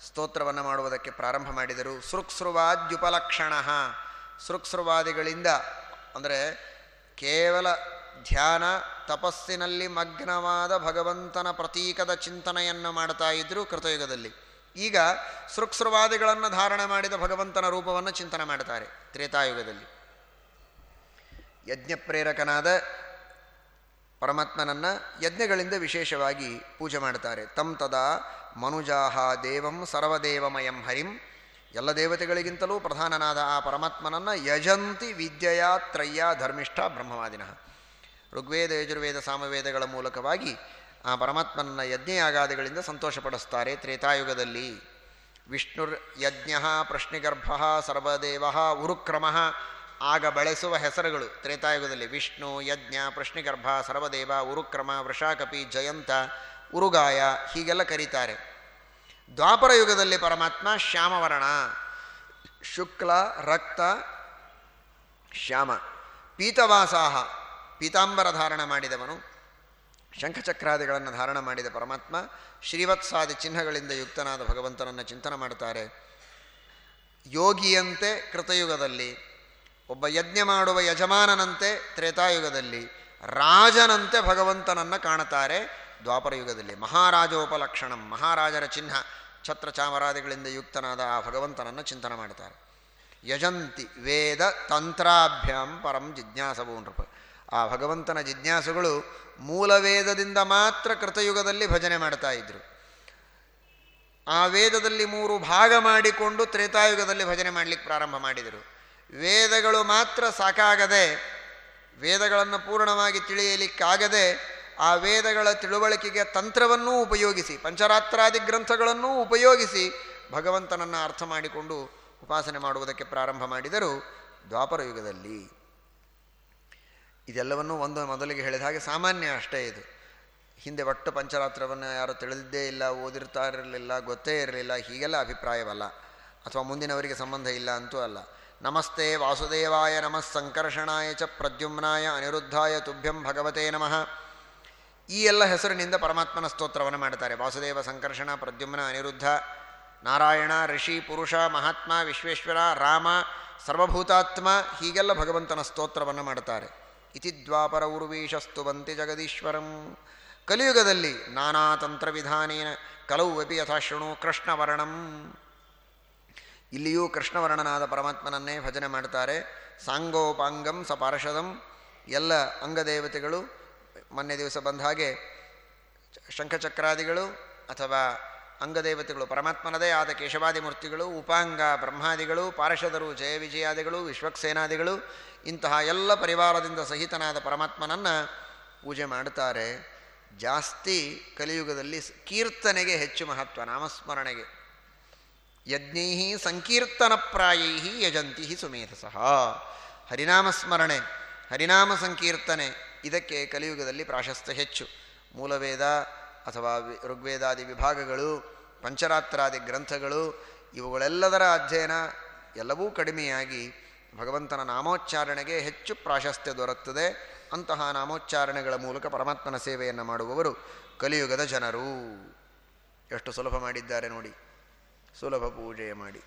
ಸ್ತೋತ್ರವನ್ನು ಮಾಡುವುದಕ್ಕೆ ಪ್ರಾರಂಭ ಮಾಡಿದರು. ಸೃಕ್ಸೃವಾದ್ಯುಪಲಕ್ಷಣ ಸೃಕ್ಸೃವಾದಿಗಳಿಂದ ಅಂದರೆ ಕೇವಲ ಧ್ಯಾನ, ತಪಸ್ಸಿನಲ್ಲಿ ಮಗ್ನವಾದ ಭಗವಂತನ ಪ್ರತೀಕದ ಚಿಂತನೆಯನ್ನು ಮಾಡ್ತಾ ಇದ್ದರು ಕೃತಯುಗದಲ್ಲಿ. ಈಗ ಸೃಕ್ಸೃವಾದಿಗಳನ್ನು ಧಾರಣೆ ಮಾಡಿದ ಭಗವಂತನ ರೂಪವನ್ನು ಚಿಂತನೆ ಮಾಡ್ತಾರೆ ತ್ರೇತಾಯುಗದಲ್ಲಿ. ಯಜ್ಞಪ್ರೇರಕನಾದ ಪರಮಾತ್ಮನನ್ನು ಯಜ್ಞಗಳಿಂದ ವಿಶೇಷವಾಗಿ ಪೂಜೆ ಮಾಡ್ತಾರೆ. ತಂ ತದಾ ಮನುಜಾಹ ದೇವಂ ಸರ್ವದೇವಮಯಂ ಹರಿಂ ಎಲ್ಲ ದೇವತೆಗಳಿಗಿಂತಲೂ ಪ್ರಧಾನನಾದ ಆ ಪರಮಾತ್ಮನನ್ನು ಯಜಂತಿ ವಿದ್ಯೆಯ ತ್ರಯ್ಯ ಧರ್ಮಿಷ್ಠ ಬ್ರಹ್ಮವಾದಿನಃ. ಋಗ್ವೇದ, ಯಜುರ್ವೇದ, ಸಾಮವೇದಗಳ ಮೂಲಕವಾಗಿ ಆ ಪರಮಾತ್ಮನನ್ನ ಯಜ್ಞಯಾಗಾದಿಗಳಿಂದ ಸಂತೋಷಪಡಿಸ್ತಾರೆ ತ್ರೇತಾಯುಗದಲ್ಲಿ. ವಿಷ್ಣುರ್ ಯಜ್ಞ, ಪ್ರಶ್ನಿಗರ್ಭ, ಸರ್ವದೇವ, ಉರುಕ್ರಮ, ಆಗ ಬಳಸುವ ಹೆಸರುಗಳು ತ್ರೇತಾಯುಗದಲ್ಲಿ. ವಿಷ್ಣು, ಯಜ್ಞ, ಪ್ರಶ್ನಿಗರ್ಭ, ಸರ್ವದೇವ, ಉರುಕ್ರಮ, ವೃಷಾಕಪಿ, ಜಯಂತ, ಉರುಗಾಯ ಹೀಗೆಲ್ಲ ಕರೀತಾರೆ. ದ್ವಾಪರ ಯುಗದಲ್ಲಿ ಪರಮಾತ್ಮ ಶ್ಯಾಮವರ್ಣ, ಶುಕ್ಲ, ರಕ್ತ, ಶ್ಯಾಮ, ಪೀತವಾಸಾಹ, ಪೀತಾಂಬರ ಧಾರಣ ಮಾಡಿದವನು, ಶಂಖಚಕ್ರಾದಿಗಳನ್ನು ಧಾರಣ ಮಾಡಿದ ಪರಮಾತ್ಮ, ಶ್ರೀವತ್ಸಾದಿ ಚಿಹ್ನಗಳಿಂದ ಯುಕ್ತನಾದ ಭಗವಂತನನ್ನು ಚಿಂತನೆ ಮಾಡುತ್ತಾರೆ ಯೋಗಿಯಂತೆ ಕೃತಯುಗದಲ್ಲಿ, ಒಬ್ಬ ಯಜ್ಞ ಮಾಡುವ ಯಜಮಾನನಂತೆ ತ್ರೇತಾಯುಗದಲ್ಲಿ, ರಾಜನಂತೆ ಭಗವಂತನನ್ನು ಕಾಣುತ್ತಾರೆ. ದ್ವಾಪರ ಯುಗದಲ್ಲಿ ಮಹಾರಾಜೋಪಲಕ್ಷಣಂ, ಮಹಾರಾಜರ ಚಿಹ್ನ, ಛತ್ರ ಚಾಮರಾದಿಗಳಿಂದ ಯುಕ್ತನಾದ ಆ ಭಗವಂತನನ್ನು ಚಿಂತನೆ ಮಾಡ್ತಾರೆ. ಯಜಂತಿ ವೇದ ತಂತ್ರಾಭ್ಯಾಂ ಪರಂ ಜಿಜ್ಞಾಸವು ನೃಪ ಆ ಭಗವಂತನ ಜಿಜ್ಞಾಸುಗಳು ಮೂಲ ವೇದದಿಂದ ಮಾತ್ರ ಕೃತಯುಗದಲ್ಲಿ ಭಜನೆ ಮಾಡ್ತಾ ಇದ್ರು. ಆ ವೇದದಲ್ಲಿ ಮೂರು ಭಾಗ ಮಾಡಿಕೊಂಡು ತ್ರೇತಾಯುಗದಲ್ಲಿ ಭಜನೆ ಮಾಡಲಿಕ್ಕೆ ಪ್ರಾರಂಭ ಮಾಡಿದರು. ವೇದಗಳು ಮಾತ್ರ ಸಾಕಾಗದೆ, ವೇದಗಳನ್ನು ಪೂರ್ಣವಾಗಿ ತಿಳಿಯಲಿಕ್ಕಾಗದೆ ಆ ವೇದಗಳ ತಿಳುವಳಿಕೆಗೆ ತಂತ್ರವನ್ನೂ ಉಪಯೋಗಿಸಿ, ಪಂಚರಾತ್ರಾದಿ ಗ್ರಂಥಗಳನ್ನೂ ಉಪಯೋಗಿಸಿ ಭಗವಂತನನ್ನು ಅರ್ಥ ಮಾಡಿಕೊಂಡು ಉಪಾಸನೆ ಮಾಡುವುದಕ್ಕೆ ಪ್ರಾರಂಭ ಮಾಡಿದರು ದ್ವಾಪರ ಯುಗದಲ್ಲಿ. ಇದೆಲ್ಲವನ್ನೂ ಒಂದು ಮೊದಲಿಗೆ ಹೇಳಿದ ಹಾಗೆ ಸಾಮಾನ್ಯ ಅಷ್ಟೇ ಇದು. ಹಿಂದೆ ಒಟ್ಟು ಪಂಚರಾತ್ರವನ್ನು ಯಾರು ತಿಳಿದಿದ್ದೇ ಇಲ್ಲ ಓದಿರ್ತಾ ಇರಲಿಲ್ಲ ಗೊತ್ತೇ ಇರಲಿಲ್ಲ, ಹೀಗೆಲ್ಲ ಅಭಿಪ್ರಾಯವಲ್ಲ. ಅಥವಾ ಮುಂದಿನವರಿಗೆ ಸಂಬಂಧ ಇಲ್ಲ ಅಂತೂ ಅಲ್ಲ. ನಮಸ್ತೆ ವಾಸುದೇವಾಯ ನಮಃ ಸಂಕರ್ಷಣಾಯ ಚ ಪ್ರದ್ಯುಮ್ನಾಯ ಅನಿರುದ್ಧಾಯ ತುಭ್ಯಂ ಭಗವತೇ ನಮಃ. ಈ ಎಲ್ಲ ಹೆಸರಿನಿಂದ ಪರಮಾತ್ಮನ ಸ್ತೋತ್ರವನ್ನು ಮಾಡ್ತಾರೆ ವಾಸುದೇವ, ಸಂಕರ್ಷಣ, ಪ್ರದ್ಯುಮ್ನ, ಅನಿರುದ್ಧ, ನಾರಾಯಣ, ಋಷಿ, ಪುರುಷ, ಮಹಾತ್ಮ, ವಿಶ್ವೇಶ್ವರ, ರಾಮ, ಸರ್ವಭೂತಾತ್ಮ, ಹೀಗೆಲ್ಲ ಭಗವಂತನ ಸ್ತೋತ್ರವನ್ನು ಮಾಡ್ತಾರೆ ಇತಿ ದ್ವಾಪರ ಉರ್ವೀಶಸ್ತುವಂತಿ ಜಗದೀಶ್ವರಂ. ಕಲಿಯುಗದಲ್ಲಿ ನಾನಾ ತಂತ್ರವಿಧಾನೇನ ಕಲವು ಅಪಿ ಯಥಾ ಶೃಣು ಕೃಷ್ಣವರ್ಣಂ. ಇಲ್ಲಿಯೂ ಕೃಷ್ಣವರ್ಣನಾದ ಪರಮಾತ್ಮನನ್ನೇ ಭಜನೆ ಮಾಡ್ತಾರೆ ಸಾಂಗೋಪಾಂಗಂ ಸಪಾರ್ಷದಂ. ಪಾರ್ಷದಂ ಎಲ್ಲ ಅಂಗದೇವತೆಗಳು ಮೊನ್ನೆ ದಿವಸ ಬಂದ ಹಾಗೆ ಶಂಖಚಕ್ರಾದಿಗಳು ಅಥವಾ ಅಂಗದೇವತೆಗಳು, ಪರಮಾತ್ಮನದೇ ಆದ ಕೇಶವಾದಿ ಮೂರ್ತಿಗಳು, ಉಪಾಂಗ ಬ್ರಹ್ಮಾದಿಗಳು, ಪಾರ್ಷದರು, ಜಯ ವಿಜಯಾದಿಗಳು, ವಿಶ್ವಕ್ಸೇನಾದಿಗಳು, ಇಂತಹ ಎಲ್ಲ ಪರಿವಾರದಿಂದ ಸಹಿತನಾದ ಪರಮಾತ್ಮನನ್ನು ಪೂಜೆ ಮಾಡುತ್ತಾರೆ ಜಾಸ್ತಿ ಕಲಿಯುಗದಲ್ಲಿ ಕೀರ್ತನೆಗೆ ಹೆಚ್ಚು ಮಹತ್ವ, ನಾಮಸ್ಮರಣೆಗೆ. ಯಜ್ಞೈ ಸಂಕೀರ್ತನಪ್ರಾಯೈ ಯಜಂತಿ ಸುಮೇಧಸಃ. ಹರಿನಾಮಸ್ಮರಣೆ ಹರಿನಾಮ ಸಂಕೀರ್ತನೆ ಇದಕ್ಕೆ ಕಲಿಯುಗದಲ್ಲಿ ಪ್ರಾಶಸ್ತ್ಯ ಹೆಚ್ಚು. ಮೂಲವೇದ ಅಥವಾ ಋಗ್ವೇದಾದಿ ವಿಭಾಗಗಳು, ಪಂಚರಾತ್ರಾದಿ ಗ್ರಂಥಗಳು, ಇವುಗಳೆಲ್ಲದರ ಅಧ್ಯಯನ ಎಲ್ಲವೂ ಕಡಿಮೆಯಾಗಿ ಭಗವಂತನ ನಾಮೋಚ್ಚಾರಣೆಗೆ ಹೆಚ್ಚು ಪ್ರಾಶಸ್ತ್ಯ ದೊರಕುತ್ತದೆ ಅಂತಹ ನಾಮೋಚ್ಚಾರಣೆಗಳ ಮೂಲಕ ಪರಮಾತ್ಮನ ಸೇವೆಯನ್ನು ಮಾಡುವವರು ಕಲಿಯುಗದ ಜನರು. ಎಷ್ಟು ಸುಲಭ ಮಾಡಿದ್ದಾರೆ ನೋಡಿ. ಸುಲಭ ಪೂಜೆ ಮಾಡಿ.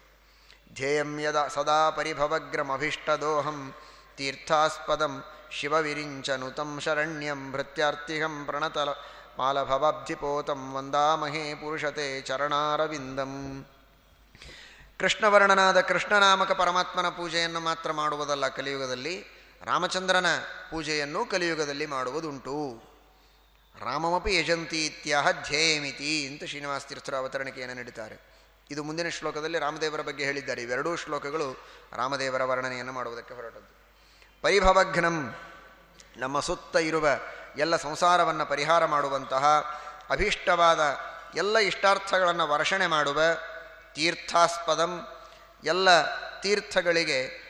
ಧ್ಯೇಯಂ ಯದ ಸದಾ ಪರಿಭವಗ್ರಮಭೀಷ್ಟದೋಹಂ ತೀರ್ಥಾಸ್ಪದಂ ಶಿವವಿರಿಂಚನುತಂ ಶರಣ್ಯಂ ಭೃತ್ಯಾರ್ತಿಹಂ ಪ್ರಣತಲ ಮಾಲಭವಾಬ್ಧಿಪೋತಂ ವಂದಾಮಹೇ ಪುರುಷತೆ ಚರಣಾರವಿಂದಂ. ಕೃಷ್ಣವರ್ಣನಾದ ಕೃಷ್ಣನಾಮಕ ಪರಮಾತ್ಮನ ಪೂಜೆಯನ್ನು ಮಾತ್ರ ಮಾಡುವುದಲ್ಲ ಕಲಿಯುಗದಲ್ಲಿ, ರಾಮಚಂದ್ರನ ಪೂಜೆಯನ್ನು ಕಲಿಯುಗದಲ್ಲಿ ಮಾಡುವುದುಂಟು. ರಾಮಮಪಿ ಯಜಂತಿ ಇತ್ಯಾಹ ಧ್ಯೇಯಮಿತಿ ಅಂತ ಶ್ರೀನಿವಾಸ ತೀರ್ಥರ ಅವತರಣಿಕೆಯನ್ನು ನೀಡುತ್ತಾರೆ ಇದು ಮುಂದಿನ ಶ್ಲೋಕದಲ್ಲಿ ರಾಮದೇವರ ಬಗ್ಗೆ ಹೇಳಿದ್ದಾರೆ. ಇವೆರಡೂ ಶ್ಲೋಕಗಳು ರಾಮದೇವರ ವರ್ಣನೆಯನ್ನು ಮಾಡುವುದಕ್ಕೆ ಹೊರಟದ್ದು. ಪರಿಭವಘ್ನಂ. ನಮ್ಮ ಸುತ್ತ ಇರುವ ಎಲ್ಲ ಸಂಸಾರವನ್ನು ಪರಿಹಾರ ಮಾಡುವಂತಹ, ಅಭೀಷ್ಟವಾದ ಎಲ್ಲ ಇಷ್ಟಾರ್ಥಗಳನ್ನು ವರ್ಷಣೆ ಮಾಡುವ ತೀರ್ಥಾಸ್ಪದಂ, ಎಲ್ಲ ತೀರ್ಥಗಳಿಗೆ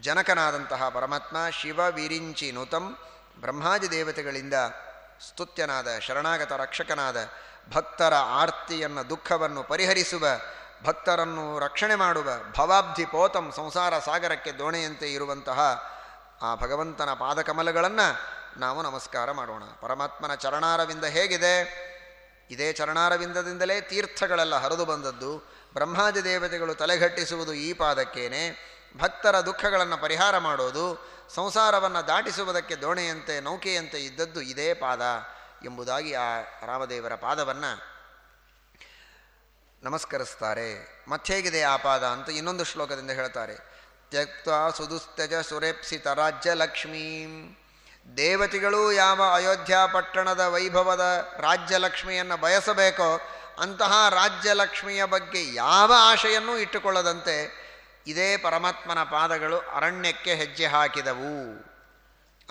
ಜನಕನಾದಂತಹ ಪರಮಾತ್ಮ ಶಿವ ವಿರಿಂಚಿ ನುತಂ ಬ್ರಹ್ಮಾದಿ ದೇವತೆಗಳಿಂದ ಸ್ತುತ್ಯನಾದ, ಶರಣಾಗತ ರಕ್ಷಕನಾದ ಭಕ್ತರ ಆರ್ತಿಯನ್ನು, ದುಃಖವನ್ನು ಪರಿಹರಿಸುವ ಭಕ್ತರನ್ನು ರಕ್ಷಣೆ ಮಾಡುವ ಭವಾಬ್ಧಿ ಪೋತಂ ಸಂಸಾರ ಸಾಗರಕ್ಕೆ ದೋಣೆಯಂತೆ ಇರುವಂತಹ ಆ ಭಗವಂತನ ಪಾದಕಮಲಗಳನ್ನು ನಾವು ನಮಸ್ಕಾರ ಮಾಡೋಣ. ಪರಮಾತ್ಮನ ಚರಣಾರವಿಂದ ಹೇಗಿದೆ? ಇದೇ ಚರಣಾರವಿಂದದಿಂದಲೇ ತೀರ್ಥಗಳೆಲ್ಲ ಹರಿದು ಬಂದದ್ದು. ಬ್ರಹ್ಮಾದಿ ದೇವತೆಗಳು ತಲೆಗಟ್ಟಿಸುವುದು ಈ ಪಾದಕ್ಕೇನೆ. ಭಕ್ತರ ದುಃಖಗಳನ್ನು ಪರಿಹಾರ ಮಾಡೋದು, ಸಂಸಾರವನ್ನು ದಾಟಿಸುವುದಕ್ಕೆ ದೋಣೆಯಂತೆ, ನೌಕೆಯಂತೆ ಇದ್ದದ್ದು ಇದೇ ಪಾದ ಎಂಬುದಾಗಿ ಆ ರಾಮದೇವರ ಪಾದವನ್ನು ನಮಸ್ಕರಿಸ್ತಾರೆ. ಮತ್ತೇಗಿದೆ ಆ ಪಾದ ಅಂತ ಇನ್ನೊಂದು ಶ್ಲೋಕದಿಂದ ಹೇಳ್ತಾರೆ. ತ್ಯಕ್ತ ಸುದುಸ್ತಜ ಸುರೇಪ್ಸಿತ ರಾಜ್ಯ ಲಕ್ಷ್ಮೀಂ. ದೇವತೆಗಳು ಯಾವ ಅಯೋಧ್ಯ ಪಟ್ಟಣದ ವೈಭವದ ರಾಜ್ಯ ಲಕ್ಷ್ಮಿಯನ್ನು ಬಯಸಬೇಕೋ ಅಂತಹ ರಾಜ್ಯಲಕ್ಷ್ಮಿಯ ಬಗ್ಗೆ ಯಾವ ಆಶೆಯನ್ನೂ ಇಟ್ಟುಕೊಳ್ಳದಂತೆ ಇದೇ ಪರಮಾತ್ಮನ ಪಾದಗಳು ಅರಣ್ಯಕ್ಕೆ ಹೆಜ್ಜೆ ಹಾಕಿದವು.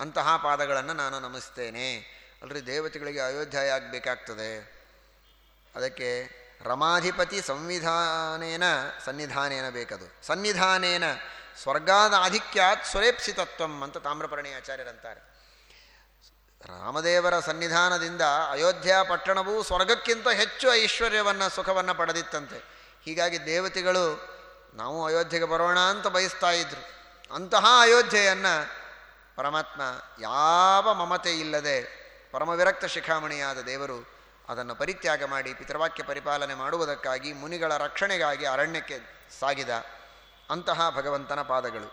ಅಂತಹ ಪಾದಗಳನ್ನು ನಾನು ನಮಿಸ್ತೇನೆ. ಅಲ್ರಿ ದೇವತೆಗಳಿಗೆ ಅಯೋಧ್ಯ ಆಗಬೇಕಾಗ್ತದೆ. ಅದಕ್ಕೆ ರಮಾಧಿಪತಿ ಸಂವಿಧಾನೇನ ಸನ್ನಿಧಾನೇನ ಬೇಕದು. ಸನ್ನಿಧಾನೇನ ಸ್ವರ್ಗಾದ ಆಧಿಕ್ಯಾತ್ ಸ್ವರೇಪ್ಸಿತತ್ವಂ ಅಂತ ತಾಮ್ರಪರ್ಣಿ ಆಚಾರ್ಯರಂತಾರೆ. ರಾಮದೇವರ ಸನ್ನಿಧಾನದಿಂದ ಅಯೋಧ್ಯ ಪಟ್ಟಣವು ಸ್ವರ್ಗಕ್ಕಿಂತ ಹೆಚ್ಚು ಐಶ್ವರ್ಯವನ್ನು, ಸುಖವನ್ನು ಪಡೆದಿತ್ತಂತೆ. ಹೀಗಾಗಿ ದೇವತೆಗಳು, ನಾವು ಅಯೋಧ್ಯೆಗೆ ಬರೋಣ ಅಂತ ಬಯಸ್ತಾ ಇದ್ರು. ಅಂತಹ ಅಯೋಧ್ಯೆಯನ್ನು ಪರಮಾತ್ಮ ಯಾವ ಮಮತೆ ಇಲ್ಲದೆ, ಪರಮವಿರಕ್ತ ಶಿಖಾಮಣಿಯಾದ ದೇವರು ಅದನ್ನು ಪರಿತ್ಯಾಗ ಮಾಡಿ ಪಿತೃವಾಕ್ಯ ಪರಿಪಾಲನೆ ಮಾಡುವುದಕ್ಕಾಗಿ ಮುನಿಗಳ ರಕ್ಷಣೆಗಾಗಿ ಅರಣ್ಯಕ್ಕೆ ಸಾಗಿದ ಅಂತಹ ಭಗವಂತನ ಪಾದಗಳು.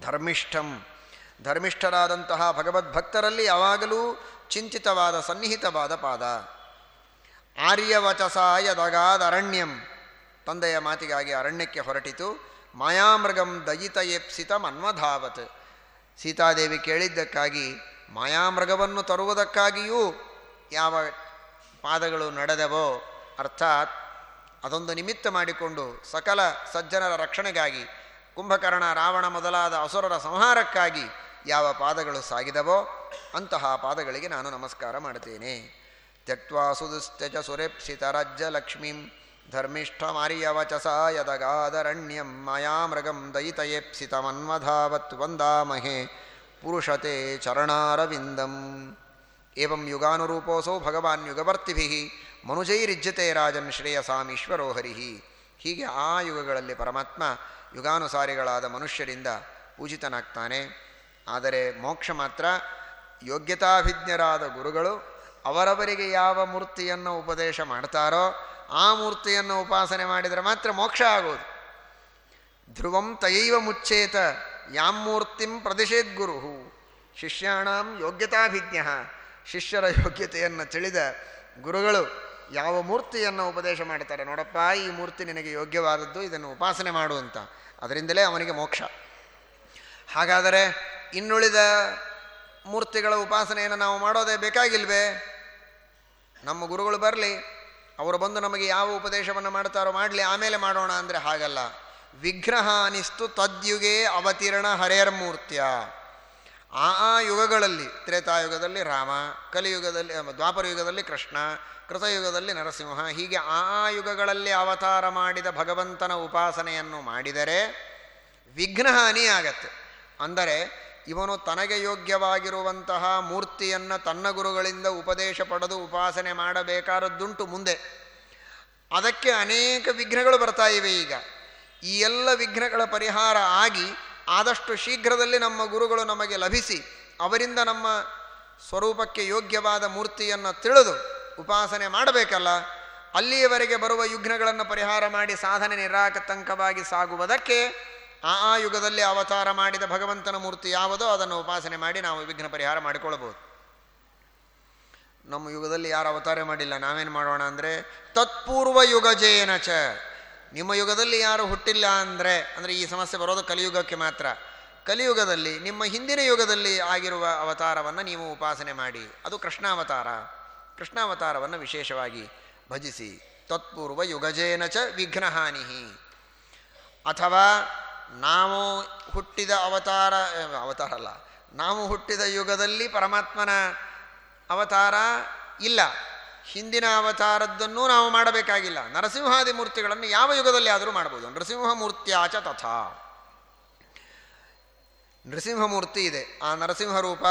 ಧರ್ಮಿಷ್ಠಂ. ಧರ್ಮಿಷ್ಠರಾದಂತಹ ಭಗವದ್ಭಕ್ತರಲ್ಲಿ ಯಾವಾಗಲೂ ಚಿಂತಿತವಾದ, ಸನ್ನಿಹಿತವಾದ ಪಾದ. ಆರ್ಯವಚಸಾಯ ದಗಾದರಣ್ಯಂ ತಂದೆಯ ಮಾತಿಗಾಗಿ ಅರಣ್ಯಕ್ಕೆ ಹೊರಟಿತು. ಮಾಯಾಮೃಗಂ ದಯಿತಯೆಪ್ಸಿತ ಮನ್ವಧಾವತ್ ಸೀತಾದೇವಿ ಕೇಳಿದ್ದಕ್ಕಾಗಿ ಮಾಯಾಮೃಗವನ್ನು ತರುವುದಕ್ಕಾಗಿಯೂ ಯಾವ ಪಾದಗಳು ನಡೆದವೋ, ಅರ್ಥಾತ್ ಅದೊಂದು ನಿಮಿತ್ತ ಮಾಡಿಕೊಂಡು ಸಕಲ ಸಜ್ಜನರ ರಕ್ಷಣೆಗಾಗಿ, ಕುಂಭಕರ್ಣ, ರಾವಣ ಮೊದಲಾದ ಅಸುರರ ಸಂಹಾರಕ್ಕಾಗಿ ಯಾವ ಪಾದಗಳು ಸಾಗಿದವೋ, ಅಂತಹ ಪಾದಗಳಿಗೆ ನಾನು ನಮಸ್ಕಾರ ಮಾಡುತ್ತೇನೆ. ತ್ಯಕ್ವಾ ಸುದುಸ್ತ್ಯಜ ಸುರೇಪ್ಸಿತ ರಾಜ್ಯ ಲಕ್ಷ್ಮೀಂ ಧರ್ಮಿಷ್ಠಮಾರ್ಯವಚಸ ಯದಗಾದರಣ್ಯಂ ಮಾಯಾಮೃಗಂ ದಯಿತಯೇಪ್ಸಿತಮನ್ವಧಾವತ್ ವಂದಾಮಹೆ ಪುರುಷತೆ ಚರಣಾರವಿಂದಂ. ಏವಂ ಯುಗಾನುರೂಪೋಸೋ ಭಗವಾನ್ ಯುಗವರ್ತಿಭಿ ಮನುಜೈರಿಜ್ಯತೆ ರಾಜನ್ ಶ್ರೇಯಸಾಮೀಶ್ವರೋ ಹರಿಹಿ ಹೀಗೆ ಆ ಯುಗಗಳಲ್ಲಿ ಪರಮಾತ್ಮ ಯುಗಾನುಸಾರಿಗಳಾದ ಮನುಷ್ಯರಿಂದ ಪೂಜಿತನಾಗ್ತಾನೆ. ಆದರೆ ಮೋಕ್ಷ ಮಾತ್ರ ಯೋಗ್ಯತಾಭಿಜ್ಞರಾದ ಗುರುಗಳು ಅವರವರಿಗೆ ಯಾವ ಮೂರ್ತಿಯನ್ನು ಉಪದೇಶ ಮಾಡ್ತಾರೋ ಆ ಮೂರ್ತಿಯನ್ನು ಉಪಾಸನೆ ಮಾಡಿದರೆ ಮಾತ್ರ ಮೋಕ್ಷ ಆಗೋದು. ಧ್ರುವಂ ತಯೈವ ಮುಚ್ಚೇತ ಯಾಂ ಮೂರ್ತಿಂ ಪ್ರದಿಶೇದ್ಗುರು ಶಿಷ್ಯಾಣಾಂ ಯೋಗ್ಯತಾಭಿಜ್ಞ. ಶಿಷ್ಯರ ಯೋಗ್ಯತೆಯನ್ನು ತಿಳಿದ ಗುರುಗಳು ಯಾವ ಮೂರ್ತಿಯನ್ನು ಉಪದೇಶ ಮಾಡ್ತಾರೆ ನೋಡಪ್ಪ, ಈ ಮೂರ್ತಿ ನಿನಗೆ ಯೋಗ್ಯವಾದದ್ದು, ಇದನ್ನು ಉಪಾಸನೆ ಮಾಡುವಂತ ಅದರಿಂದಲೇ ಅವನಿಗೆ ಮೋಕ್ಷ. ಹಾಗಾದರೆ ಇನ್ನುಳಿದ ಮೂರ್ತಿಗಳ ಉಪಾಸನೆಯನ್ನು ನಾವು ಮಾಡೋದೇ ಬೇಕಾಗಿಲ್ವೇ? ನಮ್ಮ ಗುರುಗಳು ಬರಲಿ, ಅವರು ಬಂದು ನಮಗೆ ಯಾವ ಉಪದೇಶವನ್ನು ಮಾಡ್ತಾರೋ ಮಾಡಲಿ, ಆಮೇಲೆ ಮಾಡೋಣ ಅಂದರೆ ಹಾಗಲ್ಲ. ವಿಗ್ರಹ ಅನಿಸ್ತು ತದ್ಯುಗೇ ಅವತೀರ್ಣ ಹರೇರ್ಮೂರ್ತ್ಯ. ಆ ಆ ಯುಗಗಳಲ್ಲಿ, ತ್ರೇತಾಯುಗದಲ್ಲಿ ರಾಮ, ಕಲಿಯುಗದಲ್ಲಿ ದ್ವಾಪರ ಯುಗದಲ್ಲಿ ಕೃಷ್ಣ, ಕೃತಯುಗದಲ್ಲಿ ನರಸಿಂಹ, ಹೀಗೆ ಆ ಆ ಯುಗಗಳಲ್ಲಿ ಅವತಾರ ಮಾಡಿದ ಭಗವಂತನ ಉಪಾಸನೆಯನ್ನು ಮಾಡಿದರೆ ವಿಘ್ನ ಹಾನಿ ಆಗತ್ತೆ. ಅಂದರೆ ಇವನು ತನಗೆ ಯೋಗ್ಯವಾಗಿರುವಂತಹ ಮೂರ್ತಿಯನ್ನು ತನ್ನ ಗುರುಗಳಿಂದ ಉಪದೇಶ ಪಡೆದು ಉಪಾಸನೆ ಮಾಡಬೇಕಾದದ್ದುಂಟು ಮುಂದೆ. ಅದಕ್ಕೆ ಅನೇಕ ವಿಘ್ನಗಳು ಬರ್ತಾ ಇವೆ ಈಗ. ಈ ಎಲ್ಲ ವಿಘ್ನಗಳ ಪರಿಹಾರ ಆಗಿ ಆದಷ್ಟು ಶೀಘ್ರದಲ್ಲಿ ನಮ್ಮ ಗುರುಗಳು ನಮಗೆ ಲಭಿಸಿ ಅವರಿಂದ ನಮ್ಮ ಸ್ವರೂಪಕ್ಕೆ ಯೋಗ್ಯವಾದ ಮೂರ್ತಿಯನ್ನು ತಿಳಿದು ಉಪಾಸನೆ ಮಾಡಬೇಕಲ್ಲ, ಅಲ್ಲಿಯವರೆಗೆ ಬರುವ ಯುಗ್ನಗಳನ್ನು ಪರಿಹಾರ ಮಾಡಿ ಸಾಧನೆ ನಿರಾಕತಂಕವಾಗಿ ಸಾಗುವುದಕ್ಕೆ ಆ ಆ ಯುಗದಲ್ಲಿ ಅವತಾರ ಮಾಡಿದ ಭಗವಂತನ ಮೂರ್ತಿ ಯಾವುದೋ ಅದನ್ನು ಉಪಾಸನೆ ಮಾಡಿ ನಾವು ವಿಘ್ನ ಪರಿಹಾರ ಮಾಡಿಕೊಳ್ಳಬಹುದು. ನಮ್ಮ ಯುಗದಲ್ಲಿ ಯಾರು ಅವತಾರ ಮಾಡಿಲ್ಲ, ನಾವೇನು ಮಾಡೋಣ ಅಂದರೆ, ತತ್ಪೂರ್ವ ಯುಗಜೇನ ಚ ನಿಮ್ಮ ಯುಗದಲ್ಲಿ ಯಾರು ಹುಟ್ಟಿಲ್ಲ ಅಂದರೆ ಅಂದರೆ ಈ ಸಮಸ್ಯೆ ಬರೋದು ಕಲಿಯುಗಕ್ಕೆ ಮಾತ್ರ. ಕಲಿಯುಗದಲ್ಲಿ, ನಿಮ್ಮ ಹಿಂದಿನ ಯುಗದಲ್ಲಿ ಆಗಿರುವ ಅವತಾರವನ್ನು ನೀವು ಉಪಾಸನೆ ಮಾಡಿ. ಅದು ಕೃಷ್ಣಾವತಾರ. ಕೃಷ್ಣಾವತಾರವನ್ನು ವಿಶೇಷವಾಗಿ ಭಜಿಸಿ. ತತ್ಪೂರ್ವ ಯುಗಜೇನ ಚ ವಿಘ್ನಹಾನಿ. ಅಥವಾ ನಾವು ಹುಟ್ಟಿದ ಅವತಾರ ಅವತಾರ ಅಲ್ಲ. ನಾವು ಹುಟ್ಟಿದ ಯುಗದಲ್ಲಿ ಪರಮಾತ್ಮನ ಅವತಾರ ಇಲ್ಲ. ಹಿಂದಿನ ಅವತಾರದ್ದನ್ನು ನಾವು ಮಾಡಬೇಕಾಗಿಲ್ಲ. ನರಸಿಂಹಾದಿ ಮೂರ್ತಿಗಳನ್ನು ಯಾವ ಯುಗದಲ್ಲಿ ಆದರೂ ಮಾಡಬಹುದು. ನರಸಿಂಹ ಮೂರ್ತಿಯಾಚ ತಥಾ. ನರಸಿಂಹಮೂರ್ತಿ ಇದೆ. ಆ ನರಸಿಂಹ ರೂಪ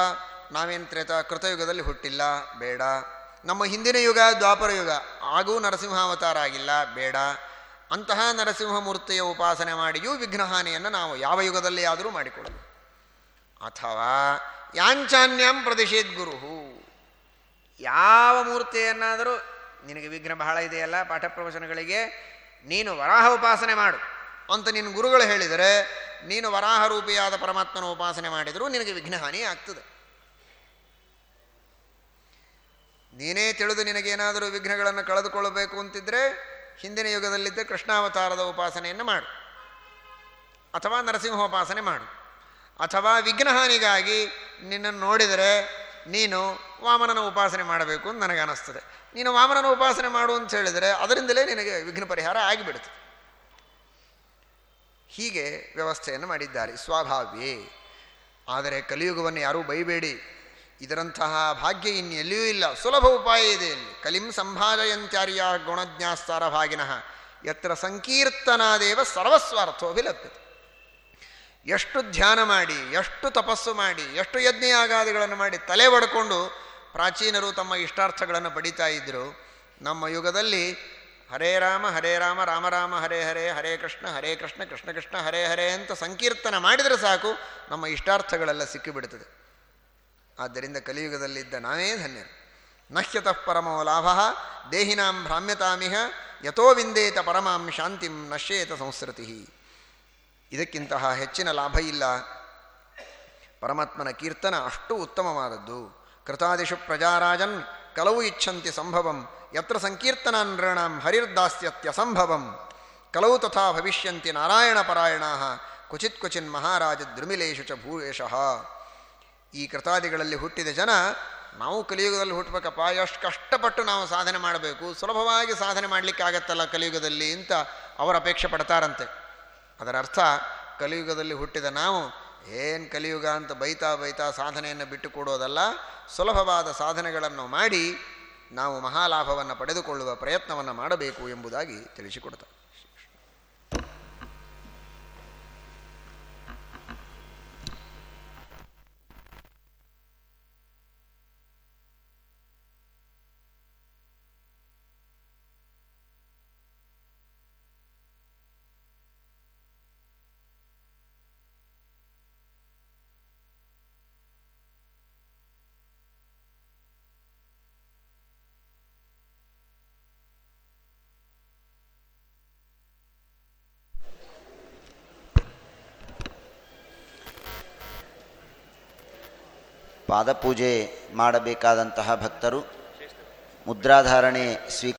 ನಾವೇನು ತ್ರೇತ ಕೃತಯುಗದಲ್ಲಿ ಹುಟ್ಟಿಲ್ಲ, ಬೇಡ. ನಮ್ಮ ಹಿಂದಿನ ಯುಗ, ದ್ವಾಪರ ಯುಗ, ಆಗೂ ನರಸಿಂಹಾವತಾರ ಆಗಿಲ್ಲ, ಬೇಡ. ಅಂತಹ ನರಸಿಂಹಮೂರ್ತಿಯ ಉಪಾಸನೆ ಮಾಡಿಯೂ ವಿಘ್ನಹಾನಿಯನ್ನು ನಾವು ಯಾವ ಯುಗದಲ್ಲಿ ಆದರೂ ಮಾಡಿಕೊಳ್ಳಲು ಅಥವಾ ಯಾಂಚಾನ್ಯಂ ಪ್ರದಿಶೇದ್ ಗುರು ಯಾವ ಮೂರ್ತಿಯನ್ನಾದರೂ ನಿನಗೆ ವಿಘ್ನ ಬಹಳ ಇದೆಯಲ್ಲ ಪಾಠ ಪ್ರವಚನಗಳಿಗೆ, ನೀನು ವರಾಹ ಉಪಾಸನೆ ಮಾಡು ಅಂತ ನಿನ್ನ ಗುರುಗಳು ಹೇಳಿದರೆ, ನೀನು ವರಾಹ ರೂಪಿಯಾದ ಪರಮಾತ್ಮನ ಉಪಾಸನೆ ಮಾಡಿದರೂ ನಿನಗೆ ವಿಘ್ನಹಾನಿ ಆಗ್ತದೆ. ನೀನೇ ತಿಳಿದು ನಿನಗೇನಾದರೂ ವಿಘ್ನಗಳನ್ನು ಕಳೆದುಕೊಳ್ಳಬೇಕು ಅಂತಿದ್ದರೆ ಹಿಂದಿನ ಯುಗದಲ್ಲಿದ್ದ ಕೃಷ್ಣಾವತಾರದ ಉಪಾಸನೆಯನ್ನು ಮಾಡು. ಅಥವಾ ನರಸಿಂಹೋಪಾಸನೆ ಮಾಡು. ಅಥವಾ ವಿಘ್ನಹಾನಿಗಾಗಿ ನಿನ್ನನ್ನು ನೋಡಿದರೆ ನೀನು ವಾಮನನ ಉಪಾಸನೆ ಮಾಡಬೇಕು ಅಂತ ನನಗೆ ಅನ್ನಿಸ್ತದೆ ನೀನು ವಾಮನನ ಉಪಾಸನೆ ಮಾಡು ಅಂತ ಹೇಳಿದರೆ ಅದರಿಂದಲೇ ನಿನಗೆ ವಿಘ್ನ ಪರಿಹಾರ ಆಗಿಬಿಡುತ್ತೆ. ಹೀಗೆ ವ್ಯವಸ್ಥೆಯನ್ನು ಮಾಡಿದ್ದಾರೆ. ಸ್ವಾಭಾವ್ಯೇ. ಆದರೆ ಕಲಿಯುಗವನ್ನು ಯಾರೂ ಬೈಬೇಡಿ. ಇದರಂತಹ ಭಾಗ್ಯ ಇನ್ನೆಲ್ಲಿಯೂ ಇಲ್ಲ. ಸುಲಭ ಉಪಾಯ ಇದೆ ಇಲ್ಲಿ. ಕಲಿಂ ಸಂಭಾಜಯಂತ್ಯಾರ್ಯ ಗುಣಜ್ಞಾಸ್ತಾರ ಭಾಗಿನಃ ಯತ್ರ ಸಂಕೀರ್ತನಾದೇವ ಸರ್ವಸ್ವಾರ್ಥೋಭಿಲಭ್ಯತೆ ಎಷ್ಟು ಧ್ಯಾನ ಮಾಡಿ, ಎಷ್ಟು ತಪಸ್ಸು ಮಾಡಿ, ಎಷ್ಟು ಯಜ್ಞಯಾಗಾದಿಗಳನ್ನು ಮಾಡಿ ತಲೆ ಒಡ್ಕೊಂಡು ಪ್ರಾಚೀನರು ತಮ್ಮ ಇಷ್ಟಾರ್ಥಗಳನ್ನು ಪಡಿತಾ ಇದ್ದರು ನಮ್ಮ ಯುಗದಲ್ಲಿ ಹರೇ ರಾಮ ಹರೇ ರಾಮ ರಾಮ ರಾಮ, ಹರೇ ಹರೇ ಹರೇ ಕೃಷ್ಣ ಹರೇ ಕೃಷ್ಣ ಕೃಷ್ಣ ಕೃಷ್ಣ, ಹರೇ ಹರೇ ಅಂತ ಸಂಕೀರ್ತನ ಮಾಡಿದರೆ ಸಾಕು, ನಮ್ಮ ಇಷ್ಟಾರ್ಥಗಳೆಲ್ಲ ಸಿಕ್ಕಿಬಿಡುತ್ತದೆ ಆದ್ದರಿಂದ ಕಲಿಯುಗದಲ್ಲಿದ್ದ ನಾವೇ ಧನ್ಯರು. ನಹ್ಯತಃ ಪರಮೋ ಲಾಭ, ದೇಹಿನಾಂ ಭ್ರಾಮ್ಯತಾಮಿಹ ಯಥೋ ವಿಂದೇತ ಪರಮಾಂ ಶಾಂತಿಂ ನಶ್ಯೇತ ಸಂಸ್ಕೃತಿ ಇದಕ್ಕಿಂತಹ ಹೆಚ್ಚಿನ ಲಾಭ ಇಲ್ಲ. ಪರಮಾತ್ಮನ ಕೀರ್ತನ ಅಷ್ಟು ಉತ್ತಮವಾದದ್ದು. ಕೃತಾದಿಷು ಪ್ರಜಾರಾಜನ್ ಕಲವು ಇಚ್ಛಂತಿ ಸಂಭವಂ ಯತ್ರ ಸಂಕೀರ್ತನಾನ್ ನೃಣಾಂ ಹರಿರ್ದಾಸ್ಯತ್ಯಸಂಭವಂ ಕಲವು ತಥಾ ಭವಿಷ್ಯಂತಿ ನಾರಾಯಣ ಪರಾಯಣಾ ಕ್ವಚಿತ್ ಕ್ವಚಿನ್ ಮಹಾರಾಜ ದ್ರುಮಿಲೇಶು ಚ ಭೂಯೇಶ. ಈ ಕೃತಾದಿಗಳಲ್ಲಿ ಹುಟ್ಟಿದ ಜನ ನಾವು ಕಲಿಯುಗದಲ್ಲಿ ಹುಟ್ಟಬೇಕಪ್ಪ ಎಷ್ಟು ಕಷ್ಟಪಟ್ಟು ನಾವು ಸಾಧನೆ ಮಾಡಬೇಕು. ಸುಲಭವಾಗಿ ಸಾಧನೆ ಮಾಡಲಿಕ್ಕೆ ಆಗತ್ತಲ್ಲ ಕಲಿಯುಗದಲ್ಲಿ ಅಂತ ಅವರ ಅಪೇಕ್ಷೆ ಪಡ್ತಾರಂತೆ. ಅದರ ಅರ್ಥ ಕಲಿಯುಗದಲ್ಲಿ ಹುಟ್ಟಿದ ನಾವು ಏನು ಕಲಿಯುಗ ಅಂತ ಬೈತಾ ಬೈತಾ ಸಾಧನೆಯನ್ನು ಬಿಟ್ಟು ಕೊಡೋದಲ್ಲ ಸುಲಭವಾದ ಸಾಧನೆಗಳನ್ನು ಮಾಡಿ ನಾವು ಮಹಾಲಾಭವನ್ನು ಪಡೆದುಕೊಳ್ಳುವ ಪ್ರಯತ್ನವನ್ನು ಮಾಡಬೇಕು ಎಂಬುದಾಗಿ ತಿಳಿಸಿಕೊಡ್ತಾರೆ. ಪಾದಪೂಜೆ ಮಾಡಬೇಕಾದಂತಹ ಭಕ್ತರು. ಮುದ್ರಾಧಾರಣೆ ಸ್ವೀ